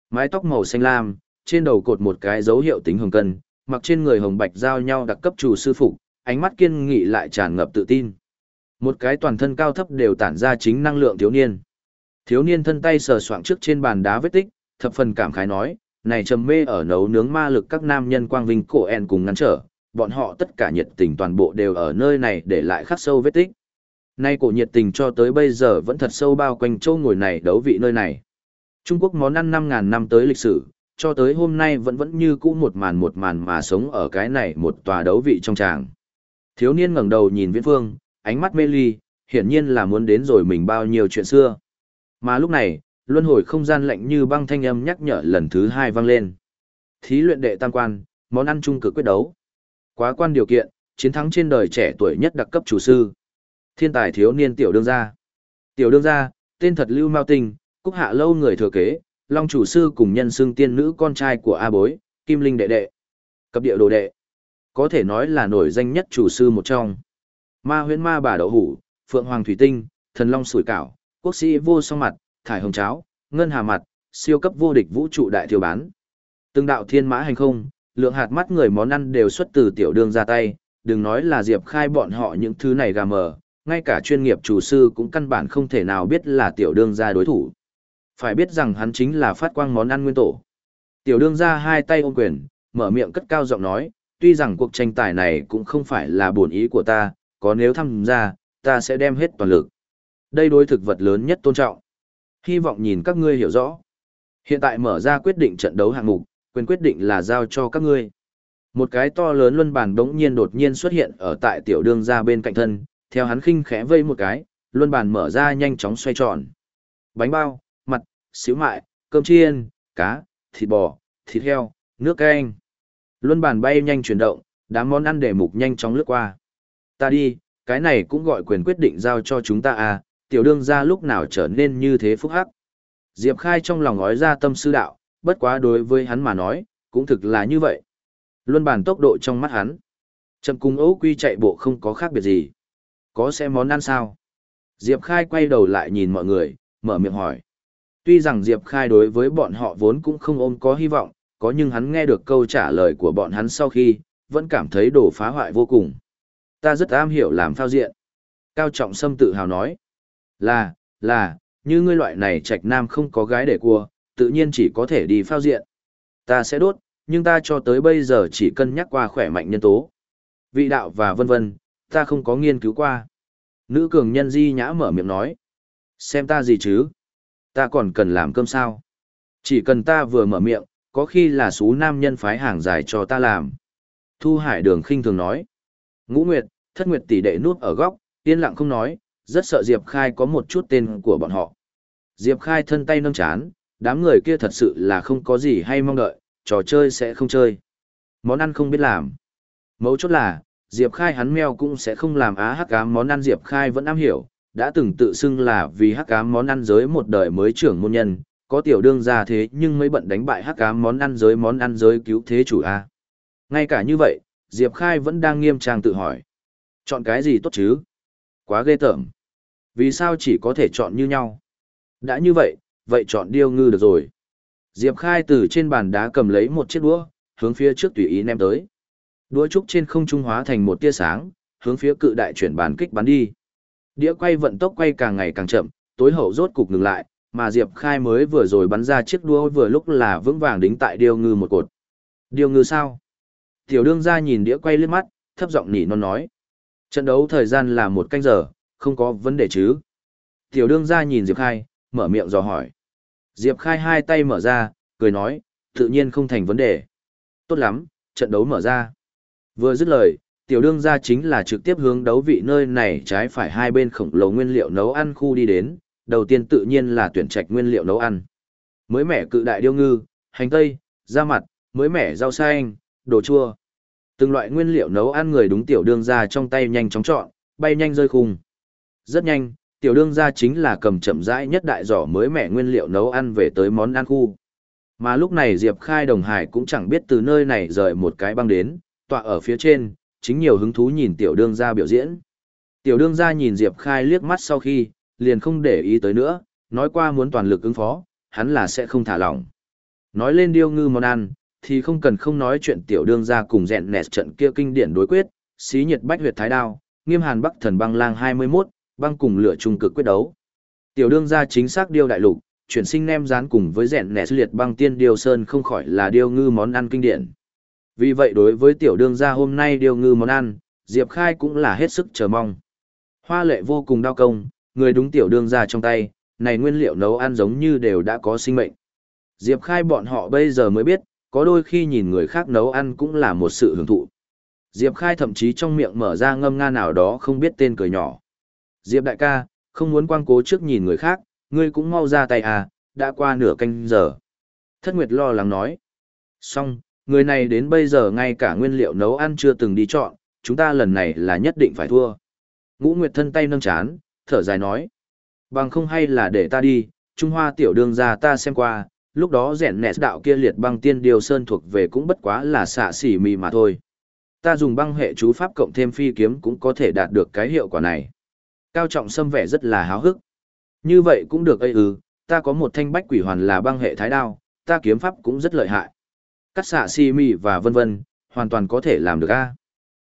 Mái tóc màu xanh lam, trên đầu cột một cái dấu hiệu tính hồng cân, mặc trên người hồng bạch giao nhau đặc cấp chủ sư phụ, ánh mắt kiên nghị lại tràn ngập tự tin. Một cái toàn thân cao thấp đều tản ra chính năng lượng thiếu niên. Thiếu niên thân tay sờ soạng trước trên bàn đá vết tích, thập phần cảm khái nói, này trầm mê ở nấu nướng ma lực các nam nhân quang vinh cổ en cùng ngăn trở, bọn họ tất cả nhiệt tình toàn bộ đều ở nơi này để lại khắc sâu vết tích. Nay cổ nhiệt tình cho tới bây giờ vẫn thật sâu bao quanh châu ngồi này đấu vị nơi này. Trung Quốc món ăn 5.000 năm tới lịch sử, cho tới hôm nay vẫn vẫn như cũ một màn một màn mà sống ở cái này một tòa đấu vị trong tràng. Thiếu niên ngẩng đầu nhìn Viễn Phương, ánh mắt mê ly, hiển nhiên là muốn đến rồi mình bao nhiêu chuyện xưa. Mà lúc này, luân hồi không gian lạnh như băng thanh âm nhắc nhở lần thứ hai vang lên. Thí luyện đệ tam quan, món ăn chung cực quyết đấu. Quá quan điều kiện, chiến thắng trên đời trẻ tuổi nhất đặc cấp chủ sư. Thiên tài thiếu niên tiểu đương gia. Tiểu đương gia, tên thật Lưu Mao Tinh, cúc hạ lâu người thừa kế, long chủ sư cùng nhân xương tiên nữ con trai của A Bối, Kim Linh đệ đệ. Cấp địa đồ đệ. Có thể nói là nổi danh nhất chủ sư một trong. Ma huyễn ma bà đậu hủ, phượng hoàng thủy tinh, thần long sủi cảo, quốc sĩ vô song mặt, thải hồng cháo, ngân hà mặt, siêu cấp vô địch vũ trụ đại thiếu bán. Từng đạo thiên mã hành không, lượng hạt mắt người món ăn đều xuất từ tiểu đương ra tay, đừng nói là Diệp Khai bọn họ những thứ này gà mờ, ngay cả chuyên nghiệp chủ sư cũng căn bản không thể nào biết là tiểu đương gia đối thủ. Phải biết rằng hắn chính là phát quang món ăn nguyên tổ. Tiểu đương gia hai tay ôm quyền, mở miệng cất cao giọng nói, tuy rằng cuộc tranh tài này cũng không phải là buồn ý của ta, có nếu tham gia, ta sẽ đem hết toàn lực. Đây đối thực vật lớn nhất tôn trọng. Hy vọng nhìn các ngươi hiểu rõ. Hiện tại mở ra quyết định trận đấu hạng mục, quyền quyết định là giao cho các ngươi. Một cái to lớn luân bàn đống nhiên đột nhiên xuất hiện ở tại tiểu đương gia bên cạnh thân, theo hắn khinh khẽ vây một cái, luân bàn mở ra nhanh chóng xoay tròn. Bánh bao, mặt, xíu mại, cơm chiên, cá, thịt bò, thịt heo, nước canh. Luân bàn bay nhanh chuyển động, đám món ăn để mục nhanh chóng lướt qua. Ta đi, cái này cũng gọi quyền quyết định giao cho chúng ta à, tiểu đương gia lúc nào trở nên như thế phúc hắc. Diệp Khai trong lòng nói ra tâm sư đạo, bất quá đối với hắn mà nói, cũng thực là như vậy. Luân bàn tốc độ trong mắt hắn. Trầm cung ấu quy chạy bộ không có khác biệt gì. Có xe món ăn sao? Diệp Khai quay đầu lại nhìn mọi người, mở miệng hỏi. Tuy rằng Diệp Khai đối với bọn họ vốn cũng không ôm có hy vọng, có nhưng hắn nghe được câu trả lời của bọn hắn sau khi, vẫn cảm thấy đổ phá hoại vô cùng. Ta rất am hiểu làm phao diện. Cao Trọng Sâm tự hào nói. Là, là, như ngươi loại này trạch nam không có gái để cua, tự nhiên chỉ có thể đi phao diện. Ta sẽ đốt, nhưng ta cho tới bây giờ chỉ cân nhắc qua khỏe mạnh nhân tố. Vị đạo và vân vân, ta không có nghiên cứu qua. Nữ cường nhân di nhã mở miệng nói. Xem ta gì chứ? Ta còn cần làm cơm sao? Chỉ cần ta vừa mở miệng, có khi là số nam nhân phái hàng dài cho ta làm. Thu Hải Đường khinh thường nói. Ngũ Nguyệt, Thất Nguyệt tỷ đệ nuốt ở góc, yên lặng không nói, rất sợ Diệp Khai có một chút tên của bọn họ. Diệp Khai thân tay nâng chán, đám người kia thật sự là không có gì hay mong đợi, trò chơi sẽ không chơi. Món ăn không biết làm. Mấu chốt là, Diệp Khai hắn meo cũng sẽ không làm á hắc ám món ăn Diệp Khai vẫn am hiểu, đã từng tự xưng là vì hắc ám món ăn giới một đời mới trưởng môn nhân, có tiểu đương ra thế nhưng mới bận đánh bại hắc ám món ăn giới món ăn giới cứu thế chủ a. Ngay cả như vậy, Diệp Khai vẫn đang nghiêm trang tự hỏi. Chọn cái gì tốt chứ? Quá ghê tởm. Vì sao chỉ có thể chọn như nhau? Đã như vậy, vậy chọn điêu ngư được rồi. Diệp Khai từ trên bàn đá cầm lấy một chiếc đũa, hướng phía trước tùy ý ném tới. Đũa trúc trên không trung hóa thành một tia sáng, hướng phía cự đại chuyển bàn kích bắn đi. Đĩa quay vận tốc quay càng ngày càng chậm, tối hậu rốt cục ngừng lại, mà Diệp Khai mới vừa rồi bắn ra chiếc đũa vừa lúc là vững vàng đính tại điêu ngư một cột. Điêu ngư sao? Tiểu đương Gia nhìn đĩa quay lên mắt, thấp giọng nỉ non nói. Trận đấu thời gian là một canh giờ, không có vấn đề chứ. Tiểu đương Gia nhìn Diệp Khai, mở miệng dò hỏi. Diệp Khai hai tay mở ra, cười nói, tự nhiên không thành vấn đề. Tốt lắm, trận đấu mở ra. Vừa dứt lời, tiểu đương Gia chính là trực tiếp hướng đấu vị nơi này trái phải hai bên khổng lồ nguyên liệu nấu ăn khu đi đến, đầu tiên tự nhiên là tuyển trạch nguyên liệu nấu ăn. Mới mẻ cự đại điêu ngư, hành tây, da mặt, mới mẻ rau xanh, đồ chua. Từng loại nguyên liệu nấu ăn người đúng tiểu đương ra trong tay nhanh chóng chọn, bay nhanh rơi khung. Rất nhanh, tiểu đương ra chính là cầm chậm rãi nhất đại giỏ mới mẻ nguyên liệu nấu ăn về tới món ăn khu. Mà lúc này Diệp Khai Đồng Hải cũng chẳng biết từ nơi này rời một cái băng đến, tọa ở phía trên, chính nhiều hứng thú nhìn tiểu đương ra biểu diễn. Tiểu đương ra nhìn Diệp Khai liếc mắt sau khi, liền không để ý tới nữa, nói qua muốn toàn lực ứng phó, hắn là sẽ không thả lỏng. Nói lên điêu ngư món ăn, thì không cần không nói chuyện tiểu đương ra cùng rèn nẹt trận kia kinh điển đối quyết, xí nhiệt bách huyệt thái đao, nghiêm hàn bắc thần băng lang 21, băng cùng lửa trung cực quyết đấu. Tiểu đương ra chính xác điêu đại lục, chuyển sinh nem rán cùng với rèn nẹt liệt băng tiên điêu sơn không khỏi là điêu ngư món ăn kinh điển. Vì vậy đối với tiểu đương gia hôm nay điêu ngư món ăn, Diệp Khai cũng là hết sức chờ mong. Hoa lệ vô cùng đau công, người đúng tiểu đương gia trong tay, này nguyên liệu nấu ăn giống như đều đã có sinh mệnh. Diệp Khai bọn họ bây giờ mới biết, có đôi khi nhìn người khác nấu ăn cũng là một sự hưởng thụ. Diệp Khai thậm chí trong miệng mở ra ngâm nga nào đó không biết tên cười nhỏ. Diệp đại ca, không muốn quang cố trước nhìn người khác, ngươi cũng mau ra tay à, đã qua nửa canh giờ. Thất Nguyệt lo lắng nói. Xong, người này đến bây giờ ngay cả nguyên liệu nấu ăn chưa từng đi chọn, chúng ta lần này là nhất định phải thua. Ngũ Nguyệt thân tay nâng chán, thở dài nói. Bằng không hay là để ta đi, Trung Hoa tiểu đường ra ta xem qua, lúc đó rèn nẹt đạo kia liệt băng tiên điều sơn thuộc về cũng bất quá là xạ xỉ mì mà thôi. Ta dùng băng hệ chú pháp cộng thêm phi kiếm cũng có thể đạt được cái hiệu quả này. Cao trọng xâm vẻ rất là háo hức. Như vậy cũng được ây ư, ta có một thanh bách quỷ hoàn là băng hệ thái đao, ta kiếm pháp cũng rất lợi hại. Cắt xạ xì mì và vân vân, hoàn toàn có thể làm được a.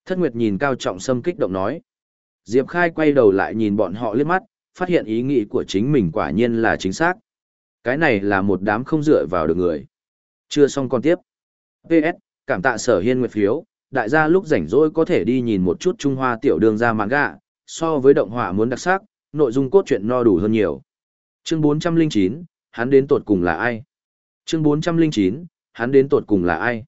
Thất Nguyệt nhìn Cao Trọng Sâm kích động nói. Diệp Khai quay đầu lại nhìn bọn họ liếc mắt, phát hiện ý nghĩ của chính mình quả nhiên là chính xác. Cái này là một đám không dựa vào được người. Chưa xong còn tiếp. PS, cảm tạ sở hiên nguyệt phiếu, đại gia lúc rảnh rỗi có thể đi nhìn một chút Trung Hoa tiểu đường ra manga, so với động họa muốn đặc sắc, nội dung cốt truyện no đủ hơn nhiều. Chương 409, hắn đến tột cùng là ai? Chương 409, hắn đến tột cùng là ai?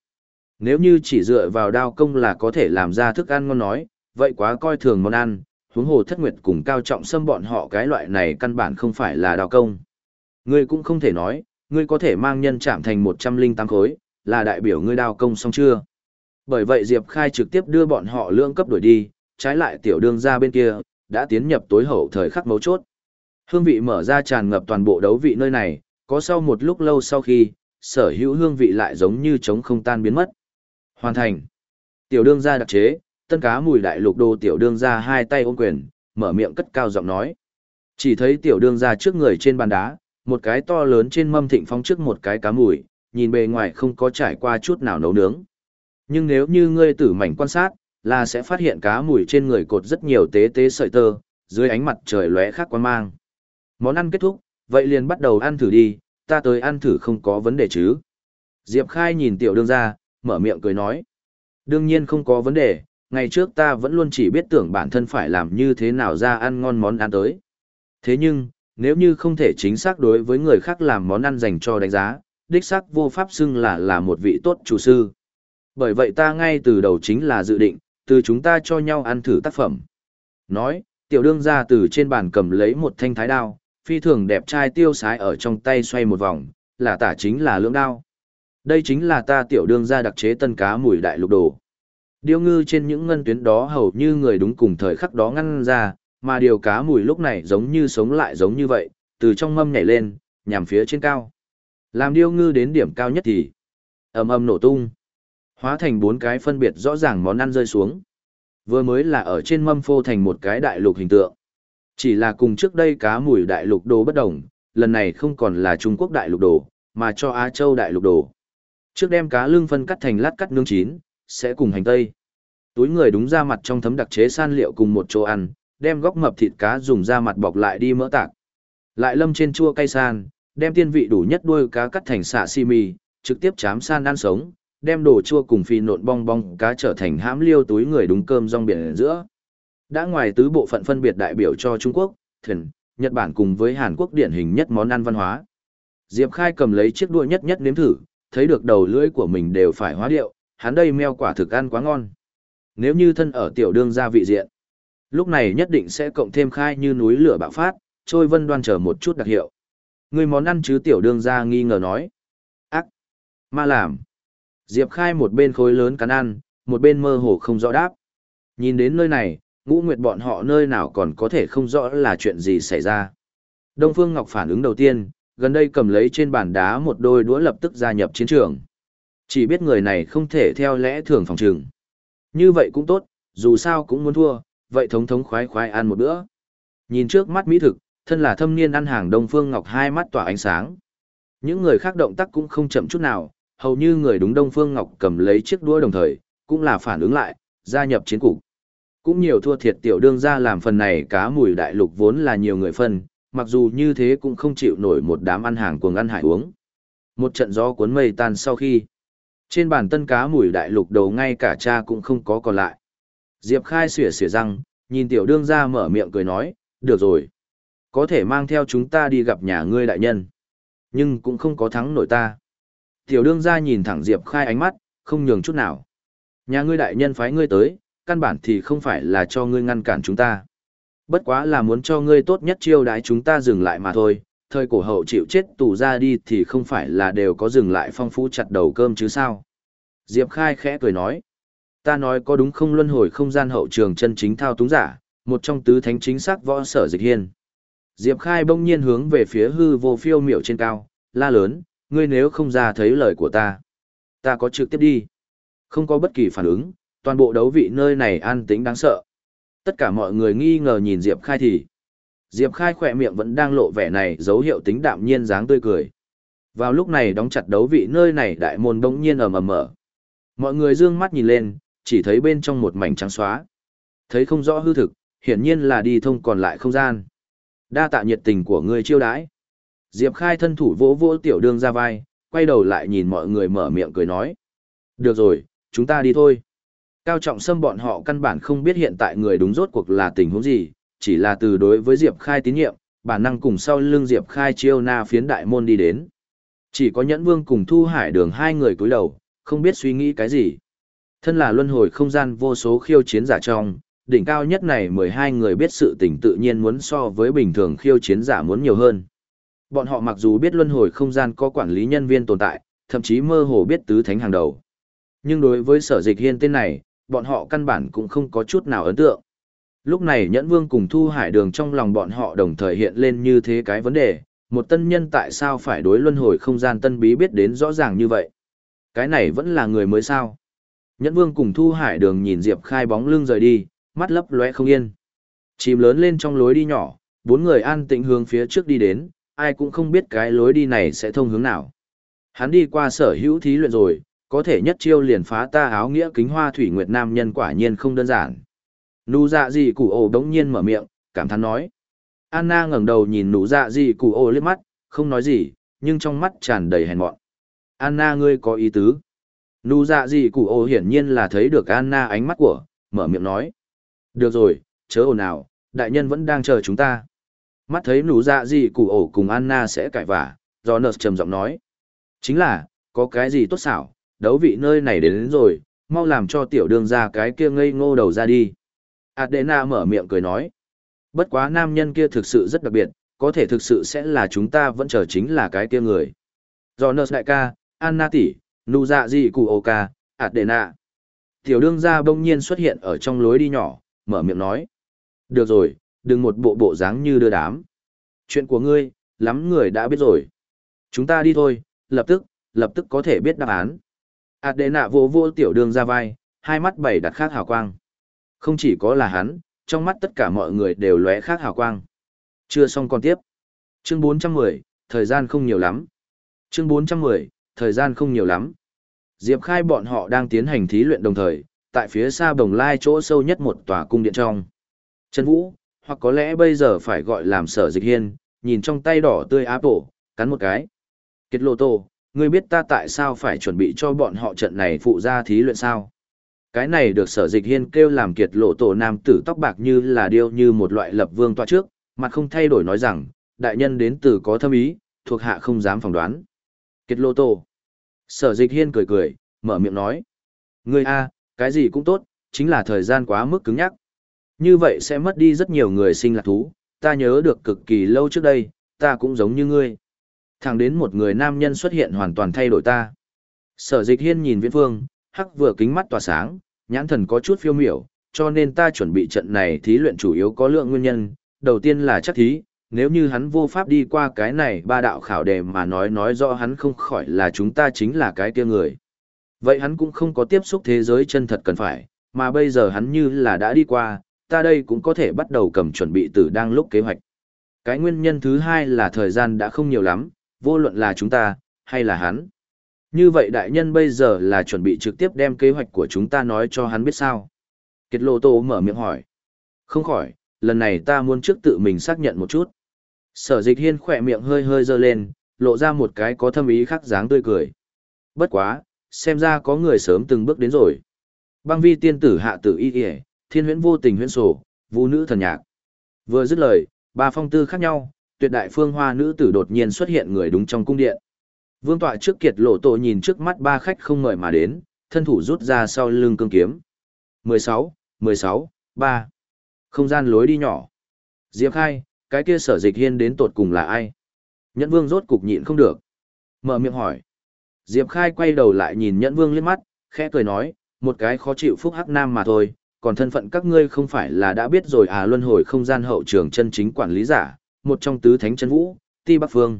Nếu như chỉ dựa vào đao công là có thể làm ra thức ăn ngon nói, vậy quá coi thường món ăn, huống hồ thất nguyệt cùng cao trọng xâm bọn họ cái loại này căn bản không phải là đao công. Ngươi cũng không thể nói, ngươi có thể mang nhân chạm thành 108 khối, là đại biểu ngươi đao công xong chưa? Bởi vậy Diệp Khai trực tiếp đưa bọn họ lương cấp đuổi đi, trái lại tiểu đương ra bên kia, đã tiến nhập tối hậu thời khắc mấu chốt. Hương vị mở ra tràn ngập toàn bộ đấu vị nơi này, có sau một lúc lâu sau khi, sở hữu hương vị lại giống như trống không tan biến mất. Hoàn thành. Tiểu đương gia đặc chế, tân cá mùi đại lục đồ tiểu đương gia hai tay ôm quyền, mở miệng cất cao giọng nói. Chỉ thấy tiểu đương gia trước người trên bàn đá, một cái to lớn trên mâm thịnh phong trước một cái cá mùi, nhìn bề ngoài không có trải qua chút nào nấu nướng. Nhưng nếu như ngươi tử mảnh quan sát, là sẽ phát hiện cá mùi trên người cột rất nhiều tế tế sợi tơ, dưới ánh mặt trời lóe khác quan mang. Món ăn kết thúc, vậy liền bắt đầu ăn thử đi, ta tới ăn thử không có vấn đề chứ. Diệp Khai nhìn tiểu đương ra, mở miệng cười nói. Đương nhiên không có vấn đề, ngày trước ta vẫn luôn chỉ biết tưởng bản thân phải làm như thế nào ra ăn ngon món ăn tới. Thế nhưng, nếu như không thể chính xác đối với người khác làm món ăn dành cho đánh giá, đích xác vô pháp xưng là là một vị tốt chủ sư. Bởi vậy ta ngay từ đầu chính là dự định, từ chúng ta cho nhau ăn thử tác phẩm. Nói, tiểu đương ra từ trên bàn cầm lấy một thanh thái đao, phi thường đẹp trai tiêu sái ở trong tay xoay một vòng, là tả chính là lưỡng đao. Đây chính là ta tiểu đương ra đặc chế tân cá mùi đại lục đồ. Điêu ngư trên những ngân tuyến đó hầu như người đúng cùng thời khắc đó ngăn ra, mà điều cá mùi lúc này giống như sống lại giống như vậy, từ trong mâm nhảy lên, nhằm phía trên cao. Làm điêu ngư đến điểm cao nhất thì ầm ầm nổ tung. Hóa thành bốn cái phân biệt rõ ràng món ăn rơi xuống. Vừa mới là ở trên mâm phô thành một cái đại lục hình tượng. Chỉ là cùng trước đây cá mùi đại lục đồ bất đồng, lần này không còn là Trung Quốc đại lục đồ, mà cho Á Châu đại lục đồ. Trước đem cá lương phân cắt thành lát cắt nướng chín, sẽ cùng hành tây. Túi người đúng ra mặt trong thấm đặc chế san liệu cùng một chỗ ăn, đem góc mập thịt cá dùng da mặt bọc lại đi mỡ tạc. Lại lâm trên chua cay san, đem tiên vị đủ nhất đuôi cá cắt thành xạ xi mì, trực tiếp chám san ăn sống, đem đồ chua cùng phi nộn bong bong cá trở thành hãm liêu túi người đúng cơm rong biển giữa. Đã ngoài tứ bộ phận phân biệt đại biểu cho Trung Quốc, Thần, Nhật Bản cùng với Hàn Quốc điển hình nhất món ăn văn hóa. Diệp Khai cầm lấy chiếc đuôi nhất nhất nếm thử, thấy được đầu lưỡi của mình đều phải hóa điệu, hắn đây meo quả thực ăn quá ngon. Nếu như thân ở tiểu đương gia vị diện, lúc này nhất định sẽ cộng thêm khai như núi lửa bạo phát, trôi vân đoan chờ một chút đặc hiệu. Người món ăn chứ tiểu đương gia nghi ngờ nói. Ác! Ma làm! Diệp Khai một bên khối lớn cắn ăn, một bên mơ hồ không rõ đáp. Nhìn đến nơi này, ngũ nguyệt bọn họ nơi nào còn có thể không rõ là chuyện gì xảy ra. Đông Phương Ngọc phản ứng đầu tiên, gần đây cầm lấy trên bàn đá một đôi đũa lập tức gia nhập chiến trường. Chỉ biết người này không thể theo lẽ thường phòng trường. Như vậy cũng tốt, dù sao cũng muốn thua, vậy thống thống khoái khoái ăn một bữa. Nhìn trước mắt mỹ thực, thân là thâm niên ăn hàng Đông Phương Ngọc hai mắt tỏa ánh sáng. Những người khác động tác cũng không chậm chút nào, hầu như người đúng Đông Phương Ngọc cầm lấy chiếc đũa đồng thời, cũng là phản ứng lại, gia nhập chiến cục. Cũng nhiều thua thiệt tiểu đương ra làm phần này cá mùi đại lục vốn là nhiều người phân, mặc dù như thế cũng không chịu nổi một đám ăn hàng cuồng ăn hải uống. Một trận gió cuốn mây tan sau khi, trên bàn tân cá mùi đại lục đầu ngay cả cha cũng không có còn lại. Diệp khai xỉa xỉa răng, nhìn tiểu đương ra mở miệng cười nói, được rồi. Có thể mang theo chúng ta đi gặp nhà ngươi đại nhân. Nhưng cũng không có thắng nổi ta. Tiểu đương ra nhìn thẳng Diệp khai ánh mắt, không nhường chút nào. Nhà ngươi đại nhân phái ngươi tới, căn bản thì không phải là cho ngươi ngăn cản chúng ta. Bất quá là muốn cho ngươi tốt nhất chiêu đái chúng ta dừng lại mà thôi, thời cổ hậu chịu chết tù ra đi thì không phải là đều có dừng lại phong phú chặt đầu cơm chứ sao. Diệp Khai khẽ cười nói, ta nói có đúng không luân hồi không gian hậu trường chân chính thao túng giả, một trong tứ thánh chính xác võ sở dịch hiên. Diệp Khai bỗng nhiên hướng về phía hư vô phiêu miểu trên cao, la lớn, ngươi nếu không ra thấy lời của ta, ta có trực tiếp đi. Không có bất kỳ phản ứng, toàn bộ đấu vị nơi này an tĩnh đáng sợ. Tất cả mọi người nghi ngờ nhìn Diệp Khai thì. Diệp Khai khỏe miệng vẫn đang lộ vẻ này dấu hiệu tính đạm nhiên dáng tươi cười. Vào lúc này đóng chặt đấu vị nơi này đại môn bỗng nhiên ầm ầm mở. Mọi người dương mắt nhìn lên, chỉ thấy bên trong một mảnh trắng xóa. Thấy không rõ hư thực, hiển nhiên là đi thông còn lại không gian. Đa tạ nhiệt tình của người chiêu đãi. Diệp Khai thân thủ vỗ vỗ tiểu đương ra vai, quay đầu lại nhìn mọi người mở miệng cười nói. Được rồi, chúng ta đi thôi. Cao trọng sâm bọn họ căn bản không biết hiện tại người đúng rốt cuộc là tình huống gì, chỉ là từ đối với Diệp Khai tín nhiệm, bản năng cùng sau lưng Diệp Khai chiêu na phiến đại môn đi đến. Chỉ có nhẫn vương cùng thu hải đường hai người cúi đầu, không biết suy nghĩ cái gì. Thân là luân hồi không gian vô số khiêu chiến giả trong, đỉnh cao nhất này 12 người biết sự tình tự nhiên muốn so với bình thường khiêu chiến giả muốn nhiều hơn. Bọn họ mặc dù biết luân hồi không gian có quản lý nhân viên tồn tại, thậm chí mơ hồ biết tứ thánh hàng đầu. Nhưng đối với sở dịch hiên tên này, bọn họ căn bản cũng không có chút nào ấn tượng. Lúc này Nhẫn Vương cùng Thu Hải Đường trong lòng bọn họ đồng thời hiện lên như thế cái vấn đề, một tân nhân tại sao phải đối luân hồi không gian tân bí biết đến rõ ràng như vậy? Cái này vẫn là người mới sao? Nhẫn Vương cùng Thu Hải Đường nhìn Diệp Khai bóng lưng rời đi, mắt lấp lóe không yên. Chìm lớn lên trong lối đi nhỏ, bốn người an tĩnh hướng phía trước đi đến, ai cũng không biết cái lối đi này sẽ thông hướng nào. Hắn đi qua sở hữu thí luyện rồi, có thể nhất chiêu liền phá ta áo nghĩa kính hoa thủy nguyệt nam nhân quả nhiên không đơn giản. Nụ dạ gì cụ ổ đống nhiên mở miệng, cảm thán nói. Anna ngẩng đầu nhìn nụ dạ gì cụ ổ liếc mắt, không nói gì, nhưng trong mắt tràn đầy hèn mọn. Anna ngươi có ý tứ. Nụ dạ gì cụ ổ hiển nhiên là thấy được Anna ánh mắt của, mở miệng nói. Được rồi, chớ ồn nào, đại nhân vẫn đang chờ chúng ta. Mắt thấy nụ dạ gì cụ ổ cùng Anna sẽ cãi vả, Jonas trầm giọng nói. Chính là, có cái gì tốt xảo, đấu vị nơi này đến, đến rồi, mau làm cho tiểu đường ra cái kia ngây ngô đầu ra đi. Adena mở miệng cười nói. Bất quá nam nhân kia thực sự rất đặc biệt, có thể thực sự sẽ là chúng ta vẫn chờ chính là cái kia người. Jonas đại ca, Anna tỷ, Nụ dạ gì cụ Oka, Adena. Tiểu đương gia bỗng nhiên xuất hiện ở trong lối đi nhỏ, mở miệng nói. Được rồi, đừng một bộ bộ dáng như đưa đám. Chuyện của ngươi, lắm người đã biết rồi. Chúng ta đi thôi, lập tức, lập tức có thể biết đáp án. Adena vô vô tiểu đường ra vai, hai mắt bảy đặt khác hào quang. Không chỉ có là hắn, trong mắt tất cả mọi người đều lóe khác hào quang. Chưa xong còn tiếp. Chương 410, thời gian không nhiều lắm. Chương 410, thời gian không nhiều lắm. Diệp Khai bọn họ đang tiến hành thí luyện đồng thời, tại phía xa bồng lai chỗ sâu nhất một tòa cung điện trong. Trần Vũ, Hoặc có lẽ bây giờ phải gọi làm sở dịch hiên, nhìn trong tay đỏ tươi áp tổ, cắn một cái. Kiệt lộ tổ, ngươi biết ta tại sao phải chuẩn bị cho bọn họ trận này phụ ra thí luyện sao? Cái này được sở dịch hiên kêu làm kiệt lộ tổ nam tử tóc bạc như là điêu như một loại lập vương tọa trước, mặt không thay đổi nói rằng, đại nhân đến từ có thâm ý, thuộc hạ không dám phỏng đoán. Kiệt lộ tổ. Sở dịch hiên cười cười, mở miệng nói. Ngươi a, cái gì cũng tốt, chính là thời gian quá mức cứng nhắc. Như vậy sẽ mất đi rất nhiều người sinh lạc thú, ta nhớ được cực kỳ lâu trước đây, ta cũng giống như ngươi. Thẳng đến một người nam nhân xuất hiện hoàn toàn thay đổi ta. Sở dịch hiên nhìn viễn phương, hắc vừa kính mắt tỏa sáng, nhãn thần có chút phiêu miểu, cho nên ta chuẩn bị trận này thí luyện chủ yếu có lượng nguyên nhân. Đầu tiên là chắc thí, nếu như hắn vô pháp đi qua cái này ba đạo khảo đề mà nói nói rõ hắn không khỏi là chúng ta chính là cái kia người. Vậy hắn cũng không có tiếp xúc thế giới chân thật cần phải, mà bây giờ hắn như là đã đi qua, ta đây cũng có thể bắt đầu cầm chuẩn bị từ đang lúc kế hoạch. Cái nguyên nhân thứ hai là thời gian đã không nhiều lắm, vô luận là chúng ta, hay là hắn. Như vậy đại nhân bây giờ là chuẩn bị trực tiếp đem kế hoạch của chúng ta nói cho hắn biết sao. Kiệt lộ tô mở miệng hỏi. Không khỏi, lần này ta muốn trước tự mình xác nhận một chút. Sở dịch hiên khỏe miệng hơi hơi dơ lên, lộ ra một cái có thâm ý khắc dáng tươi cười. Bất quá, xem ra có người sớm từng bước đến rồi. Băng vi tiên tử hạ tử y y thiên huyễn vô tình huyễn sổ, vũ nữ thần nhạc. Vừa dứt lời, ba phong tư khác nhau, tuyệt đại phương hoa nữ tử đột nhiên xuất hiện người đúng trong cung điện. Vương tọa trước kiệt lộ tổ nhìn trước mắt ba khách không mời mà đến, thân thủ rút ra sau lưng cương kiếm. 16, 16, 3. Không gian lối đi nhỏ. Diệp khai, cái kia sở dịch hiên đến tột cùng là ai? Nhẫn vương rốt cục nhịn không được. Mở miệng hỏi. Diệp khai quay đầu lại nhìn nhẫn vương liếc mắt, khẽ cười nói, một cái khó chịu phúc hắc nam mà thôi, còn thân phận các ngươi không phải là đã biết rồi à luân hồi không gian hậu trường chân chính quản lý giả, một trong tứ thánh chân vũ, ti bắc phương.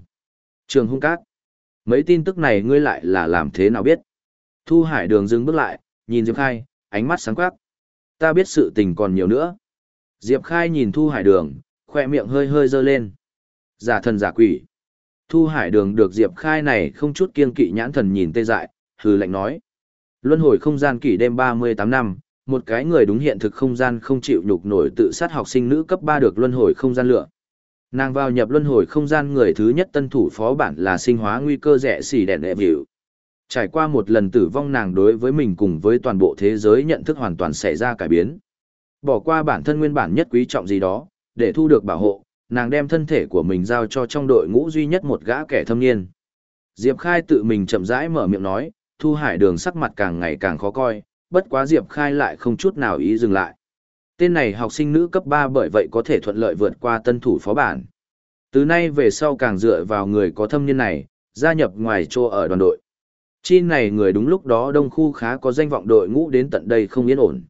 Trường hung cát. Mấy tin tức này ngươi lại là làm thế nào biết? Thu Hải Đường dừng bước lại, nhìn Diệp Khai, ánh mắt sáng quắc. Ta biết sự tình còn nhiều nữa. Diệp Khai nhìn Thu Hải Đường, khoe miệng hơi hơi dơ lên. Giả thần giả quỷ. Thu Hải Đường được Diệp Khai này không chút kiên kỵ nhãn thần nhìn tê dại, hừ lạnh nói. Luân hồi không gian kỷ đêm 38 năm, một cái người đúng hiện thực không gian không chịu nhục nổi tự sát học sinh nữ cấp 3 được luân hồi không gian lựa. Nàng vào nhập luân hồi không gian người thứ nhất tân thủ phó bản là sinh hóa nguy cơ rẻ xỉ đèn đẹp biểu. Trải qua một lần tử vong nàng đối với mình cùng với toàn bộ thế giới nhận thức hoàn toàn xảy ra cải biến. Bỏ qua bản thân nguyên bản nhất quý trọng gì đó, để thu được bảo hộ, nàng đem thân thể của mình giao cho trong đội ngũ duy nhất một gã kẻ thâm niên. Diệp Khai tự mình chậm rãi mở miệng nói, Thu Hải Đường sắc mặt càng ngày càng khó coi, bất quá Diệp Khai lại không chút nào ý dừng lại. Tên này học sinh nữ cấp 3 bởi vậy có thể thuận lợi vượt qua tân thủ phó bản. Từ nay về sau càng dựa vào người có thâm niên này, gia nhập ngoài chỗ ở đoàn đội. Chi này người đúng lúc đó đông khu khá có danh vọng đội ngũ đến tận đây không yên ổn.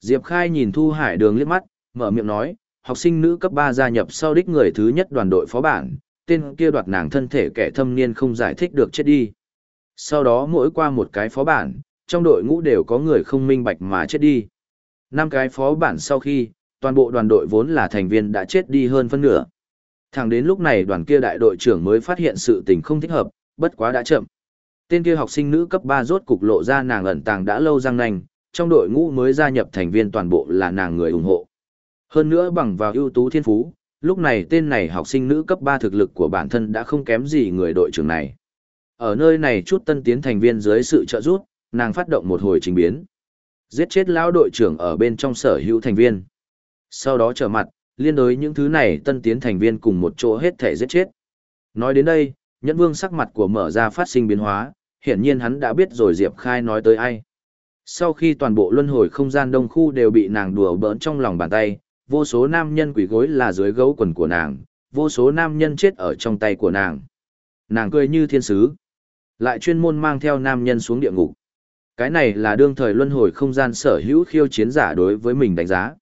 Diệp Khai nhìn Thu Hải Đường liếc mắt, mở miệng nói, học sinh nữ cấp 3 gia nhập sau đích người thứ nhất đoàn đội phó bản, tên kia đoạt nàng thân thể kẻ thâm niên không giải thích được chết đi. Sau đó mỗi qua một cái phó bản, trong đội ngũ đều có người không minh bạch mà chết đi. Năm cái phó bản sau khi, toàn bộ đoàn đội vốn là thành viên đã chết đi hơn phân nửa. Thẳng đến lúc này đoàn kia đại đội trưởng mới phát hiện sự tình không thích hợp, bất quá đã chậm. Tên kia học sinh nữ cấp 3 rốt cục lộ ra nàng ẩn tàng đã lâu răng nành, trong đội ngũ mới gia nhập thành viên toàn bộ là nàng người ủng hộ. Hơn nữa bằng vào ưu tú thiên phú, lúc này tên này học sinh nữ cấp 3 thực lực của bản thân đã không kém gì người đội trưởng này. Ở nơi này chút tân tiến thành viên dưới sự trợ giúp, nàng phát động một hồi trình biến. Giết chết lão đội trưởng ở bên trong sở hữu thành viên. Sau đó trở mặt, liên đối những thứ này tân tiến thành viên cùng một chỗ hết thể giết chết. Nói đến đây, Nhẫn Vương sắc mặt của mở ra phát sinh biến hóa, hiển nhiên hắn đã biết rồi Diệp Khai nói tới ai. Sau khi toàn bộ luân hồi không gian đông khu đều bị nàng đùa bỡn trong lòng bàn tay, vô số nam nhân quỷ gối là dưới gấu quần của nàng, vô số nam nhân chết ở trong tay của nàng. Nàng cười như thiên sứ, lại chuyên môn mang theo nam nhân xuống địa ngục. Cái này là đương thời luân hồi không gian sở hữu khiêu chiến giả đối với mình đánh giá.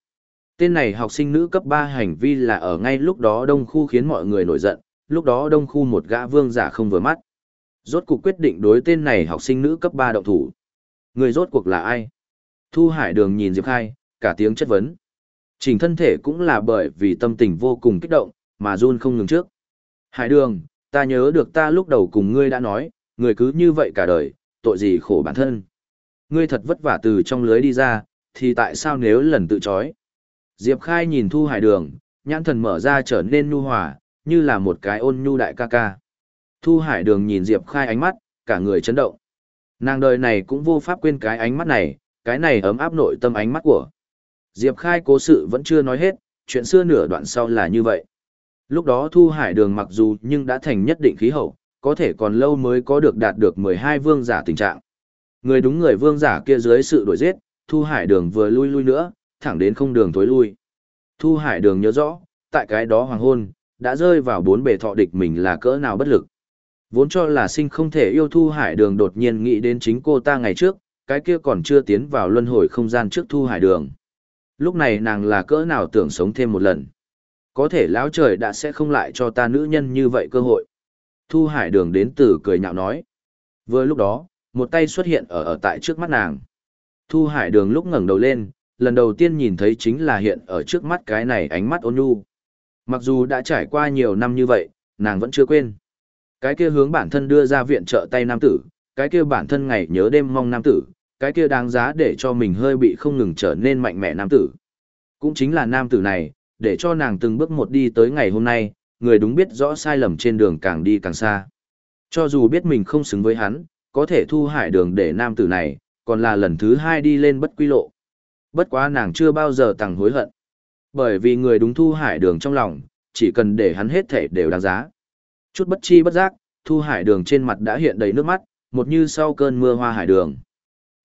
Tên này học sinh nữ cấp 3 hành vi là ở ngay lúc đó đông khu khiến mọi người nổi giận, lúc đó đông khu một gã vương giả không vừa mắt. Rốt cuộc quyết định đối tên này học sinh nữ cấp 3 động thủ. Người rốt cuộc là ai? Thu Hải Đường nhìn Diệp Khai, cả tiếng chất vấn chỉnh thân thể cũng là bởi vì tâm tình vô cùng kích động, mà run không ngừng trước. Hải Đường, ta nhớ được ta lúc đầu cùng ngươi đã nói, người cứ như vậy cả đời, tội gì khổ bản thân. Ngươi thật vất vả từ trong lưới đi ra, thì tại sao nếu lần tự chói? Diệp Khai nhìn Thu Hải Đường, nhãn thần mở ra trở nên nhu hòa, như là một cái ôn nhu đại ca ca. Thu Hải Đường nhìn Diệp Khai ánh mắt, cả người chấn động. Nàng đời này cũng vô pháp quên cái ánh mắt này, cái này ấm áp nội tâm ánh mắt của. Diệp Khai cố sự vẫn chưa nói hết, chuyện xưa nửa đoạn sau là như vậy. Lúc đó Thu Hải Đường mặc dù nhưng đã thành nhất định khí hậu, có thể còn lâu mới có được đạt được 12 vương giả tình trạng. Người đúng người vương giả kia dưới sự đổi giết, Thu Hải Đường vừa lui lui nữa, thẳng đến không đường tối lui. Thu Hải Đường nhớ rõ, tại cái đó hoàng hôn, đã rơi vào bốn bề thọ địch mình là cỡ nào bất lực. Vốn cho là sinh không thể yêu Thu Hải Đường đột nhiên nghĩ đến chính cô ta ngày trước, cái kia còn chưa tiến vào luân hồi không gian trước Thu Hải Đường. Lúc này nàng là cỡ nào tưởng sống thêm một lần. Có thể lão trời đã sẽ không lại cho ta nữ nhân như vậy cơ hội. Thu Hải Đường đến từ cười nhạo nói. Vừa lúc đó, một tay xuất hiện ở ở tại trước mắt nàng. Thu Hải Đường lúc ngẩng đầu lên, lần đầu tiên nhìn thấy chính là hiện ở trước mắt cái này ánh mắt ôn nhu. Mặc dù đã trải qua nhiều năm như vậy, nàng vẫn chưa quên. Cái kia hướng bản thân đưa ra viện trợ tay nam tử, cái kia bản thân ngày nhớ đêm mong nam tử, cái kia đáng giá để cho mình hơi bị không ngừng trở nên mạnh mẽ nam tử. Cũng chính là nam tử này, để cho nàng từng bước một đi tới ngày hôm nay, người đúng biết rõ sai lầm trên đường càng đi càng xa. Cho dù biết mình không xứng với hắn, có thể thu hải đường để nam tử này, còn là lần thứ hai đi lên bất quy lộ. Bất quá nàng chưa bao giờ tặng hối hận. Bởi vì người đúng thu hải đường trong lòng, chỉ cần để hắn hết thể đều đáng giá. Chút bất chi bất giác, thu hải đường trên mặt đã hiện đầy nước mắt, một như sau cơn mưa hoa hải đường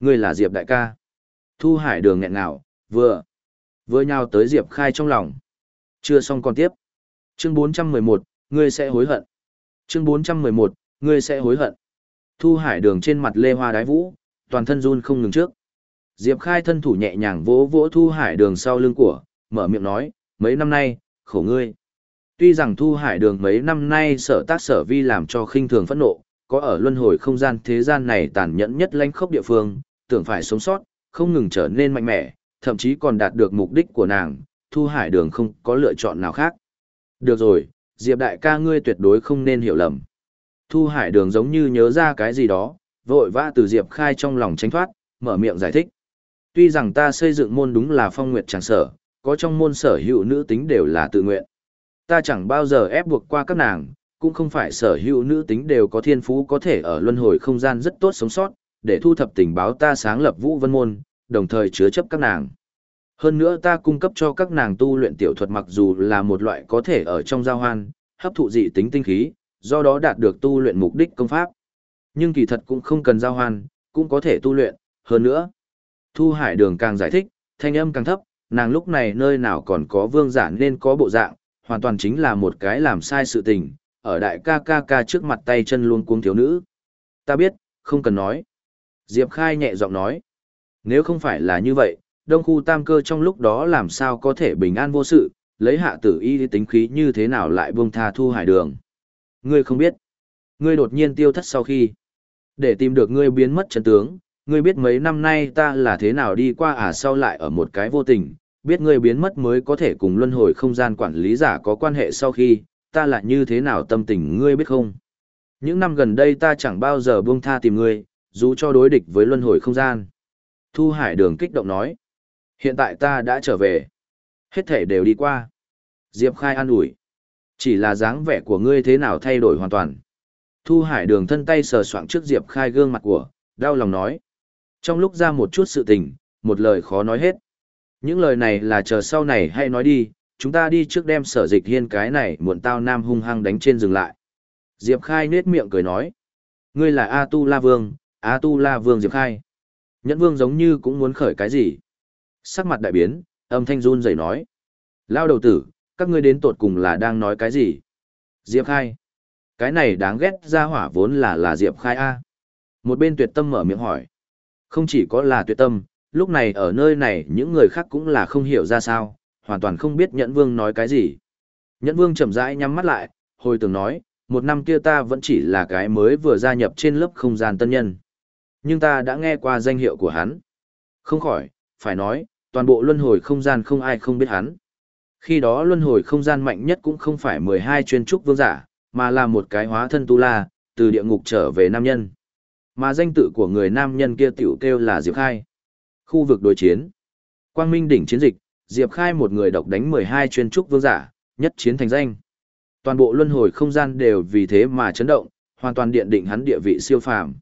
ngươi là Diệp đại ca. Thu hải đường nghẹn ngào, vừa, vừa nhào tới Diệp khai trong lòng. Chưa xong còn tiếp. Chương 411, ngươi sẽ hối hận. Chương 411, ngươi sẽ hối hận. Thu hải đường trên mặt lê hoa đái vũ, toàn thân run không ngừng trước. Diệp khai thân thủ nhẹ nhàng vỗ vỗ thu hải đường sau lưng của, mở miệng nói, mấy năm nay, khổ ngươi. Tuy rằng thu hải đường mấy năm nay sở tác sở vi làm cho khinh thường phẫn nộ, có ở luân hồi không gian thế gian này tàn nhẫn nhất lãnh khốc địa phương, tưởng phải sống sót, không ngừng trở nên mạnh mẽ, thậm chí còn đạt được mục đích của nàng, thu hải đường không có lựa chọn nào khác. Được rồi, Diệp đại ca ngươi tuyệt đối không nên hiểu lầm. Thu hải đường giống như nhớ ra cái gì đó, vội vã từ Diệp khai trong lòng tránh thoát, mở miệng giải thích. Tuy rằng ta xây dựng môn đúng là phong nguyệt chẳng sở, có trong môn sở hữu nữ tính đều là tự nguyện. Ta chẳng bao giờ ép buộc qua các nàng, cũng không phải sở hữu nữ tính đều có thiên phú có thể ở luân hồi không gian rất tốt sống sót, để thu thập tình báo ta sáng lập vũ vân môn, đồng thời chứa chấp các nàng. Hơn nữa ta cung cấp cho các nàng tu luyện tiểu thuật mặc dù là một loại có thể ở trong giao hoan, hấp thụ dị tính tinh khí, do đó đạt được tu luyện mục đích công pháp. Nhưng kỳ thật cũng không cần giao hoan, cũng có thể tu luyện, hơn nữa. Thu Hải Đường càng giải thích, thanh âm càng thấp, nàng lúc này nơi nào còn có vương giả nên có bộ dạng, hoàn toàn chính là một cái làm sai sự tình, ở đại ca ca ca trước mặt tay chân luôn cuống thiếu nữ. Ta biết, không cần nói. Diệp Khai nhẹ giọng nói. Nếu không phải là như vậy, đông khu tam cơ trong lúc đó làm sao có thể bình an vô sự, lấy hạ tử y tính khí như thế nào lại buông tha thu hải đường. Ngươi không biết. Ngươi đột nhiên tiêu thất sau khi. Để tìm được ngươi biến mất chân tướng, ngươi biết mấy năm nay ta là thế nào đi qua à sau lại ở một cái vô tình, biết ngươi biến mất mới có thể cùng luân hồi không gian quản lý giả có quan hệ sau khi, ta lại như thế nào tâm tình ngươi biết không? Những năm gần đây ta chẳng bao giờ buông tha tìm ngươi, dù cho đối địch với luân hồi không gian. Thu Hải Đường kích động nói. Hiện tại ta đã trở về. Hết thể đều đi qua. Diệp Khai an ủi. Chỉ là dáng vẻ của ngươi thế nào thay đổi hoàn toàn. Thu Hải Đường thân tay sờ soạng trước Diệp Khai gương mặt của, đau lòng nói. Trong lúc ra một chút sự tình, một lời khó nói hết. Những lời này là chờ sau này hay nói đi, chúng ta đi trước đem sở dịch hiên cái này muộn tao nam hung hăng đánh trên dừng lại. Diệp Khai nết miệng cười nói. Ngươi là A Tu La Vương, A Tu La Vương Diệp Khai. Nhẫn Vương giống như cũng muốn khởi cái gì. Sắc mặt đại biến, âm thanh run rẩy nói. Lao đầu tử, các ngươi đến tột cùng là đang nói cái gì? Diệp Khai. Cái này đáng ghét ra hỏa vốn là là Diệp Khai A. Một bên tuyệt tâm mở miệng hỏi. Không chỉ có là tuyệt tâm, lúc này ở nơi này những người khác cũng là không hiểu ra sao, hoàn toàn không biết nhẫn vương nói cái gì. Nhẫn vương chậm rãi nhắm mắt lại, hồi tưởng nói, một năm kia ta vẫn chỉ là cái mới vừa gia nhập trên lớp không gian tân nhân. Nhưng ta đã nghe qua danh hiệu của hắn. Không khỏi, phải nói, toàn bộ luân hồi không gian không ai không biết hắn. Khi đó luân hồi không gian mạnh nhất cũng không phải 12 chuyên trúc vương giả, mà là một cái hóa thân tu la, từ địa ngục trở về nam nhân. Mà danh tự của người nam nhân kia tiểu kêu là Diệp Khai. Khu vực đối chiến. Quang Minh đỉnh chiến dịch, Diệp Khai một người độc đánh 12 chuyên trúc vương giả, nhất chiến thành danh. Toàn bộ luân hồi không gian đều vì thế mà chấn động, hoàn toàn điện định hắn địa vị siêu phàm.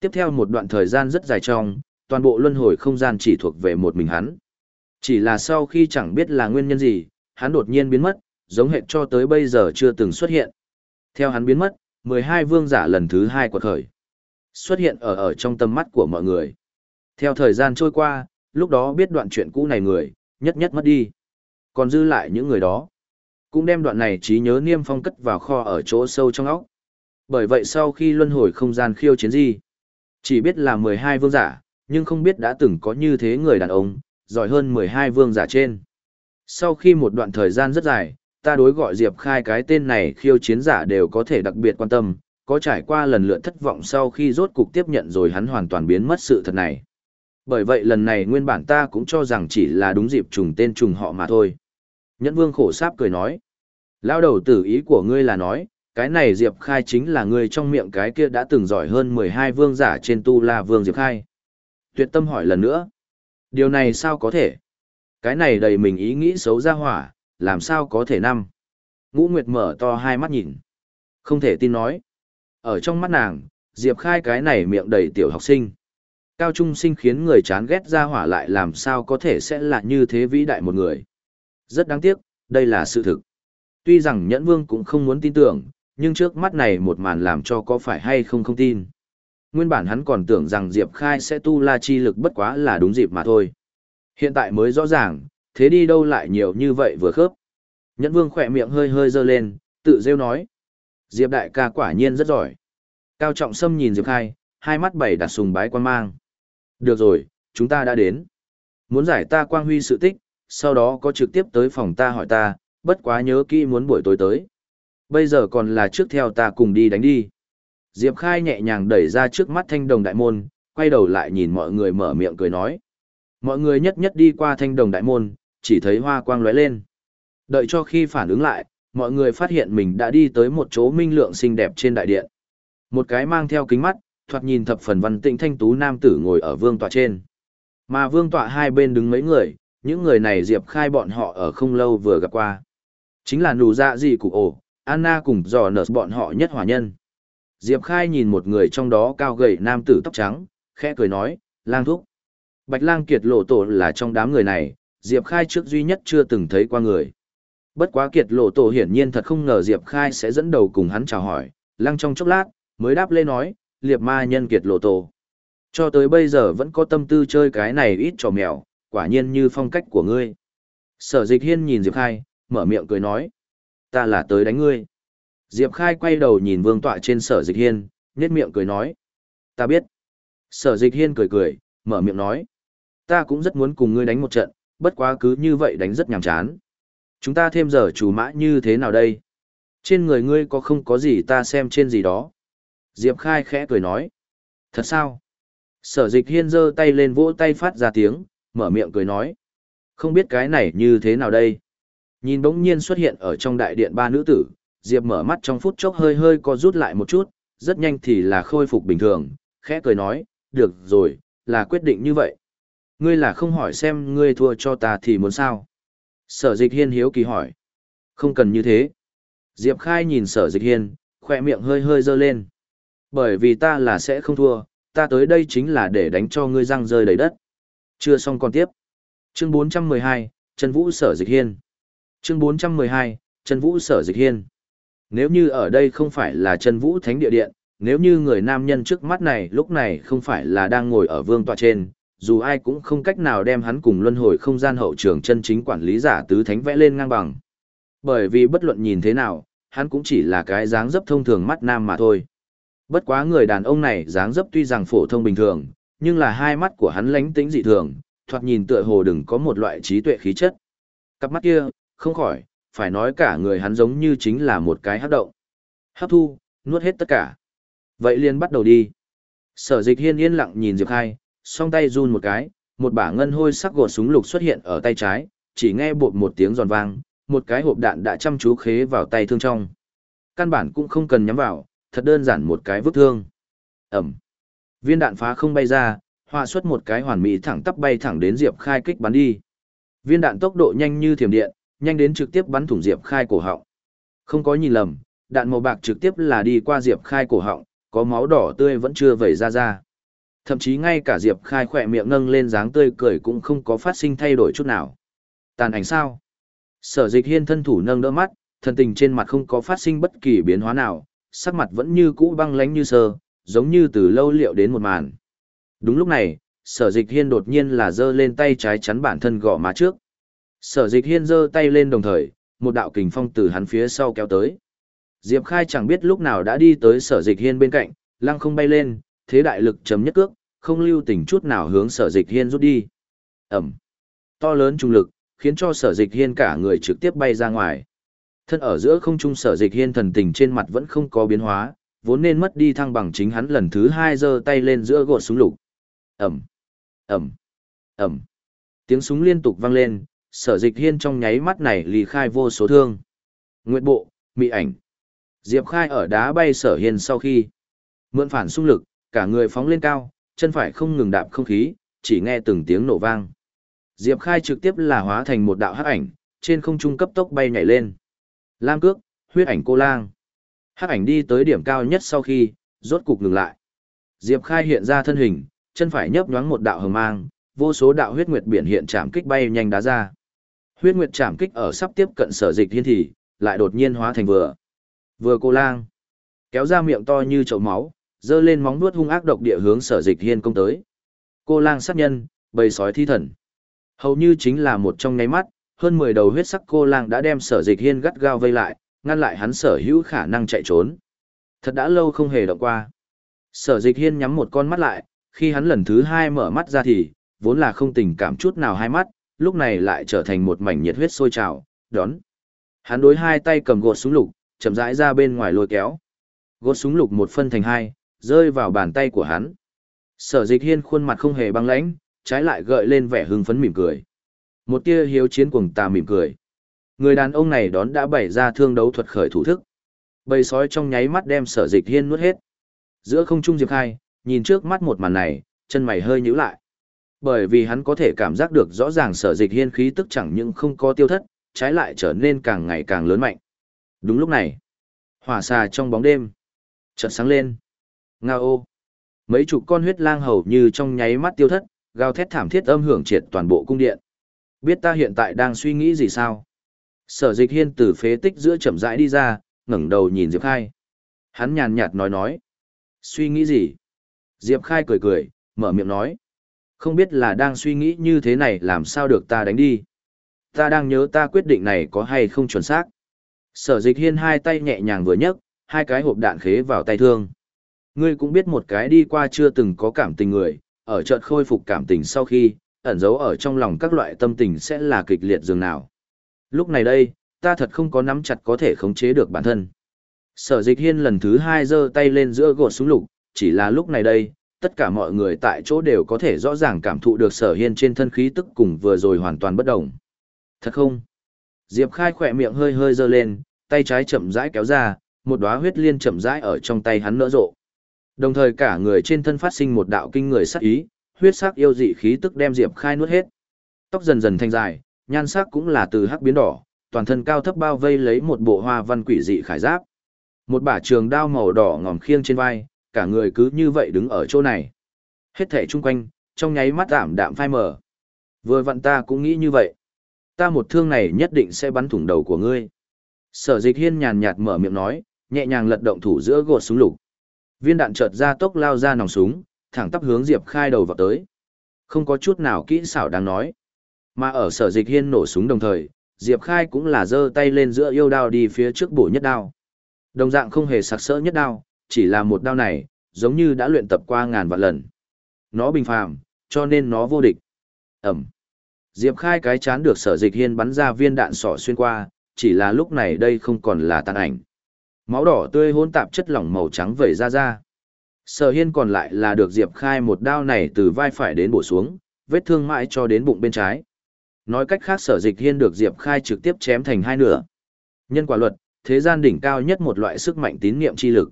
Tiếp theo một đoạn thời gian rất dài trong, toàn bộ luân hồi không gian chỉ thuộc về một mình hắn. Chỉ là sau khi chẳng biết là nguyên nhân gì, hắn đột nhiên biến mất, giống hệt cho tới bây giờ chưa từng xuất hiện. Theo hắn biến mất, 12 vương giả lần thứ hai quật khởi. Xuất hiện ở ở trong tầm mắt của mọi người. Theo thời gian trôi qua, lúc đó biết đoạn chuyện cũ này người, nhất nhất mất đi. Còn dư lại những người đó. Cũng đem đoạn này trí nhớ niêm phong cất vào kho ở chỗ sâu trong óc. Bởi vậy sau khi luân hồi không gian khiêu chiến gì, chỉ biết là 12 vương giả, nhưng không biết đã từng có như thế người đàn ông, giỏi hơn 12 vương giả trên. Sau khi một đoạn thời gian rất dài, ta đối gọi Diệp Khai cái tên này khiêu chiến giả đều có thể đặc biệt quan tâm, có trải qua lần lượt thất vọng sau khi rốt cục tiếp nhận rồi hắn hoàn toàn biến mất sự thật này. Bởi vậy lần này nguyên bản ta cũng cho rằng chỉ là đúng dịp trùng tên trùng họ mà thôi. Nhẫn vương khổ sáp cười nói. Lao đầu tử ý của ngươi là nói, cái này Diệp Khai chính là người trong miệng cái kia đã từng giỏi hơn 12 vương giả trên tu la vương Diệp Khai. Tuyệt tâm hỏi lần nữa. Điều này sao có thể? Cái này đầy mình ý nghĩ xấu ra hỏa, làm sao có thể năm? Ngũ Nguyệt mở to hai mắt nhìn. Không thể tin nói. Ở trong mắt nàng, Diệp Khai cái này miệng đầy tiểu học sinh. Cao trung sinh khiến người chán ghét ra hỏa lại làm sao có thể sẽ là như thế vĩ đại một người. Rất đáng tiếc, đây là sự thực. Tuy rằng Nhẫn Vương cũng không muốn tin tưởng, nhưng trước mắt này một màn làm cho có phải hay không không tin. Nguyên bản hắn còn tưởng rằng Diệp Khai sẽ tu la chi lực bất quá là đúng dịp mà thôi. Hiện tại mới rõ ràng, thế đi đâu lại nhiều như vậy vừa khớp. Nhẫn Vương khỏe miệng hơi hơi dơ lên, tự rêu nói. Diệp đại ca quả nhiên rất giỏi. Cao Trọng Sâm nhìn Diệp Khai, hai mắt bảy đặt sùng bái quan mang. Được rồi, chúng ta đã đến. Muốn giải ta quang huy sự tích, sau đó có trực tiếp tới phòng ta hỏi ta, bất quá nhớ kỹ muốn buổi tối tới. Bây giờ còn là trước theo ta cùng đi đánh đi. Diệp Khai nhẹ nhàng đẩy ra trước mắt thanh đồng đại môn, quay đầu lại nhìn mọi người mở miệng cười nói. Mọi người nhất nhất đi qua thanh đồng đại môn, chỉ thấy hoa quang lóe lên. Đợi cho khi phản ứng lại, mọi người phát hiện mình đã đi tới một chỗ minh lượng xinh đẹp trên đại điện. Một cái mang theo kính mắt, thoạt nhìn thập phần văn tĩnh thanh tú nam tử ngồi ở vương tọa trên. Mà vương tọa hai bên đứng mấy người, những người này Diệp Khai bọn họ ở không lâu vừa gặp qua. Chính là nụ dạ gì cụ ổ, Anna cùng dò nở bọn họ nhất hỏa nhân. Diệp Khai nhìn một người trong đó cao gầy nam tử tóc trắng, khẽ cười nói, lang thúc. Bạch lang kiệt lộ tổ là trong đám người này, Diệp Khai trước duy nhất chưa từng thấy qua người. Bất quá kiệt lộ tổ hiển nhiên thật không ngờ Diệp Khai sẽ dẫn đầu cùng hắn chào hỏi, lăng trong chốc lát, mới đáp lên nói, liệp ma nhân kiệt lộ tổ. Cho tới bây giờ vẫn có tâm tư chơi cái này ít trò mèo, quả nhiên như phong cách của ngươi. Sở dịch hiên nhìn Diệp Khai, mở miệng cười nói, ta là tới đánh ngươi. Diệp Khai quay đầu nhìn vương tọa trên sở dịch hiên, nhét miệng cười nói, ta biết. Sở dịch hiên cười cười, mở miệng nói, ta cũng rất muốn cùng ngươi đánh một trận, bất quá cứ như vậy đánh rất nhàm chán. Chúng ta thêm giờ chủ mã như thế nào đây? Trên người ngươi có không có gì ta xem trên gì đó? Diệp Khai khẽ cười nói. Thật sao? Sở dịch hiên giơ tay lên vỗ tay phát ra tiếng, mở miệng cười nói. Không biết cái này như thế nào đây? Nhìn bỗng nhiên xuất hiện ở trong đại điện ba nữ tử, Diệp mở mắt trong phút chốc hơi hơi co rút lại một chút, rất nhanh thì là khôi phục bình thường, khẽ cười nói, được rồi, là quyết định như vậy. Ngươi là không hỏi xem ngươi thua cho ta thì muốn sao? Sở dịch hiên hiếu kỳ hỏi. Không cần như thế. Diệp khai nhìn sở dịch hiên, khỏe miệng hơi hơi dơ lên. Bởi vì ta là sẽ không thua, ta tới đây chính là để đánh cho ngươi răng rơi đầy đất. Chưa xong còn tiếp. Chương 412, Trần Vũ Sở Dịch Hiên. Chương 412, Trần Vũ Sở Dịch Hiên. Nếu như ở đây không phải là Trần Vũ Thánh Địa Điện, nếu như người nam nhân trước mắt này lúc này không phải là đang ngồi ở vương tọa trên, dù ai cũng không cách nào đem hắn cùng luân hồi không gian hậu trường chân chính quản lý giả tứ thánh vẽ lên ngang bằng. Bởi vì bất luận nhìn thế nào, hắn cũng chỉ là cái dáng dấp thông thường mắt nam mà thôi. Bất quá người đàn ông này dáng dấp tuy rằng phổ thông bình thường, nhưng là hai mắt của hắn lánh tính dị thường, thoạt nhìn tựa hồ đừng có một loại trí tuệ khí chất. Cặp mắt kia, không khỏi, phải nói cả người hắn giống như chính là một cái hấp động. Hấp thu, nuốt hết tất cả. Vậy liền bắt đầu đi. Sở dịch hiên yên lặng nhìn Diệp Khai, song tay run một cái, một bả ngân hôi sắc gột súng lục xuất hiện ở tay trái, chỉ nghe bột một tiếng giòn vang, một cái hộp đạn đã chăm chú khế vào tay thương trong. Căn bản cũng không cần nhắm vào, thật đơn giản một cái vứt thương. Ẩm. Viên đạn phá không bay ra, hòa xuất một cái hoàn mỹ thẳng tắp bay thẳng đến Diệp Khai kích bắn đi. Viên đạn tốc độ nhanh như thiểm điện, nhanh đến trực tiếp bắn thủng Diệp Khai cổ họng. Không có nhìn lầm, đạn màu bạc trực tiếp là đi qua Diệp Khai cổ họng, có máu đỏ tươi vẫn chưa vẩy ra ra. Thậm chí ngay cả Diệp Khai khỏe miệng nâng lên dáng tươi cười cũng không có phát sinh thay đổi chút nào. Tàn ảnh sao? Sở dịch hiên thân thủ nâng đỡ mắt, thần tình trên mặt không có phát sinh bất kỳ biến hóa nào, sắc mặt vẫn như cũ băng lánh như sơ, giống như từ lâu liệu đến một màn. Đúng lúc này, sở dịch hiên đột nhiên là giơ lên tay trái chắn bản thân gõ má trước. Sở dịch hiên giơ tay lên đồng thời, một đạo kình phong từ hắn phía sau kéo tới. Diệp Khai chẳng biết lúc nào đã đi tới sở dịch hiên bên cạnh, lăng không bay lên, thế đại lực chấm nhất cước, không lưu tình chút nào hướng sở dịch hiên rút đi. Ẩm. To lớn trung lực, khiến cho sở dịch hiên cả người trực tiếp bay ra ngoài. Thân ở giữa không trung sở dịch hiên thần tình trên mặt vẫn không có biến hóa, vốn nên mất đi thăng bằng chính hắn lần thứ hai giơ tay lên giữa gột súng lục. Ẩm. Ẩm. Ẩm. Tiếng súng liên tục vang lên, sở dịch hiên trong nháy mắt này lì khai vô số thương. Nguyệt bộ, mị ảnh. Diệp khai ở đá bay sở hiên sau khi. Mượn phản xung lực, cả người phóng lên cao, chân phải không ngừng đạp không khí, chỉ nghe từng tiếng nổ vang. Diệp khai trực tiếp là hóa thành một đạo hắc ảnh, trên không trung cấp tốc bay nhảy lên. Lam cước, huyết ảnh cô lang. Hắc ảnh đi tới điểm cao nhất sau khi, rốt cục ngừng lại. Diệp khai hiện ra thân hình, chân phải nhấp nhoáng một đạo hờ mang, vô số đạo huyết nguyệt biển hiện chạm kích bay nhanh đá ra. Huyết nguyệt chạm kích ở sắp tiếp cận sở dịch thiên thì, lại đột nhiên hóa thành vừa. Vừa cô lang. Kéo ra miệng to như chậu máu, dơ lên móng nuốt hung ác độc địa hướng sở dịch hiên công tới. Cô lang sát nhân, bầy sói thi thần. Hầu như chính là một trong nháy mắt, hơn 10 đầu huyết sắc cô lang đã đem sở dịch hiên gắt gao vây lại, ngăn lại hắn sở hữu khả năng chạy trốn. Thật đã lâu không hề động qua. Sở dịch hiên nhắm một con mắt lại, khi hắn lần thứ hai mở mắt ra thì, vốn là không tình cảm chút nào hai mắt, lúc này lại trở thành một mảnh nhiệt huyết sôi trào, đón. Hắn đối hai tay cầm gột súng lục, chậm rãi ra bên ngoài lôi kéo. Gột súng lục một phân thành hai, rơi vào bàn tay của hắn. Sở dịch hiên khuôn mặt không hề băng lãnh, trái lại gợi lên vẻ hưng phấn mỉm cười. Một tia hiếu chiến cuồng tà mỉm cười. Người đàn ông này đón đã bày ra thương đấu thuật khởi thủ thức. Bầy sói trong nháy mắt đem sở dịch hiên nuốt hết. Giữa không trung diệp khai, nhìn trước mắt một màn này, chân mày hơi nhíu lại. Bởi vì hắn có thể cảm giác được rõ ràng sở dịch hiên khí tức chẳng những không có tiêu thất, trái lại trở nên càng ngày càng lớn mạnh. Đúng lúc này, hỏa xà trong bóng đêm, chợt sáng lên. Nga ô! Mấy chục con huyết lang hầu như trong nháy mắt tiêu thất, gào thét thảm thiết âm hưởng triệt toàn bộ cung điện. Biết ta hiện tại đang suy nghĩ gì sao? Sở dịch hiên từ phế tích giữa chậm rãi đi ra, ngẩng đầu nhìn Diệp Khai. Hắn nhàn nhạt nói nói. Suy nghĩ gì? Diệp Khai cười cười, mở miệng nói. Không biết là đang suy nghĩ như thế này làm sao được ta đánh đi. Ta đang nhớ ta quyết định này có hay không chuẩn xác. Sở dịch hiên hai tay nhẹ nhàng vừa nhấc, hai cái hộp đạn khế vào tay thương. Ngươi cũng biết một cái đi qua chưa từng có cảm tình người, ở chợt khôi phục cảm tình sau khi, ẩn giấu ở trong lòng các loại tâm tình sẽ là kịch liệt dường nào. Lúc này đây, ta thật không có nắm chặt có thể khống chế được bản thân. Sở dịch hiên lần thứ hai giơ tay lên giữa gột súng lục, chỉ là lúc này đây, tất cả mọi người tại chỗ đều có thể rõ ràng cảm thụ được sở hiên trên thân khí tức cùng vừa rồi hoàn toàn bất động. Thật không? Diệp khai khỏe miệng hơi hơi dơ lên, tay trái chậm rãi kéo ra, một đóa huyết liên chậm rãi ở trong tay hắn nở rộ. Đồng thời cả người trên thân phát sinh một đạo kinh người sắc ý, huyết sắc yêu dị khí tức đem Diệp khai nuốt hết. Tóc dần dần thanh dài, nhan sắc cũng là từ hắc biến đỏ, toàn thân cao thấp bao vây lấy một bộ hoa văn quỷ dị khải giáp. Một bả trường đao màu đỏ ngòm khiêng trên vai, cả người cứ như vậy đứng ở chỗ này. Hết thể chung quanh, trong nháy mắt ảm đạm phai mờ. Vừa vặn ta cũng nghĩ như vậy. Ta một thương này nhất định sẽ bắn thủng đầu của ngươi. Sở dịch hiên nhàn nhạt mở miệng nói, nhẹ nhàng lật động thủ giữa gột súng lục. Viên đạn chợt ra tốc lao ra nòng súng, thẳng tắp hướng Diệp Khai đầu vào tới. Không có chút nào kỹ xảo đáng nói. Mà ở sở dịch hiên nổ súng đồng thời, Diệp Khai cũng là giơ tay lên giữa yêu đao đi phía trước bổ nhất đao. Đồng dạng không hề sặc sỡ nhất đao, chỉ là một đao này, giống như đã luyện tập qua ngàn vạn lần. Nó bình phàm, cho nên nó vô địch. Ẩm. Diệp Khai cái chán được sở dịch hiên bắn ra viên đạn sỏ xuyên qua, chỉ là lúc này đây không còn là tàn ảnh. Máu đỏ tươi hỗn tạp chất lỏng màu trắng vẩy ra ra. Sở hiên còn lại là được Diệp Khai một đao này từ vai phải đến bổ xuống, vết thương mãi cho đến bụng bên trái. Nói cách khác sở dịch hiên được Diệp Khai trực tiếp chém thành hai nửa. Nhân quả luật, thế gian đỉnh cao nhất một loại sức mạnh tín niệm chi lực.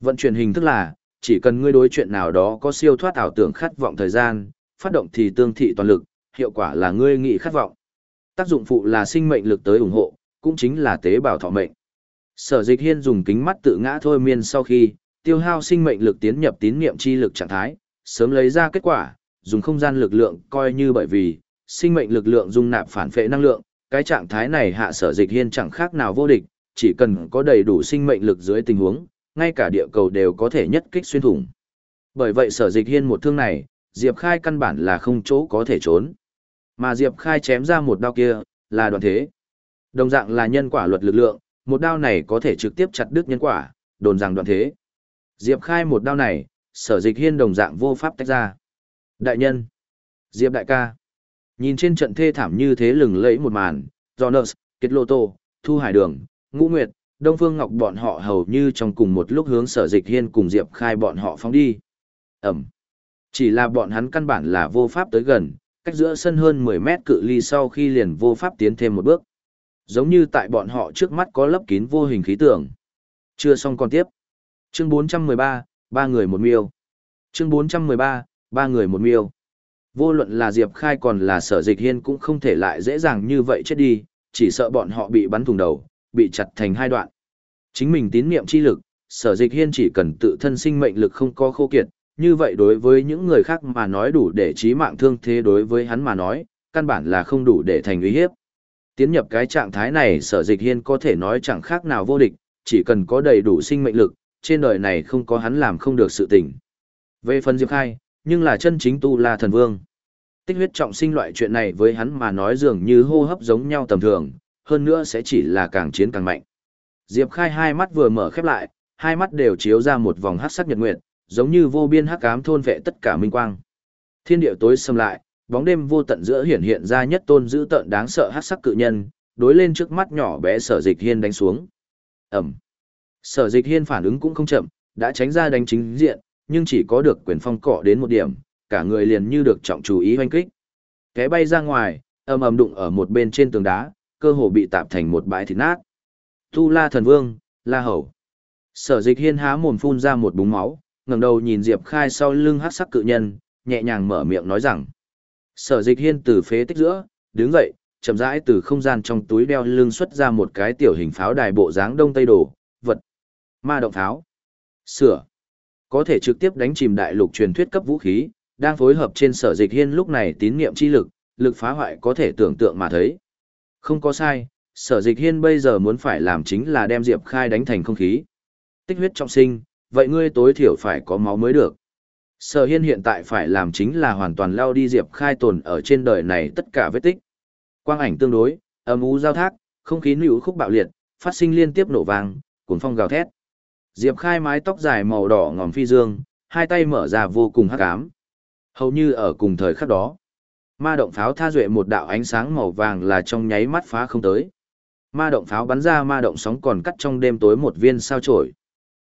Vận chuyển hình thức là, chỉ cần ngươi đối chuyện nào đó có siêu thoát ảo tưởng khát vọng thời gian, phát động thì tương thị toàn lực, hiệu quả là ngươi nghị khát vọng. Tác dụng phụ là sinh mệnh lực tới ủng hộ, cũng chính là tế bào thọ mệnh. Sở Dịch Hiên dùng kính mắt tự ngã thôi miên sau khi tiêu hao sinh mệnh lực tiến nhập tín niệm chi lực trạng thái, sớm lấy ra kết quả, dùng không gian lực lượng coi như bởi vì sinh mệnh lực lượng dung nạp phản phệ năng lượng, cái trạng thái này hạ Sở Dịch Hiên chẳng khác nào vô địch, chỉ cần có đầy đủ sinh mệnh lực dưới tình huống, ngay cả địa cầu đều có thể nhất kích xuyên thủng. Bởi vậy Sở Dịch Hiên một thương này, Diệp Khai căn bản là không chỗ có thể trốn. Mà Diệp Khai chém ra một đao kia, là đoàn thế. Đồng dạng là nhân quả luật lực lượng, một đao này có thể trực tiếp chặt đứt nhân quả, đồn rằng đoàn thế. Diệp Khai một đao này, sở dịch hiên đồng dạng vô pháp tách ra. Đại nhân. Diệp đại ca. Nhìn trên trận thê thảm như thế lừng lẫy một màn, Jonas, Kết Lô Tô, Thu Hải Đường, Ngũ Nguyệt, Đông Phương Ngọc bọn họ hầu như trong cùng một lúc hướng sở dịch hiên cùng Diệp Khai bọn họ phóng đi. Ẩm. Chỉ là bọn hắn căn bản là vô pháp tới gần, cách giữa sân hơn 10 mét cự ly sau khi liền vô pháp tiến thêm một bước. Giống như tại bọn họ trước mắt có lấp kín vô hình khí tượng. Chưa xong còn tiếp. Chương 413, ba người một miêu. Chương 413, ba người một miêu. Vô luận là Diệp Khai còn là sở dịch hiên cũng không thể lại dễ dàng như vậy chết đi, chỉ sợ bọn họ bị bắn thùng đầu, bị chặt thành hai đoạn. Chính mình tín niệm chi lực, sở dịch hiên chỉ cần tự thân sinh mệnh lực không có khô kiệt, như vậy đối với những người khác mà nói đủ để trí mạng thương thế đối với hắn mà nói, căn bản là không đủ để thành uy hiếp. Tiến nhập cái trạng thái này sở dịch hiên có thể nói chẳng khác nào vô địch, chỉ cần có đầy đủ sinh mệnh lực, trên đời này không có hắn làm không được sự tình. Về phần Diệp Khai, nhưng là chân chính tu la thần vương. Tích huyết trọng sinh loại chuyện này với hắn mà nói dường như hô hấp giống nhau tầm thường, hơn nữa sẽ chỉ là càng chiến càng mạnh. Diệp Khai hai mắt vừa mở khép lại, hai mắt đều chiếu ra một vòng hắc sắc nhật nguyệt, giống như vô biên hắc ám thôn vệ tất cả minh quang. Thiên địa tối sầm lại, bóng đêm vô tận giữa hiển hiện ra nhất tôn dữ tợn đáng sợ hắc sắc cự nhân, đối lên trước mắt nhỏ bé Sở Dịch Hiên đánh xuống. Ầm. Sở Dịch Hiên phản ứng cũng không chậm, đã tránh ra đánh chính diện, nhưng chỉ có được quyền phong cọ đến một điểm, cả người liền như được trọng chú ý hoanh kích. Té bay ra ngoài, ầm ầm đụng ở một bên trên tường đá, cơ hồ bị tạp thành một bãi thịt nát. Tu La Thần Vương, La Hầu. Sở Dịch Hiên há mồm phun ra một búng máu, ngẩng đầu nhìn Diệp Khai sau lưng hắc sắc cự nhân, nhẹ nhàng mở miệng nói rằng: Sở Dịch Hiên từ phế tích giữa, đứng dậy, chậm rãi từ không gian trong túi đeo lưng xuất ra một cái tiểu hình pháo đài bộ dáng đông tây đồ, vật. Ma động pháo. Sửa. Có thể trực tiếp đánh chìm đại lục truyền thuyết cấp vũ khí, đang phối hợp trên Sở Dịch Hiên lúc này tín niệm chi lực, lực phá hoại có thể tưởng tượng mà thấy. Không có sai, Sở Dịch Hiên bây giờ muốn phải làm chính là đem Diệp Khai đánh thành không khí. Tích huyết trọng sinh, vậy ngươi tối thiểu phải có máu mới được. Sở Hiên hiện tại phải làm chính là hoàn toàn lao đi Diệp Khai tồn ở trên đời này tất cả vết tích. Quang ảnh tương đối, âm u giao thác, không khí nữ khúc bạo liệt, phát sinh liên tiếp nổ vang, cuồng phong gào thét. Diệp Khai mái tóc dài màu đỏ ngòm phi dương, hai tay mở ra vô cùng hắc ám. Hầu như ở cùng thời khắc đó, ma động pháo tha duệ một đạo ánh sáng màu vàng là trong nháy mắt phá không tới. Ma động pháo bắn ra ma động sóng còn cắt trong đêm tối một viên sao chổi.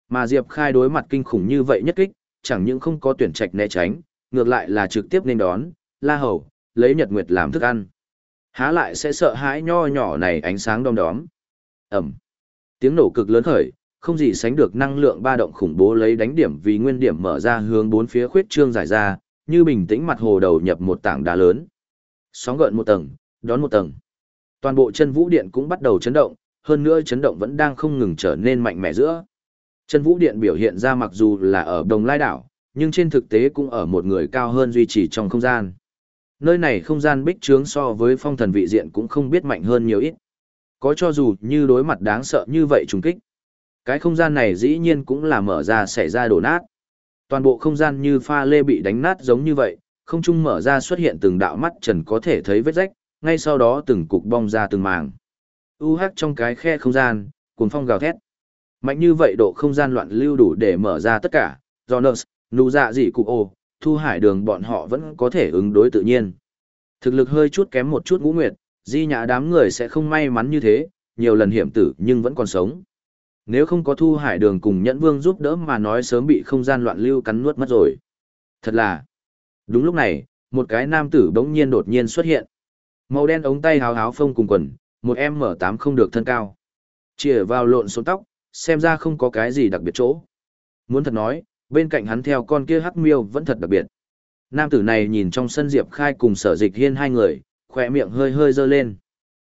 Mà Diệp Khai đối mặt kinh khủng như vậy nhất kích, chẳng những không có tuyển trạch né tránh, ngược lại là trực tiếp nên đón, la hầu, lấy nhật nguyệt làm thức ăn. Há lại sẽ sợ hãi nho nhỏ này ánh sáng đom đóm. Ẩm. Tiếng nổ cực lớn khởi, không gì sánh được năng lượng ba động khủng bố lấy đánh điểm vì nguyên điểm mở ra hướng bốn phía khuyết trương giải ra, như bình tĩnh mặt hồ đầu nhập một tảng đá lớn. Sóng gợn một tầng, đón một tầng. Toàn bộ chân vũ điện cũng bắt đầu chấn động, hơn nữa chấn động vẫn đang không ngừng trở nên mạnh mẽ giữa. Chân vũ điện biểu hiện ra mặc dù là ở đồng lai đảo, nhưng trên thực tế cũng ở một người cao hơn duy trì trong không gian. Nơi này không gian bích trướng so với phong thần vị diện cũng không biết mạnh hơn nhiều ít. Có cho dù như đối mặt đáng sợ như vậy trùng kích. Cái không gian này dĩ nhiên cũng là mở ra xảy ra đổ nát. Toàn bộ không gian như pha lê bị đánh nát giống như vậy, không trung mở ra xuất hiện từng đạo mắt trần có thể thấy vết rách, ngay sau đó từng cục bong ra từng màng. UH trong cái khe không gian, cuồng phong gào thét. Mạnh như vậy độ không gian loạn lưu đủ để mở ra tất cả, Jonas, nụ dạ dị cụ ô, thu hải đường bọn họ vẫn có thể ứng đối tự nhiên. Thực lực hơi chút kém một chút ngũ nguyệt, di nhã đám người sẽ không may mắn như thế, nhiều lần hiểm tử nhưng vẫn còn sống. Nếu không có thu hải đường cùng nhẫn vương giúp đỡ mà nói sớm bị không gian loạn lưu cắn nuốt mất rồi. Thật là, đúng lúc này, một cái nam tử bỗng nhiên đột nhiên xuất hiện. Màu đen ống tay háo háo phông cùng quần, một em mở tám không được thân cao. Chìa vào lộn số tóc, xem ra không có cái gì đặc biệt chỗ. Muốn thật nói, bên cạnh hắn theo con kia hắc miêu vẫn thật đặc biệt. Nam tử này nhìn trong sân Diệp Khai cùng sở dịch hiên hai người, khỏe miệng hơi hơi dơ lên.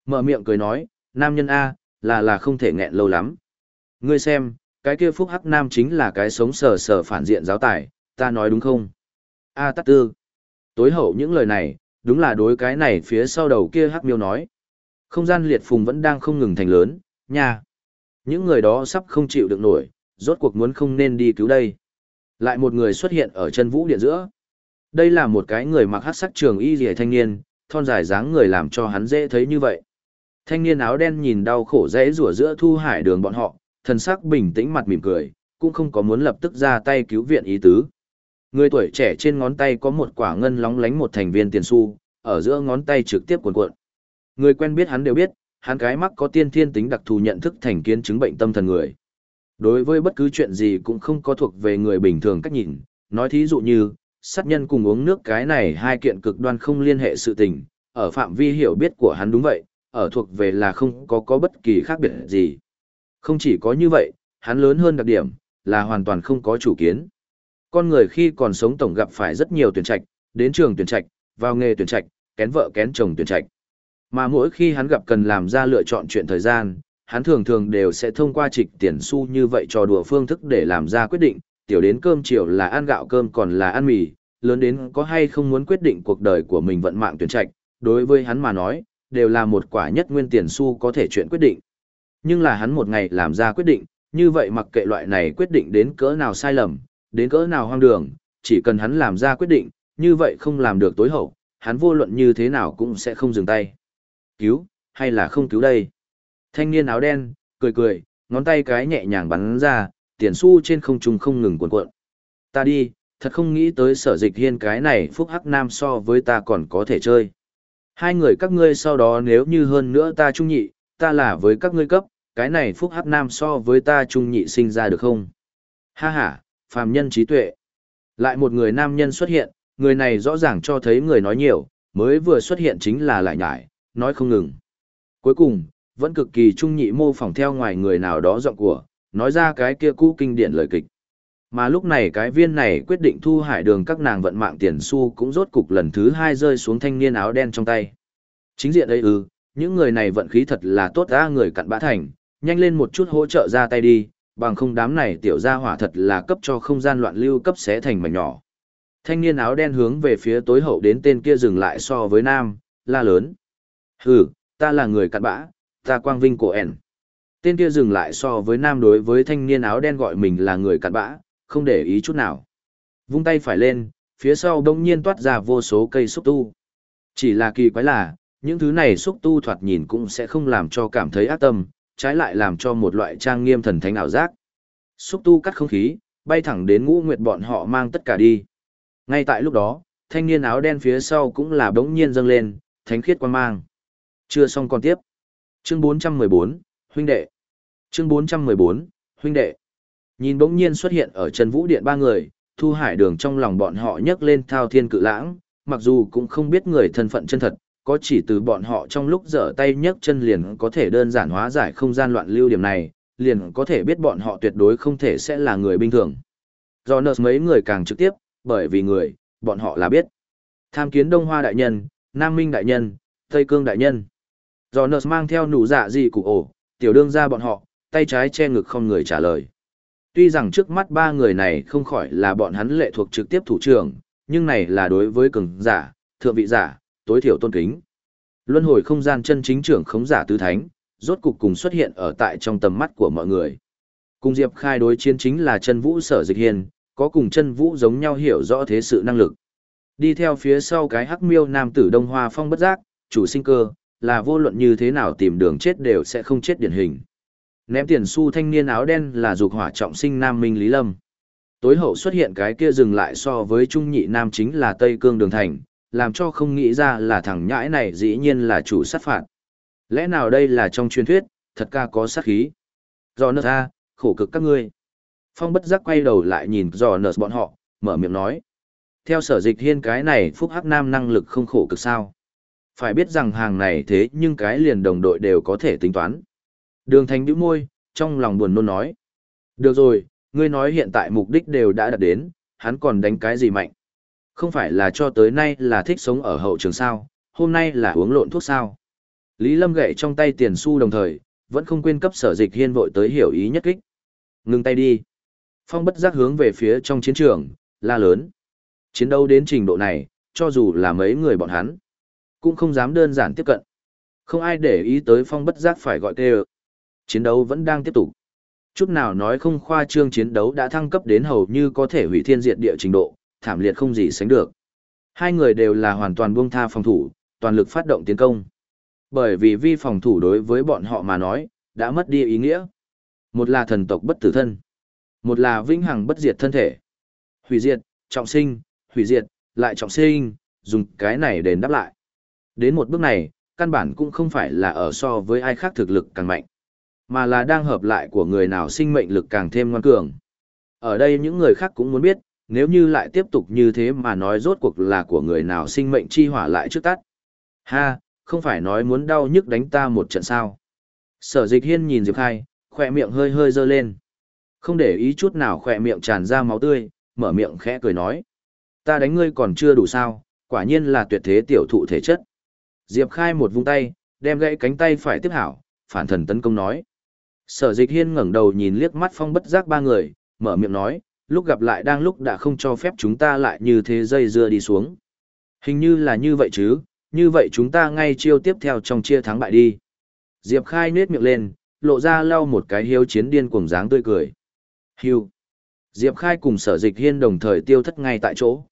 Mở miệng cười nói, nam nhân A, là là không thể nghẹn lâu lắm. Ngươi xem, cái kia phúc hắc nam chính là cái sống sờ sờ phản diện giáo tài, ta nói đúng không? A Tát tư. Tối hậu những lời này, đúng là đối cái này phía sau đầu kia hắc miêu nói. Không gian liệt phùng vẫn đang không ngừng thành lớn, nha. Những người đó sắp không chịu được nổi, rốt cuộc muốn không nên đi cứu đây. Lại một người xuất hiện ở chân vũ điện giữa. Đây là một cái người mặc hắc sắc trường y rìa thanh niên, thon dài dáng người làm cho hắn dễ thấy như vậy. Thanh niên áo đen nhìn đau khổ dễ rủa giữa thu hải đường bọn họ, thần sắc bình tĩnh mặt mỉm cười, cũng không có muốn lập tức ra tay cứu viện ý tứ. Người tuổi trẻ trên ngón tay có một quả ngân lóng lánh một thành viên tiền xu, ở giữa ngón tay trực tiếp cuộn cuộn. Người quen biết hắn đều biết, hắn cái mắc có tiên thiên tính đặc thù nhận thức thành kiến chứng bệnh tâm thần người. Đối với bất cứ chuyện gì cũng không có thuộc về người bình thường cách nhìn, nói thí dụ như, sát nhân cùng uống nước cái này hai kiện cực đoan không liên hệ sự tình, ở phạm vi hiểu biết của hắn đúng vậy, ở thuộc về là không có có bất kỳ khác biệt gì. Không chỉ có như vậy, hắn lớn hơn đặc điểm, là hoàn toàn không có chủ kiến. Con người khi còn sống tổng gặp phải rất nhiều tuyển trạch, đến trường tuyển trạch, vào nghề tuyển trạch, kén vợ kén chồng tuyển trạch. Mà mỗi khi hắn gặp cần làm ra lựa chọn chuyện thời gian, hắn thường thường đều sẽ thông qua trịch tiền xu như vậy trò đùa phương thức để làm ra quyết định, tiểu đến cơm chiều là ăn gạo cơm còn là ăn mì, lớn đến có hay không muốn quyết định cuộc đời của mình vận mạng tuyển trạch, đối với hắn mà nói, đều là một quả nhất nguyên tiền xu có thể chuyện quyết định. Nhưng là hắn một ngày làm ra quyết định, như vậy mặc kệ loại này quyết định đến cỡ nào sai lầm, đến cỡ nào hoang đường, chỉ cần hắn làm ra quyết định, như vậy không làm được tối hậu, hắn vô luận như thế nào cũng sẽ không dừng tay. Cứu, hay là không cứu đây? Thanh niên áo đen, cười cười, ngón tay cái nhẹ nhàng bắn ra, tiền xu trên không trung không ngừng cuộn cuộn. Ta đi, thật không nghĩ tới sở dịch hiên cái này phúc hắc nam so với ta còn có thể chơi. Hai người các ngươi sau đó nếu như hơn nữa ta trung nhị, ta là với các ngươi cấp, cái này phúc hắc nam so với ta trung nhị sinh ra được không? Ha ha, phàm nhân trí tuệ. Lại một người nam nhân xuất hiện, người này rõ ràng cho thấy người nói nhiều, mới vừa xuất hiện chính là lại nhải, nói không ngừng. Cuối cùng, vẫn cực kỳ trung nhị mô phỏng theo ngoài người nào đó giọng của, nói ra cái kia cũ kinh điển lời kịch. Mà lúc này cái viên này quyết định thu hải đường các nàng vận mạng tiền xu cũng rốt cục lần thứ hai rơi xuống thanh niên áo đen trong tay. Chính diện đây ư, những người này vận khí thật là tốt ra người cặn bã thành, nhanh lên một chút hỗ trợ ra tay đi, bằng không đám này tiểu gia hỏa thật là cấp cho không gian loạn lưu cấp xé thành mảnh nhỏ. Thanh niên áo đen hướng về phía tối hậu đến tên kia dừng lại so với nam, la lớn. Hừ, ta là người cặn bã, ta quang vinh của ẻn. Tên kia dừng lại so với nam đối với thanh niên áo đen gọi mình là người cặn bã, không để ý chút nào. Vung tay phải lên, phía sau đông nhiên toát ra vô số cây xúc tu. Chỉ là kỳ quái là, những thứ này xúc tu thoạt nhìn cũng sẽ không làm cho cảm thấy ác tâm, trái lại làm cho một loại trang nghiêm thần thánh ảo giác. Xúc tu cắt không khí, bay thẳng đến ngũ nguyệt bọn họ mang tất cả đi. Ngay tại lúc đó, thanh niên áo đen phía sau cũng là bỗng nhiên dâng lên, thánh khiết quan mang. Chưa xong còn tiếp. Chương 414, huynh đệ. Chương 414, huynh đệ. Nhìn bỗng nhiên xuất hiện ở Trần Vũ Điện ba người, Thu Hải Đường trong lòng bọn họ nhấc lên thao thiên cự lãng, mặc dù cũng không biết người thân phận chân thật, có chỉ từ bọn họ trong lúc dở tay nhấc chân liền có thể đơn giản hóa giải không gian loạn lưu điểm này, liền có thể biết bọn họ tuyệt đối không thể sẽ là người bình thường. Do nợ mấy người càng trực tiếp, bởi vì người, bọn họ là biết. Tham kiến Đông Hoa Đại Nhân, Nam Minh Đại Nhân, Tây Cương Đại Nhân. Do nợ mang theo nụ dạ gì cụ ổ, tiểu đương ra bọn họ, tay trái che ngực không người trả lời. Tuy rằng trước mắt ba người này không khỏi là bọn hắn lệ thuộc trực tiếp thủ trưởng, nhưng này là đối với cường giả, thượng vị giả, tối thiểu tôn kính. Luân hồi không gian chân chính trưởng khống giả tứ thánh, rốt cục cùng xuất hiện ở tại trong tầm mắt của mọi người. Cùng Diệp Khai đối chiến chính là chân vũ sở dịch hiền, có cùng chân vũ giống nhau hiểu rõ thế sự năng lực. Đi theo phía sau cái hắc miêu nam tử Đông Hoa Phong bất giác, chủ sinh cơ, là vô luận như thế nào tìm đường chết đều sẽ không chết điển hình. Ném tiền xu thanh niên áo đen là dục hỏa trọng sinh nam minh Lý Lâm. Tối hậu xuất hiện cái kia dừng lại so với trung nhị nam chính là Tây Cương Đường Thành, làm cho không nghĩ ra là thằng nhãi này dĩ nhiên là chủ sát phạt. Lẽ nào đây là trong truyền thuyết, thật ca có sát khí. Do nợ ra, khổ cực các ngươi. Phong bất giác quay đầu lại nhìn dò nợ bọn họ, mở miệng nói. Theo sở dịch hiên cái này phúc hắc nam năng lực không khổ cực sao. Phải biết rằng hàng này thế nhưng cái liền đồng đội đều có thể tính toán. Đường thành bĩu môi, trong lòng buồn nôn nói. Được rồi, ngươi nói hiện tại mục đích đều đã đạt đến, hắn còn đánh cái gì mạnh. Không phải là cho tới nay là thích sống ở hậu trường sao, hôm nay là uống lộn thuốc sao. Lý Lâm gậy trong tay tiền xu đồng thời, vẫn không quên cấp sở dịch hiên vội tới hiểu ý nhất kích. Ngừng tay đi. Phong bất giác hướng về phía trong chiến trường, la lớn. Chiến đấu đến trình độ này, cho dù là mấy người bọn hắn, cũng không dám đơn giản tiếp cận. Không ai để ý tới phong bất giác phải gọi kêu. Chiến đấu vẫn đang tiếp tục. Chút nào nói không khoa trương chiến đấu đã thăng cấp đến hầu như có thể hủy thiên diệt địa trình độ, thảm liệt không gì sánh được. Hai người đều là hoàn toàn buông tha phòng thủ, toàn lực phát động tiến công. Bởi vì vi phòng thủ đối với bọn họ mà nói, đã mất đi ý nghĩa. Một là thần tộc bất tử thân, một là vĩnh hằng bất diệt thân thể. Hủy diệt, trọng sinh, hủy diệt, lại trọng sinh, dùng cái này đền đáp lại. Đến một bước này, căn bản cũng không phải là ở so với ai khác thực lực càng mạnh, mà là đang hợp lại của người nào sinh mệnh lực càng thêm ngoan cường. Ở đây những người khác cũng muốn biết, nếu như lại tiếp tục như thế mà nói rốt cuộc là của người nào sinh mệnh chi hỏa lại trước tắt. Ha, không phải nói muốn đau nhức đánh ta một trận sao. Sở dịch hiên nhìn Diệp Khai, khỏe miệng hơi hơi dơ lên. Không để ý chút nào khỏe miệng tràn ra máu tươi, mở miệng khẽ cười nói. Ta đánh ngươi còn chưa đủ sao, quả nhiên là tuyệt thế tiểu thụ thể chất. Diệp Khai một vung tay, đem gãy cánh tay phải tiếp hảo, phản thần tấn công nói. Sở dịch hiên ngẩng đầu nhìn liếc mắt phong bất giác ba người, mở miệng nói, lúc gặp lại đang lúc đã không cho phép chúng ta lại như thế dây dưa đi xuống. Hình như là như vậy chứ, như vậy chúng ta ngay chiêu tiếp theo trong chia thắng bại đi. Diệp Khai nết miệng lên, lộ ra lau một cái hiếu chiến điên cuồng dáng tươi cười. Hiu. Diệp Khai cùng sở dịch hiên đồng thời tiêu thất ngay tại chỗ.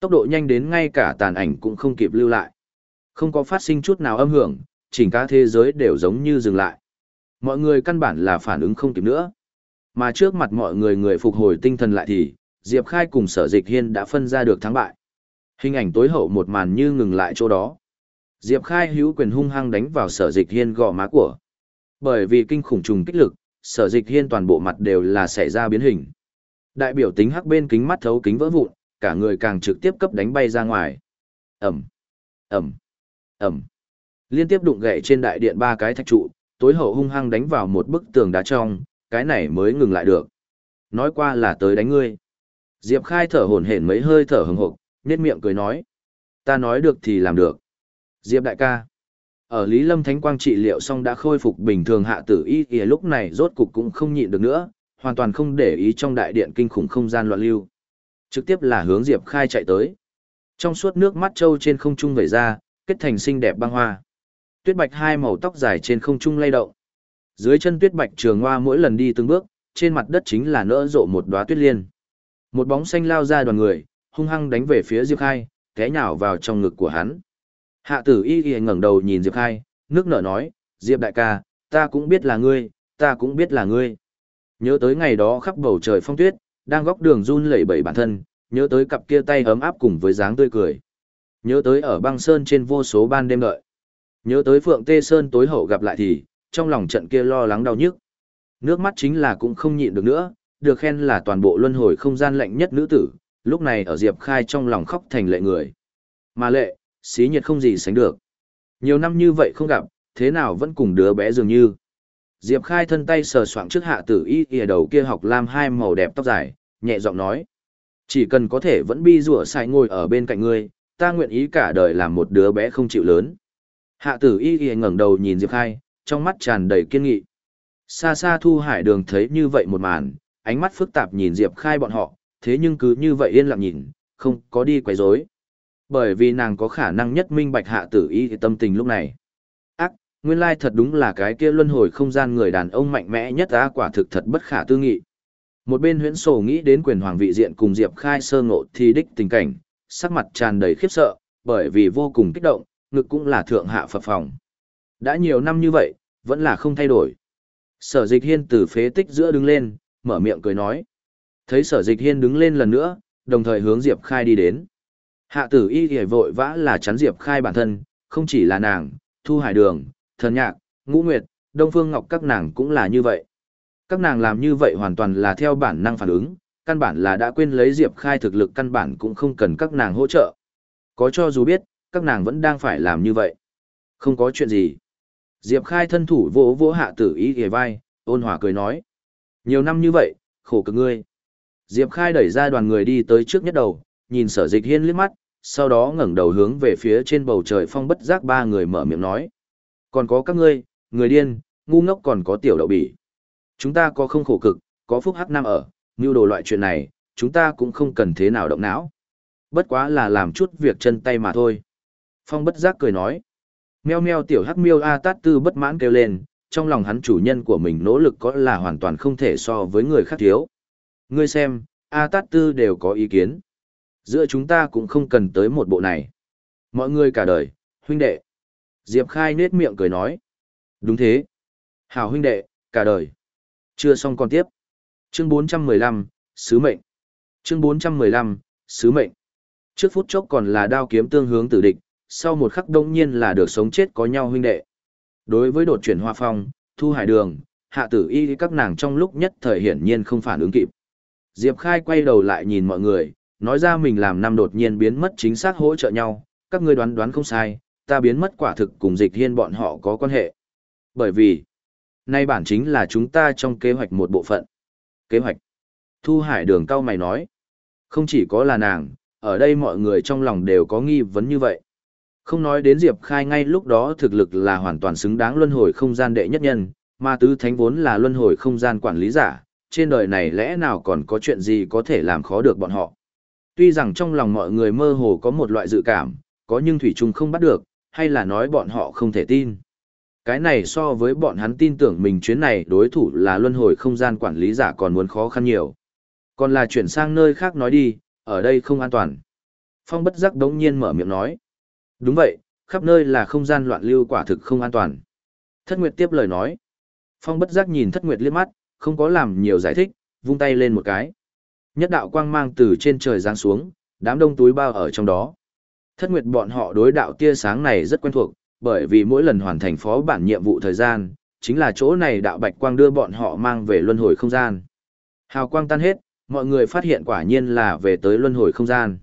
Tốc độ nhanh đến ngay cả tàn ảnh cũng không kịp lưu lại. Không có phát sinh chút nào âm hưởng, chỉnh cả thế giới đều giống như dừng lại. Mọi người căn bản là phản ứng không kịp nữa. Mà trước mặt mọi người người phục hồi tinh thần lại thì, Diệp Khai cùng sở dịch hiên đã phân ra được thắng bại. Hình ảnh tối hậu một màn như ngừng lại chỗ đó. Diệp Khai hữu quyền hung hăng đánh vào sở dịch hiên gò má của. Bởi vì kinh khủng trùng kích lực, sở dịch hiên toàn bộ mặt đều là xảy ra biến hình. Đại biểu tính hắc bên kính mắt thấu kính vỡ vụn, cả người càng trực tiếp cấp đánh bay ra ngoài. Ẩm, Ẩm, Ẩm. Liên tiếp đụng gậy trên đại điện ba cái thạch trụ, tối hậu hung hăng đánh vào một bức tường đá trong, cái này mới ngừng lại được. Nói qua là tới đánh ngươi. Diệp Khai thở hổn hển mấy hơi thở hừng hực, nhếch miệng cười nói: "Ta nói được thì làm được." Diệp đại ca. Ở Lý Lâm Thánh Quang trị liệu xong đã khôi phục bình thường hạ tử y thì lúc này rốt cục cũng không nhịn được nữa, hoàn toàn không để ý trong đại điện kinh khủng không gian loạn lưu. Trực tiếp là hướng Diệp Khai chạy tới. Trong suốt nước mắt trâu trên không trung vẩy ra, kết thành xinh đẹp băng hoa. Tuyết bạch hai màu tóc dài trên không trung lay động. Dưới chân tuyết bạch trường hoa mỗi lần đi từng bước, trên mặt đất chính là nỡ rộ một đóa tuyết liên. Một bóng xanh lao ra đoàn người, hung hăng đánh về phía Diệp Khai, té nhào vào trong ngực của hắn. Hạ tử y y ngẩng đầu nhìn Diệp Khai, nước nở nói, Diệp đại ca, ta cũng biết là ngươi, ta cũng biết là ngươi. Nhớ tới ngày đó khắp bầu trời phong tuyết, đang góc đường run lẩy bẩy bản thân, nhớ tới cặp kia tay ấm áp cùng với dáng tươi cười. Nhớ tới ở băng sơn trên vô số ban đêm đợi. Nhớ tới Phượng Tê Sơn tối hậu gặp lại thì, trong lòng trận kia lo lắng đau nhức. Nước mắt chính là cũng không nhịn được nữa, được khen là toàn bộ luân hồi không gian lạnh nhất nữ tử, lúc này ở Diệp Khai trong lòng khóc thành lệ người. Mà lệ, xí nhiệt không gì sánh được. Nhiều năm như vậy không gặp, thế nào vẫn cùng đứa bé dường như. Diệp Khai thân tay sờ soạng trước hạ tử y kìa đầu kia học lam hai màu đẹp tóc dài, nhẹ giọng nói. Chỉ cần có thể vẫn bi rủa sai ngồi ở bên cạnh ngươi, ta nguyện ý cả đời làm một đứa bé không chịu lớn. Hạ tử y kìa ngẩng đầu nhìn Diệp Khai, trong mắt tràn đầy kiên nghị. Xa xa thu hải đường thấy như vậy một màn, ánh mắt phức tạp nhìn Diệp Khai bọn họ, thế nhưng cứ như vậy yên lặng nhìn, không có đi quấy rối. Bởi vì nàng có khả năng nhất minh bạch hạ tử y thì tâm tình lúc này. Ác, nguyên lai thật đúng là cái kia luân hồi không gian người đàn ông mạnh mẽ nhất á quả thực thật bất khả tư nghị. Một bên huyễn sổ nghĩ đến quyền hoàng vị diện cùng Diệp Khai sơ ngộ thì đích tình cảnh, sắc mặt tràn đầy khiếp sợ, bởi vì vô cùng kích động, ngực cũng là thượng hạ phập phòng. Đã nhiều năm như vậy, vẫn là không thay đổi. Sở dịch hiên từ phế tích giữa đứng lên, mở miệng cười nói. Thấy sở dịch hiên đứng lên lần nữa, đồng thời hướng Diệp Khai đi đến. Hạ tử y thì vội vã là chắn Diệp Khai bản thân, không chỉ là nàng, Thu Hải Đường, Thần Nhạc, Ngũ Nguyệt, Đông Phương Ngọc các nàng cũng là như vậy. Các nàng làm như vậy hoàn toàn là theo bản năng phản ứng, căn bản là đã quên lấy Diệp Khai thực lực căn bản cũng không cần các nàng hỗ trợ. Có cho dù biết, các nàng vẫn đang phải làm như vậy. Không có chuyện gì. Diệp Khai thân thủ vỗ vỗ hạ tử y ghề vai, ôn hòa cười nói. Nhiều năm như vậy, khổ cực ngươi. Diệp Khai đẩy ra đoàn người đi tới trước nhất đầu, nhìn sở dịch hiên liếc mắt, sau đó ngẩng đầu hướng về phía trên bầu trời phong bất giác ba người mở miệng nói. Còn có các ngươi, người điên, ngu ngốc còn có tiểu đậu bỉ. Chúng ta có không khổ cực, có phúc hắc nam ở, như đồ loại chuyện này, chúng ta cũng không cần thế nào động não. Bất quá là làm chút việc chân tay mà thôi. Phong bất giác cười nói. Meo meo tiểu hắc miêu A Tát Tư bất mãn kêu lên, trong lòng hắn chủ nhân của mình nỗ lực có là hoàn toàn không thể so với người khác thiếu. Ngươi xem, A Tát Tư đều có ý kiến. Giữa chúng ta cũng không cần tới một bộ này. Mọi người cả đời, huynh đệ. Diệp Khai nết miệng cười nói. Đúng thế. Hảo huynh đệ, cả đời. Chưa xong còn tiếp. Chương 415, Sứ mệnh. Chương 415, Sứ mệnh. Trước phút chốc còn là đao kiếm tương hướng tử địch, sau một khắc đông nhiên là được sống chết có nhau huynh đệ. Đối với đột chuyển hoa phong, thu hải đường, hạ tử y các nàng trong lúc nhất thời hiển nhiên không phản ứng kịp. Diệp Khai quay đầu lại nhìn mọi người, nói ra mình làm năm đột nhiên biến mất chính xác hỗ trợ nhau, các ngươi đoán đoán không sai, ta biến mất quả thực cùng dịch hiên bọn họ có quan hệ. Bởi vì, nay bản chính là chúng ta trong kế hoạch một bộ phận. Kế hoạch. Thu hải đường cao mày nói. Không chỉ có là nàng, ở đây mọi người trong lòng đều có nghi vấn như vậy. Không nói đến Diệp Khai ngay lúc đó thực lực là hoàn toàn xứng đáng luân hồi không gian đệ nhất nhân, mà tứ thánh vốn là luân hồi không gian quản lý giả, trên đời này lẽ nào còn có chuyện gì có thể làm khó được bọn họ. Tuy rằng trong lòng mọi người mơ hồ có một loại dự cảm, có nhưng Thủy Trung không bắt được, hay là nói bọn họ không thể tin. Cái này so với bọn hắn tin tưởng mình chuyến này đối thủ là luân hồi không gian quản lý giả còn muốn khó khăn nhiều. Còn là chuyển sang nơi khác nói đi, ở đây không an toàn. Phong bất giác đống nhiên mở miệng nói. Đúng vậy, khắp nơi là không gian loạn lưu quả thực không an toàn. Thất Nguyệt tiếp lời nói. Phong bất giác nhìn Thất Nguyệt liếc mắt, không có làm nhiều giải thích, vung tay lên một cái. Nhất đạo quang mang từ trên trời giáng xuống, đám đông túi bao ở trong đó. Thất Nguyệt bọn họ đối đạo tia sáng này rất quen thuộc, bởi vì mỗi lần hoàn thành phó bản nhiệm vụ thời gian, chính là chỗ này đạo bạch quang đưa bọn họ mang về luân hồi không gian. Hào quang tan hết, mọi người phát hiện quả nhiên là về tới luân hồi không gian.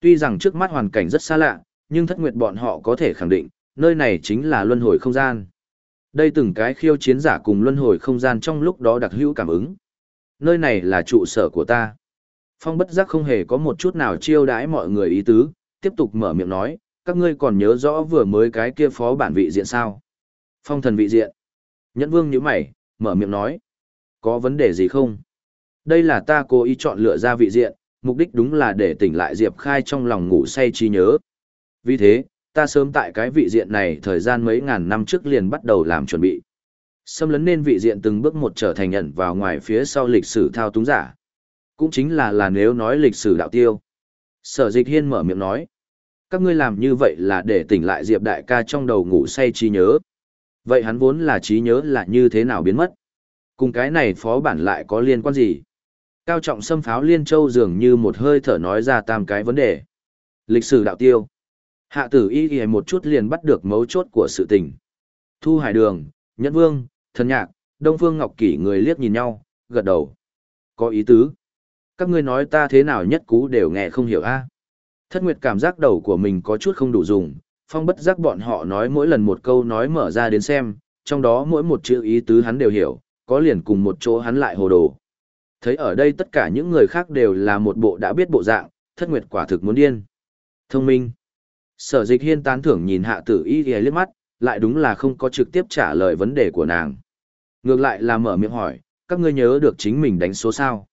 Tuy rằng trước mắt hoàn cảnh rất xa lạ, nhưng thất nguyệt bọn họ có thể khẳng định, nơi này chính là luân hồi không gian. Đây từng cái khiêu chiến giả cùng luân hồi không gian trong lúc đó đặc hữu cảm ứng. Nơi này là trụ sở của ta. Phong bất giác không hề có một chút nào chiêu đãi mọi người ý tứ, tiếp tục mở miệng nói, các ngươi còn nhớ rõ vừa mới cái kia phó bản vị diện sao? Phong thần vị diện. Nhẫn vương nhíu mày, mở miệng nói, có vấn đề gì không? Đây là ta cố ý chọn lựa ra vị diện, mục đích đúng là để tỉnh lại Diệp Khai trong lòng ngủ say trí nhớ. Vì thế, ta sớm tại cái vị diện này thời gian mấy ngàn năm trước liền bắt đầu làm chuẩn bị. Xâm lấn nên vị diện từng bước một trở thành nhận vào ngoài phía sau lịch sử thao túng giả. Cũng chính là là nếu nói lịch sử đạo tiêu. Sở dịch hiên mở miệng nói. Các ngươi làm như vậy là để tỉnh lại Diệp đại ca trong đầu ngủ say trí nhớ. Vậy hắn vốn là trí nhớ là như thế nào biến mất? Cùng cái này phó bản lại có liên quan gì? Cao trọng xâm pháo liên châu dường như một hơi thở nói ra tam cái vấn đề. Lịch sử đạo tiêu. Hạ tử y y một chút liền bắt được mấu chốt của sự tình. Thu hải đường, nhẫn vương, thần nhạc, đông phương ngọc kỷ người liếc nhìn nhau, gật đầu. Có ý tứ. Các ngươi nói ta thế nào nhất cú đều nghe không hiểu a. Thất nguyệt cảm giác đầu của mình có chút không đủ dùng, phong bất giác bọn họ nói mỗi lần một câu nói mở ra đến xem, trong đó mỗi một chữ ý tứ hắn đều hiểu, có liền cùng một chỗ hắn lại hồ đồ. Thấy ở đây tất cả những người khác đều là một bộ đã biết bộ dạng, thất nguyệt quả thực muốn điên. Thông minh. Sở dịch hiên tán thưởng nhìn hạ tử y ghé liếc mắt, lại đúng là không có trực tiếp trả lời vấn đề của nàng. Ngược lại là mở miệng hỏi, các ngươi nhớ được chính mình đánh số sao?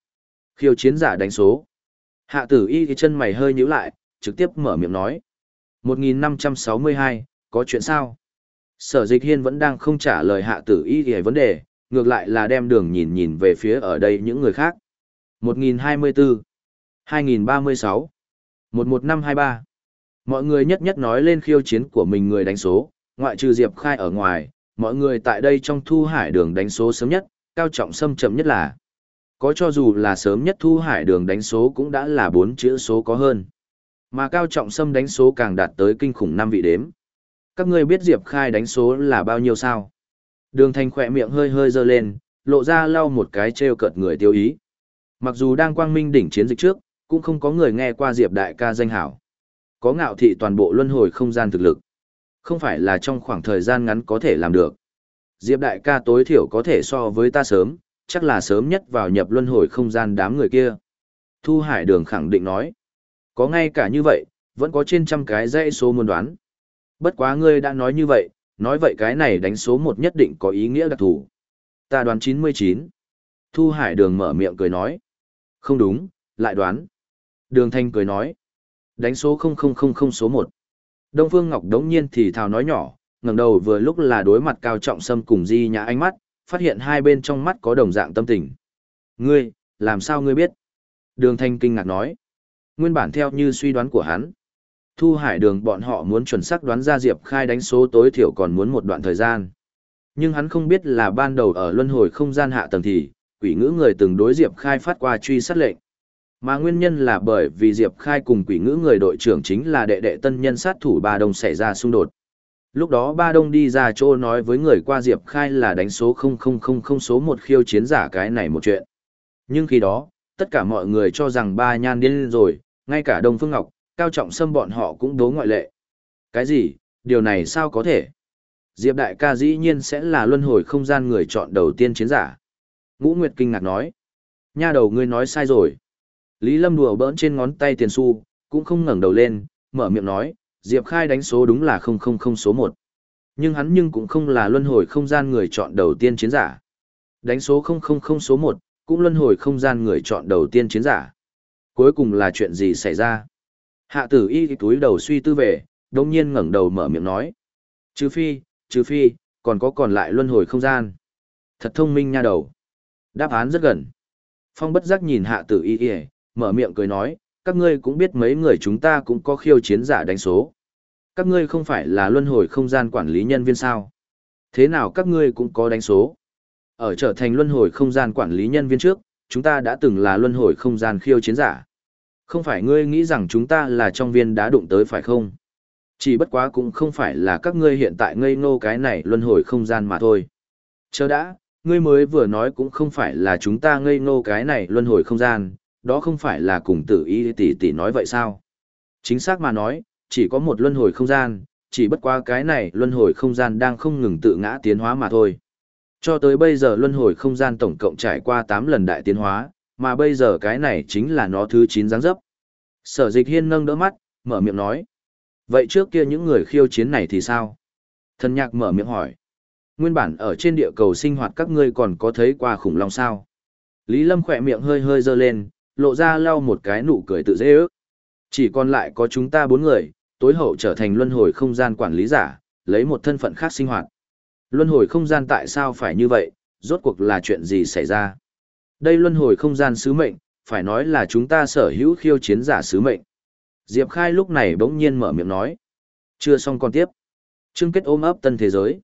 Khiêu chiến giả đánh số. Hạ tử y thì chân mày hơi nhíu lại, trực tiếp mở miệng nói. 1562, có chuyện sao? Sở dịch hiên vẫn đang không trả lời hạ tử y thì vấn đề, ngược lại là đem đường nhìn nhìn về phía ở đây những người khác. 1024, 2036, 11523. Mọi người nhất nhất nói lên khiêu chiến của mình người đánh số, ngoại trừ Diệp Khai ở ngoài, mọi người tại đây trong thu hải đường đánh số sớm nhất, cao trọng Sâm chậm nhất là. Có cho dù là sớm nhất thu hải đường đánh số cũng đã là 4 chữ số có hơn. Mà cao trọng Sâm đánh số càng đạt tới kinh khủng năm vị đếm. Các ngươi biết Diệp Khai đánh số là bao nhiêu sao? Đường thành khỏe miệng hơi hơi dơ lên, lộ ra lau một cái trêu cợt người tiêu ý. Mặc dù đang quang minh đỉnh chiến dịch trước, cũng không có người nghe qua Diệp đại ca danh hảo. Có ngạo thị toàn bộ luân hồi không gian thực lực. Không phải là trong khoảng thời gian ngắn có thể làm được. Diệp đại ca tối thiểu có thể so với ta sớm, chắc là sớm nhất vào nhập luân hồi không gian đám người kia. Thu Hải Đường khẳng định nói. Có ngay cả như vậy, vẫn có trên trăm cái dãy số muốn đoán. Bất quá ngươi đã nói như vậy, nói vậy cái này đánh số một nhất định có ý nghĩa đặc thù. Ta đoán 99. Thu Hải Đường mở miệng cười nói. Không đúng, lại đoán. Đường Thanh cười nói. Đánh số 0000 số 1. Đông Phương Ngọc đống nhiên thì thào nói nhỏ, ngẩng đầu vừa lúc là đối mặt cao trọng sâm cùng di nhã ánh mắt, phát hiện hai bên trong mắt có đồng dạng tâm tình. Ngươi, làm sao ngươi biết? Đường Thanh kinh ngạc nói. Nguyên bản theo như suy đoán của hắn. Thu Hải Đường bọn họ muốn chuẩn xác đoán ra Diệp Khai đánh số tối thiểu còn muốn một đoạn thời gian. Nhưng hắn không biết là ban đầu ở luân hồi không gian hạ tầng thì, quỷ ngữ người từng đối Diệp Khai phát qua truy sát lệnh. Mà nguyên nhân là bởi vì Diệp Khai cùng quỷ ngữ người đội trưởng chính là đệ đệ tân nhân sát thủ Ba Đông xảy ra xung đột. Lúc đó Ba Đông đi ra chỗ nói với người qua Diệp Khai là đánh số 0000 số một khiêu chiến giả cái này một chuyện. Nhưng khi đó, tất cả mọi người cho rằng ba nhan điên rồi, ngay cả Đông Phương Ngọc, Cao Trọng Sâm bọn họ cũng đố ngoại lệ. Cái gì, điều này sao có thể? Diệp Đại ca dĩ nhiên sẽ là luân hồi không gian người chọn đầu tiên chiến giả. Ngũ Nguyệt kinh ngạc nói. Nha đầu ngươi nói sai rồi. Lý Lâm đùa bỡn trên ngón tay tiền xu, cũng không ngẩng đầu lên, mở miệng nói, Diệp Khai đánh số đúng là 000 số 1. Nhưng hắn nhưng cũng không là luân hồi không gian người chọn đầu tiên chiến giả. Đánh số 000 số 1, cũng luân hồi không gian người chọn đầu tiên chiến giả. Cuối cùng là chuyện gì xảy ra? Hạ tử y túi đầu suy tư về, đồng nhiên ngẩng đầu mở miệng nói. Trừ phi, trừ phi, còn có còn lại luân hồi không gian. Thật thông minh nha đầu. Đáp án rất gần. Phong bất giác nhìn hạ tử y y, mở miệng cười nói, các ngươi cũng biết mấy người chúng ta cũng có khiêu chiến giả đánh số. Các ngươi không phải là luân hồi không gian quản lý nhân viên sao? Thế nào các ngươi cũng có đánh số? Ở trở thành luân hồi không gian quản lý nhân viên trước, chúng ta đã từng là luân hồi không gian khiêu chiến giả. Không phải ngươi nghĩ rằng chúng ta là trong viên đá đụng tới phải không? Chỉ bất quá cũng không phải là các ngươi hiện tại ngây ngô cái này luân hồi không gian mà thôi. Chờ đã, ngươi mới vừa nói cũng không phải là chúng ta ngây ngô cái này luân hồi không gian, đó không phải là cùng tử ý tỷ tỷ nói vậy sao? Chính xác mà nói, chỉ có một luân hồi không gian, chỉ bất quá cái này luân hồi không gian đang không ngừng tự ngã tiến hóa mà thôi. Cho tới bây giờ luân hồi không gian tổng cộng trải qua 8 lần đại tiến hóa, mà bây giờ cái này chính là nó thứ 9 dáng dấp. Sở dịch hiên nâng đỡ mắt, mở miệng nói. Vậy trước kia những người khiêu chiến này thì sao? Thần nhạc mở miệng hỏi. Nguyên bản ở trên địa cầu sinh hoạt các ngươi còn có thấy qua khủng long sao? Lý Lâm khỏe miệng hơi hơi dơ lên, lộ ra lau một cái nụ cười tự dễ ước. Chỉ còn lại có chúng ta bốn người, tối hậu trở thành luân hồi không gian quản lý giả, lấy một thân phận khác sinh hoạt. Luân hồi không gian tại sao phải như vậy, rốt cuộc là chuyện gì xảy ra? Đây luân hồi không gian sứ mệnh, phải nói là chúng ta sở hữu khiêu chiến giả sứ mệnh. Diệp Khai lúc này bỗng nhiên mở miệng nói. Chưa xong còn tiếp. Chương kết ôm ấp tân thế giới.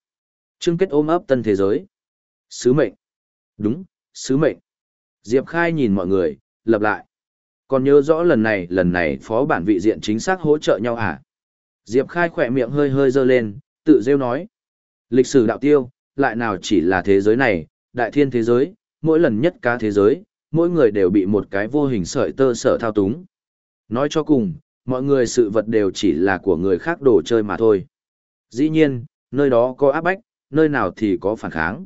Chương kết ôm ấp tân thế giới. Sứ mệnh. Đúng, sứ mệnh. Diệp Khai nhìn mọi người, lập lại. Còn nhớ rõ lần này, lần này phó bản vị diện chính xác hỗ trợ nhau à? Diệp Khai khỏe miệng hơi hơi dơ lên, tự rêu nói. Lịch sử đạo tiêu, lại nào chỉ là thế giới này, đại thiên thế giới, mỗi lần nhất cá thế giới, mỗi người đều bị một cái vô hình sợi tơ sở thao túng. Nói cho cùng, mọi người sự vật đều chỉ là của người khác đồ chơi mà thôi. Dĩ nhiên, nơi đó có áp bách, nơi nào thì có phản kháng.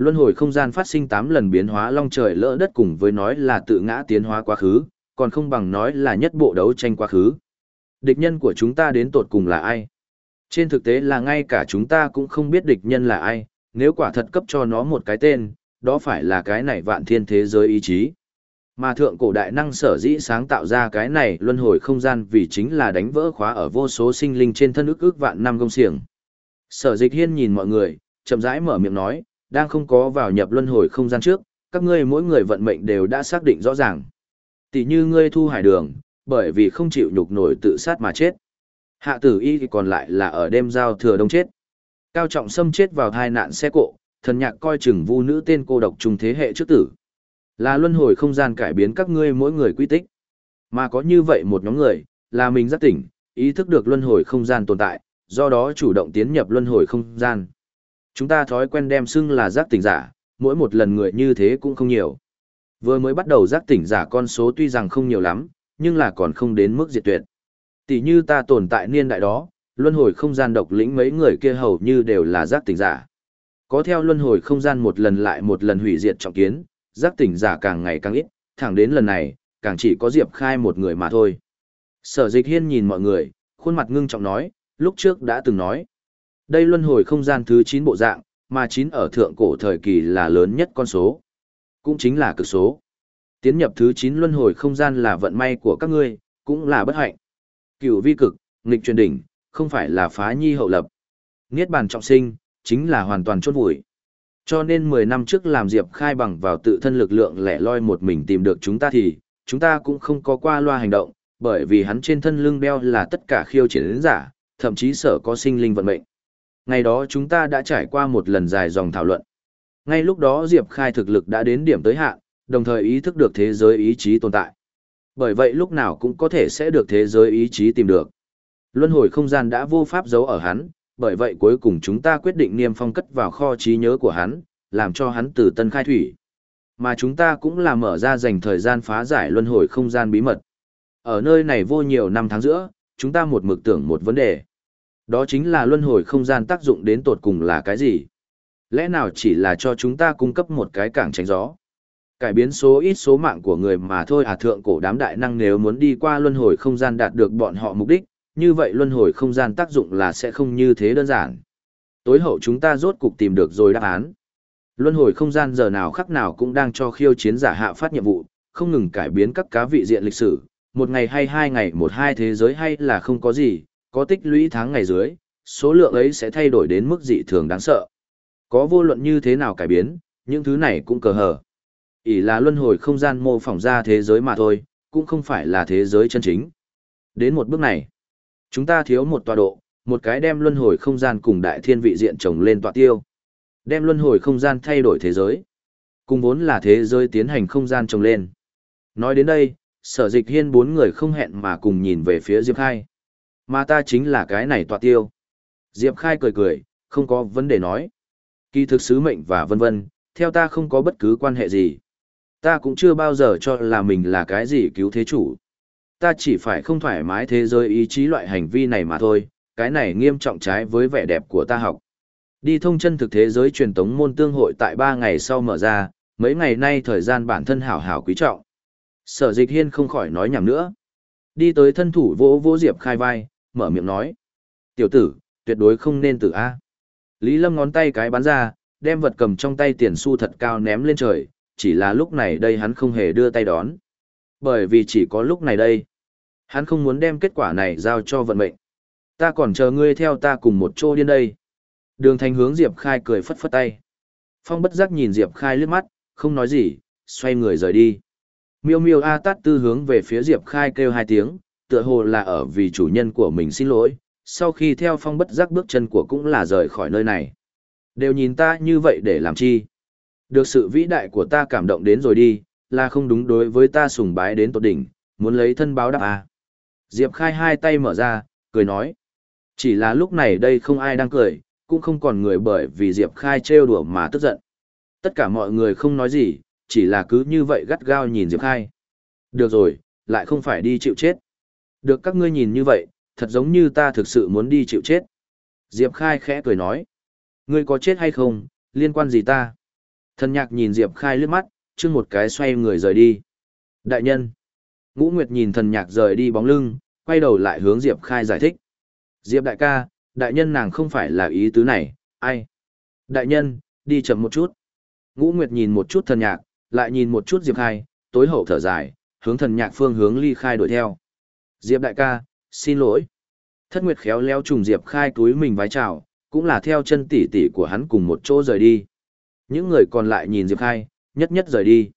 Luân hồi không gian phát sinh 8 lần biến hóa long trời lỡ đất cùng với nói là tự ngã tiến hóa quá khứ, còn không bằng nói là nhất bộ đấu tranh quá khứ. Địch nhân của chúng ta đến tột cùng là ai? Trên thực tế là ngay cả chúng ta cũng không biết địch nhân là ai, nếu quả thật cấp cho nó một cái tên, đó phải là cái này vạn thiên thế giới ý chí. Mà thượng cổ đại năng sở dĩ sáng tạo ra cái này luân hồi không gian vì chính là đánh vỡ khóa ở vô số sinh linh trên thân ức ức vạn năm công xiềng. Sở dịch hiên nhìn mọi người, chậm rãi mở miệng nói, đang không có vào nhập luân hồi không gian trước, các ngươi mỗi người vận mệnh đều đã xác định rõ ràng. Tỷ như ngươi thu hải đường, bởi vì không chịu nhục nổi tự sát mà chết. Hạ tử y thì còn lại là ở đêm giao thừa đông chết. Cao trọng sâm chết vào hai nạn xe cộ, thần nhạc coi chừng vu nữ tên cô độc trùng thế hệ trước tử. Là luân hồi không gian cải biến các ngươi mỗi người quy tích. Mà có như vậy một nhóm người, là mình giác tỉnh, ý thức được luân hồi không gian tồn tại, do đó chủ động tiến nhập luân hồi không gian. Chúng ta thói quen đem xưng là giác tỉnh giả, mỗi một lần người như thế cũng không nhiều. Vừa mới bắt đầu giác tỉnh giả con số tuy rằng không nhiều lắm, nhưng là còn không đến mức diệt tuyệt. Tỷ như ta tồn tại niên đại đó, luân hồi không gian độc lĩnh mấy người kia hầu như đều là giác tỉnh giả. Có theo luân hồi không gian một lần lại một lần hủy diệt trọng kiến, giác tỉnh giả càng ngày càng ít, thẳng đến lần này, càng chỉ có Diệp Khai một người mà thôi. Sở dịch hiên nhìn mọi người, khuôn mặt ngưng trọng nói, lúc trước đã từng nói. Đây luân hồi không gian thứ 9 bộ dạng, mà 9 ở thượng cổ thời kỳ là lớn nhất con số. Cũng chính là cực số. Tiến nhập thứ 9 luân hồi không gian là vận may của các ngươi, cũng là bất hạnh. Cửu vi cực, nghịch truyền đỉnh, không phải là phá nhi hậu lập. Niết bàn trọng sinh, chính là hoàn toàn chốt vùi. Cho nên 10 năm trước làm Diệp Khai bằng vào tự thân lực lượng lẻ loi một mình tìm được chúng ta thì, chúng ta cũng không có qua loa hành động, bởi vì hắn trên thân lưng đeo là tất cả khiêu chiến giả, thậm chí sở có sinh linh vận mệnh. Ngày đó chúng ta đã trải qua một lần dài dòng thảo luận. Ngay lúc đó Diệp Khai thực lực đã đến điểm tới hạn, đồng thời ý thức được thế giới ý chí tồn tại. Bởi vậy lúc nào cũng có thể sẽ được thế giới ý chí tìm được. Luân hồi không gian đã vô pháp giấu ở hắn, bởi vậy cuối cùng chúng ta quyết định niêm phong cất vào kho trí nhớ của hắn, làm cho hắn từ tân khai thủy. Mà chúng ta cũng là mở ra dành thời gian phá giải luân hồi không gian bí mật. Ở nơi này vô nhiều năm tháng giữa, chúng ta một mực tưởng một vấn đề. Đó chính là luân hồi không gian tác dụng đến tột cùng là cái gì? Lẽ nào chỉ là cho chúng ta cung cấp một cái cảng tránh gió? Cải biến số ít số mạng của người mà thôi à thượng cổ đám đại năng nếu muốn đi qua luân hồi không gian đạt được bọn họ mục đích, như vậy luân hồi không gian tác dụng là sẽ không như thế đơn giản. Tối hậu chúng ta rốt cục tìm được rồi đáp án. Luân hồi không gian giờ nào khắc nào cũng đang cho khiêu chiến giả hạ phát nhiệm vụ, không ngừng cải biến các cá vị diện lịch sử, một ngày hay hai ngày một hai thế giới hay là không có gì, có tích lũy tháng ngày dưới, số lượng ấy sẽ thay đổi đến mức dị thường đáng sợ. Có vô luận như thế nào cải biến, những thứ này cũng cờ hờ. ỷ là luân hồi không gian mô phỏng ra thế giới mà thôi, cũng không phải là thế giới chân chính. Đến một bước này, chúng ta thiếu một tọa độ, một cái đem luân hồi không gian cùng đại thiên vị diện trồng lên tọa tiêu. Đem luân hồi không gian thay đổi thế giới. Cùng vốn là thế giới tiến hành không gian trồng lên. Nói đến đây, sở dịch hiên bốn người không hẹn mà cùng nhìn về phía Diệp Khai. Mà ta chính là cái này tọa tiêu. Diệp Khai cười cười, không có vấn đề nói. Kỳ thực sứ mệnh và vân vân, theo ta không có bất cứ quan hệ gì. Ta cũng chưa bao giờ cho là mình là cái gì cứu thế chủ. Ta chỉ phải không thoải mái thế giới ý chí loại hành vi này mà thôi, cái này nghiêm trọng trái với vẻ đẹp của ta học. Đi thông chân thực thế giới truyền tống môn tương hội tại 3 ngày sau mở ra, mấy ngày nay thời gian bản thân hảo hảo quý trọng. Sở dịch hiên không khỏi nói nhảm nữa. Đi tới thân thủ vỗ vỗ Diệp khai vai, mở miệng nói. Tiểu tử, tuyệt đối không nên tử A. Lý Lâm ngón tay cái bắn ra, đem vật cầm trong tay tiền xu thật cao ném lên trời, chỉ là lúc này đây hắn không hề đưa tay đón. Bởi vì chỉ có lúc này đây, hắn không muốn đem kết quả này giao cho vận mệnh. Ta còn chờ ngươi theo ta cùng một chỗ điên đây. Đường thành hướng Diệp Khai cười phất phất tay. Phong bất giác nhìn Diệp Khai lướt mắt, không nói gì, xoay người rời đi. Miêu miêu A tát tư hướng về phía Diệp Khai kêu hai tiếng, tựa hồ là ở vì chủ nhân của mình xin lỗi, sau khi theo phong bất giác bước chân của cũng là rời khỏi nơi này. Đều nhìn ta như vậy để làm chi? Được sự vĩ đại của ta cảm động đến rồi đi, là không đúng đối với ta sùng bái đến tột đỉnh, muốn lấy thân báo đáp à. Diệp Khai hai tay mở ra, cười nói. Chỉ là lúc này đây không ai đang cười, cũng không còn người bởi vì Diệp Khai trêu đùa mà tức giận. Tất cả mọi người không nói gì, chỉ là cứ như vậy gắt gao nhìn Diệp Khai. Được rồi, lại không phải đi chịu chết. Được các ngươi nhìn như vậy, thật giống như ta thực sự muốn đi chịu chết. Diệp Khai khẽ cười nói. Ngươi có chết hay không, liên quan gì ta? Thần nhạc nhìn Diệp Khai lướt mắt, chưng một cái xoay người rời đi. Đại nhân. Ngũ Nguyệt nhìn thần nhạc rời đi bóng lưng, quay đầu lại hướng Diệp Khai giải thích. Diệp đại ca, đại nhân nàng không phải là ý tứ này, ai? Đại nhân, đi chậm một chút. Ngũ Nguyệt nhìn một chút thần nhạc, lại nhìn một chút Diệp Khai, tối hậu thở dài, hướng thần nhạc phương hướng ly khai đuổi theo. Diệp đại ca, xin lỗi. Thất Nguyệt khéo léo trùng Diệp Khai túi mình vái chào, cũng là theo chân tỷ tỷ của hắn cùng một chỗ rời đi. Những người còn lại nhìn Diệp Khai, nhất nhất rời đi.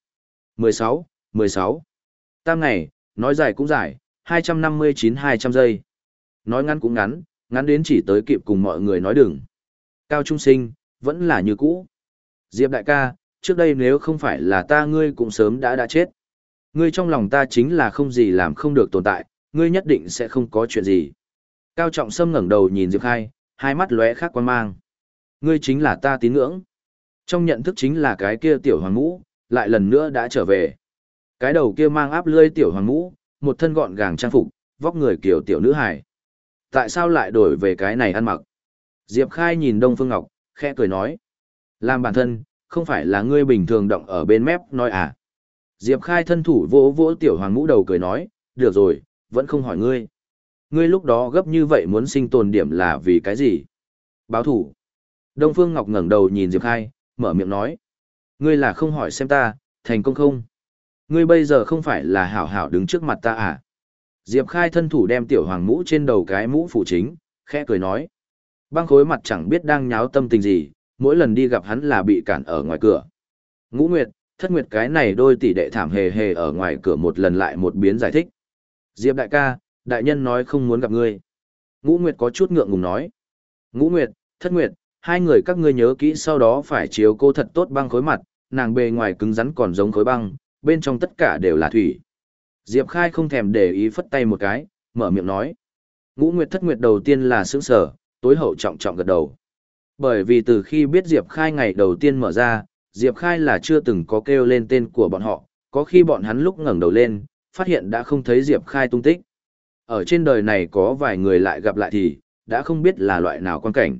16, 16. Tam ngày, nói dài cũng dài, 259-200 giây. Nói ngắn cũng ngắn, ngắn đến chỉ tới kịp cùng mọi người nói đừng. Cao Trung Sinh, vẫn là như cũ. Diệp đại ca, trước đây nếu không phải là ta ngươi cũng sớm đã đã chết. Ngươi trong lòng ta chính là không gì làm không được tồn tại, ngươi nhất định sẽ không có chuyện gì. Cao Trọng Sâm ngẩng đầu nhìn Diệp Khai, hai mắt lóe khác quan mang. Ngươi chính là ta tín ngưỡng. Trong nhận thức chính là cái kia tiểu hoàng ngũ, lại lần nữa đã trở về. Cái đầu kia mang áp lươi tiểu hoàng ngũ, một thân gọn gàng trang phục, vóc người kiểu tiểu nữ hài. Tại sao lại đổi về cái này ăn mặc? Diệp Khai nhìn Đông Phương Ngọc, khẽ cười nói. Làm bản thân, không phải là ngươi bình thường động ở bên mép nói à. Diệp Khai thân thủ vỗ vỗ tiểu hoàng ngũ đầu cười nói, được rồi, vẫn không hỏi ngươi. Ngươi lúc đó gấp như vậy muốn sinh tồn điểm là vì cái gì? Báo thủ. Đông Phương Ngọc ngẩng đầu nhìn Diệp Khai, mở miệng nói. Ngươi là không hỏi xem ta, thành công không? Ngươi bây giờ không phải là hảo hảo đứng trước mặt ta à? Diệp Khai thân thủ đem tiểu hoàng mũ trên đầu cái mũ phụ chính, khẽ cười nói. Băng khối mặt chẳng biết đang nháo tâm tình gì, mỗi lần đi gặp hắn là bị cản ở ngoài cửa. Ngũ Nguyệt, thất nguyệt cái này đôi tỷ đệ thảm hề hề ở ngoài cửa một lần lại một biến giải thích. Diệp đại ca, đại nhân nói không muốn gặp ngươi. Ngũ Nguyệt có chút ngượng ngùng nói. Ngũ Nguyệt, thất Nguyệt, hai người các ngươi nhớ kỹ sau đó phải chiếu cô thật tốt băng khối mặt, nàng bề ngoài cứng rắn còn giống khối băng, bên trong tất cả đều là thủy. Diệp Khai không thèm để ý phất tay một cái, mở miệng nói. Ngũ Nguyệt thất Nguyệt đầu tiên là sướng sở, tối hậu trọng trọng gật đầu. Bởi vì từ khi biết Diệp Khai ngày đầu tiên mở ra, Diệp Khai là chưa từng có kêu lên tên của bọn họ, có khi bọn hắn lúc ngẩng đầu lên, phát hiện đã không thấy Diệp Khai tung tích. Ở trên đời này có vài người lại gặp lại thì, đã không biết là loại nào quan cảnh.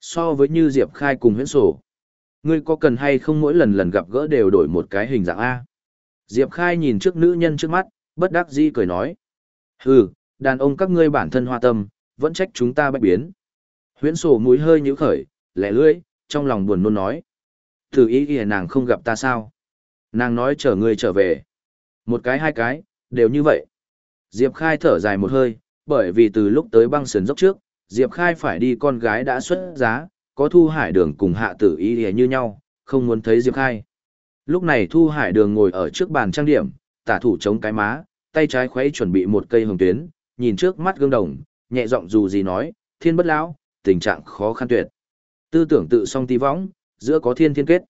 So với như Diệp Khai cùng huyễn sổ, ngươi có cần hay không mỗi lần lần gặp gỡ đều đổi một cái hình dạng A. Diệp Khai nhìn trước nữ nhân trước mắt, bất đắc dĩ cười nói. Hừ, đàn ông các ngươi bản thân hoa tâm, vẫn trách chúng ta bách biến. Huyễn sổ mũi hơi nhíu khởi, lẻ lưỡi, trong lòng buồn nôn nói. Thử ý kìa nàng không gặp ta sao? Nàng nói chờ ngươi trở về. Một cái hai cái, đều như vậy. Diệp Khai thở dài một hơi, bởi vì từ lúc tới băng sườn dốc trước, Diệp Khai phải đi con gái đã xuất giá, có Thu Hải Đường cùng hạ tử Y lìa như nhau, không muốn thấy Diệp Khai. Lúc này Thu Hải Đường ngồi ở trước bàn trang điểm, tả thủ chống cái má, tay trái khuấy chuẩn bị một cây hồng tuyến, nhìn trước mắt gương đồng, nhẹ giọng dù gì nói, thiên bất lão, tình trạng khó khăn tuyệt. Tư tưởng tự song tí võng, giữa có thiên thiên kết.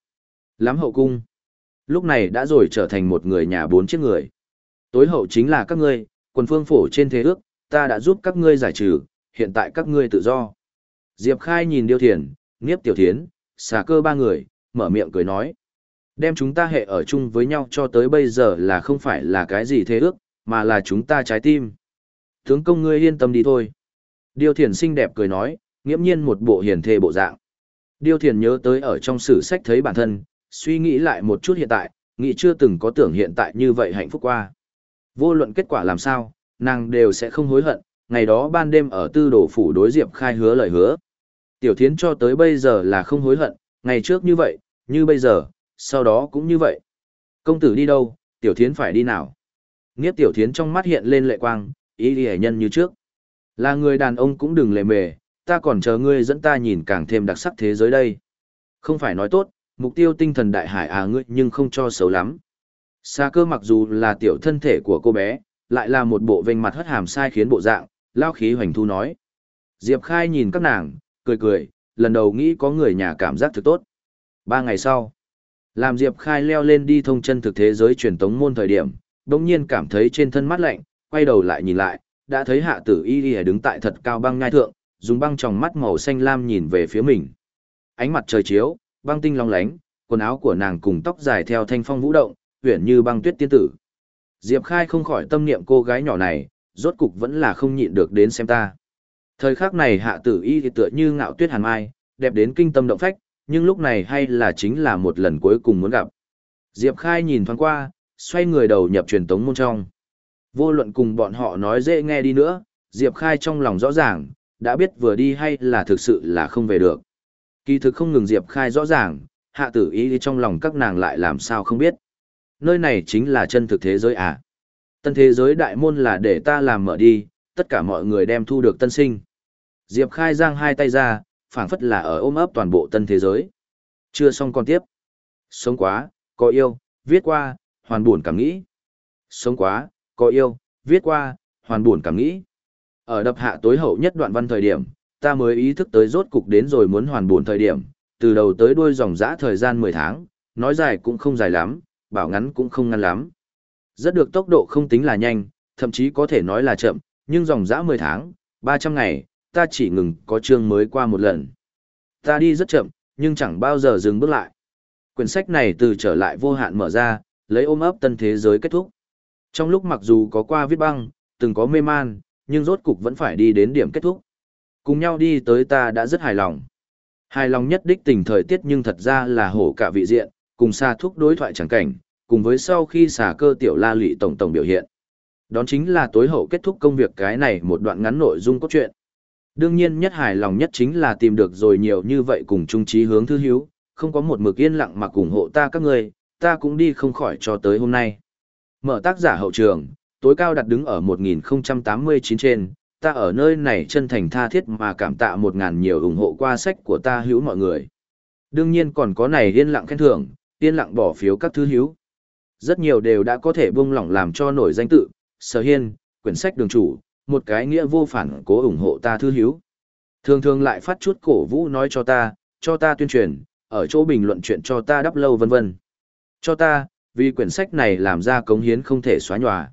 Lắm hậu cung. Lúc này đã rồi trở thành một người nhà bốn chiếc người. Tối hậu chính là các ngươi, quần phương phổ trên thế ước, ta đã giúp các ngươi giải trừ, hiện tại các ngươi tự do. Diệp Khai nhìn Điêu Thiền, Niếp Tiểu Thiến, xà cơ ba người, mở miệng cười nói. Đem chúng ta hệ ở chung với nhau cho tới bây giờ là không phải là cái gì thế ước, mà là chúng ta trái tim. Tướng công ngươi yên tâm đi thôi. Điêu Thiền xinh đẹp cười nói, nghiễm nhiên một bộ hiền thê bộ dạng. Điêu Thiền nhớ tới ở trong sử sách thấy bản thân, suy nghĩ lại một chút hiện tại, nghĩ chưa từng có tưởng hiện tại như vậy hạnh phúc qua. Vô luận kết quả làm sao, nàng đều sẽ không hối hận, ngày đó ban đêm ở tư đổ phủ đối Diệp Khai hứa lời hứa. Tiểu Thiến cho tới bây giờ là không hối hận, ngày trước như vậy, như bây giờ, sau đó cũng như vậy. Công tử đi đâu, Tiểu Thiến phải đi nào? Nghiếp Tiểu Thiến trong mắt hiện lên lệ quang, ý đi nhân như trước. Là người đàn ông cũng đừng lề mề, ta còn chờ ngươi dẫn ta nhìn càng thêm đặc sắc thế giới đây. Không phải nói tốt, mục tiêu tinh thần đại hải à ngươi nhưng không cho xấu lắm. Sa cơ mặc dù là tiểu thân thể của cô bé, lại là một bộ vênh mặt hất hàm sai khiến bộ dạng, lao khí hoành thu nói. Diệp Khai nhìn các nàng, cười cười, lần đầu nghĩ có người nhà cảm giác thực tốt. Ba ngày sau, làm Diệp Khai leo lên đi thông chân thực thế giới truyền tống môn thời điểm, đồng nhiên cảm thấy trên thân mắt lạnh, quay đầu lại nhìn lại, đã thấy hạ tử y y đứng tại thật cao băng ngai thượng, dùng băng tròng mắt màu xanh lam nhìn về phía mình. Ánh mặt trời chiếu, băng tinh long lánh, quần áo của nàng cùng tóc dài theo thanh phong vũ động, uyển như băng tuyết tiên tử. Diệp Khai không khỏi tâm niệm cô gái nhỏ này, rốt cục vẫn là không nhịn được đến xem ta. Thời khắc này hạ tử y thì tựa như ngạo tuyết hàn mai, đẹp đến kinh tâm động phách, nhưng lúc này hay là chính là một lần cuối cùng muốn gặp. Diệp Khai nhìn thoáng qua, xoay người đầu nhập truyền tống môn trong. Vô luận cùng bọn họ nói dễ nghe đi nữa, Diệp Khai trong lòng rõ ràng, đã biết vừa đi hay là thực sự là không về được. Kỳ thực không ngừng Diệp Khai rõ ràng, hạ tử ý trong lòng các nàng lại làm sao không biết. Nơi này chính là chân thực thế giới à. Tân thế giới đại môn là để ta làm mở đi, tất cả mọi người đem thu được tân sinh. Diệp Khai giang hai tay ra, phảng phất là ở ôm ấp toàn bộ tân thế giới. Chưa xong còn tiếp. Sống quá, có yêu, viết qua, hoàn buồn cảm nghĩ. Sống quá, có yêu, viết qua, hoàn buồn cảm nghĩ. Ở đập hạ tối hậu nhất đoạn văn thời điểm, ta mới ý thức tới rốt cục đến rồi muốn hoàn buồn thời điểm, từ đầu tới đuôi dòng dã thời gian 10 tháng, nói dài cũng không dài lắm, bảo ngắn cũng không ngắn lắm. Rất được tốc độ không tính là nhanh, thậm chí có thể nói là chậm, nhưng dòng dã 10 tháng, 300 ngày, ta chỉ ngừng có chương mới qua một lần. Ta đi rất chậm, nhưng chẳng bao giờ dừng bước lại. Quyển sách này từ trở lại vô hạn mở ra, lấy ôm ấp tân thế giới kết thúc. Trong lúc mặc dù có qua viết băng, từng có mê man, nhưng rốt cục vẫn phải đi đến điểm kết thúc. Cùng nhau đi tới ta đã rất hài lòng. Hài lòng nhất đích tình thời tiết nhưng thật ra là hổ cả vị diện, cùng xa thúc đối thoại chẳng cảnh, cùng với sau khi xả cơ tiểu la lị tổng tổng biểu hiện. Đón chính là tối hậu kết thúc công việc cái này một đoạn ngắn nội dung cốt truyện. Đương nhiên nhất hài lòng nhất chính là tìm được rồi nhiều như vậy cùng chung trí hướng thư hiếu, không có một mực yên lặng mà ủng hộ ta các người, ta cũng đi không khỏi cho tới hôm nay. Mở tác giả hậu trường, tối cao đặt đứng ở 1089 trên, ta ở nơi này chân thành tha thiết mà cảm tạ một ngàn nhiều ủng hộ qua sách của ta hữu mọi người. Đương nhiên còn có này yên lặng khen thưởng, yên lặng bỏ phiếu các thứ hữu. Rất nhiều đều đã có thể buông lỏng làm cho nổi danh tự, sở hiên, quyển sách đường chủ, một cái nghĩa vô phản cố ủng hộ ta thư hữu. Thường thường lại phát chút cổ vũ nói cho ta, cho ta tuyên truyền, ở chỗ bình luận chuyện cho ta đắp lâu vân vân. Cho ta, vì quyển sách này làm ra cống hiến không thể xóa nhòa.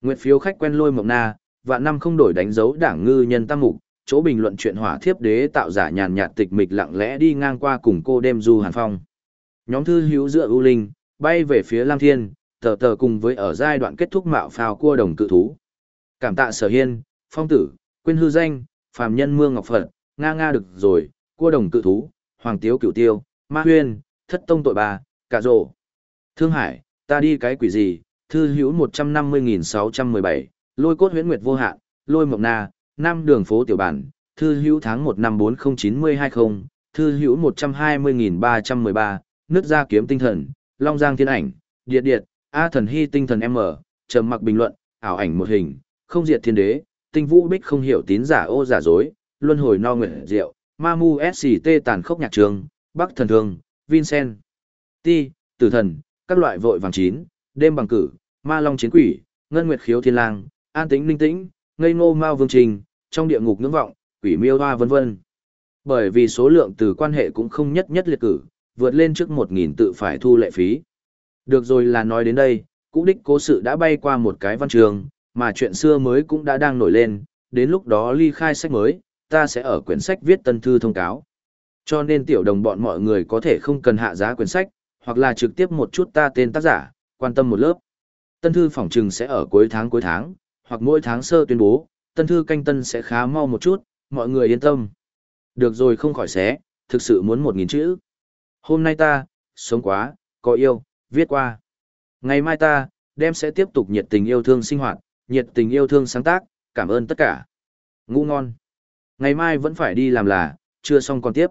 Nguyệt phiếu khách quen lôi mộng na, vạn năm không đổi đánh dấu đảng ngư nhân tam mục, chỗ bình luận chuyện hỏa thiếp đế tạo giả nhàn nhạt tịch mịch lặng lẽ đi ngang qua cùng cô đêm du hàn phong. Nhóm thư hữu dựa ưu linh, bay về phía Lam Thiên, tờ tờ cùng với ở giai đoạn kết thúc mạo phao cua đồng cự thú. Cảm tạ sở hiên, phong tử, quên hư danh, phàm nhân mương ngọc phật, nga nga được rồi, cua đồng cự thú, hoàng tiếu cửu tiêu, ma huyên, thất tông tội bà, cả rộ. Thương Hải, ta đi cái quỷ gì, thư hữu 150.617, lôi cốt huyễn nguyệt vô hạn, lôi mộng na, nam đường phố tiểu bản, thư hữu tháng một năm 409020, thư hữu 120.313, nước ra kiếm tinh thần, long giang thiên ảnh, điện điện, A thần hy tinh thần M, trầm mặc bình luận, ảo ảnh một hình, không diệt thiên đế, tinh vũ bích không hiểu tín giả ô giả dối, luân hồi no nguyện diệu, ma mu SCT tàn khốc nhạc trường, bắc thần thương, Vincent, ti, tử thần, các loại vội vàng chín, đêm bằng cử, ma long chiến quỷ, ngân nguyệt khiếu thiên lang, an tĩnh linh tĩnh, ngây ngô mao vương trình, trong địa ngục ngưỡng vọng, quỷ miêu hoa vân vân. Bởi vì số lượng từ quan hệ cũng không nhất nhất liệt cử, vượt lên trước một nghìn tự phải thu lệ phí. Được rồi là nói đến đây, cũ đích cố sự đã bay qua một cái văn trường, mà chuyện xưa mới cũng đã đang nổi lên, đến lúc đó ly khai sách mới, ta sẽ ở quyển sách viết tân thư thông cáo. Cho nên tiểu đồng bọn mọi người có thể không cần hạ giá quyển sách, hoặc là trực tiếp một chút ta tên tác giả, quan tâm một lớp. Tân thư phỏng trừng sẽ ở cuối tháng cuối tháng, hoặc mỗi tháng sơ tuyên bố, tân thư canh tân sẽ khá mau một chút, mọi người yên tâm. Được rồi không khỏi xé, thực sự muốn một nghìn chữ. Hôm nay ta, sống quá, có yêu, viết qua. Ngày mai ta, đem sẽ tiếp tục nhiệt tình yêu thương sinh hoạt, nhiệt tình yêu thương sáng tác, cảm ơn tất cả. Ngủ ngon. Ngày mai vẫn phải đi làm là, chưa xong còn tiếp.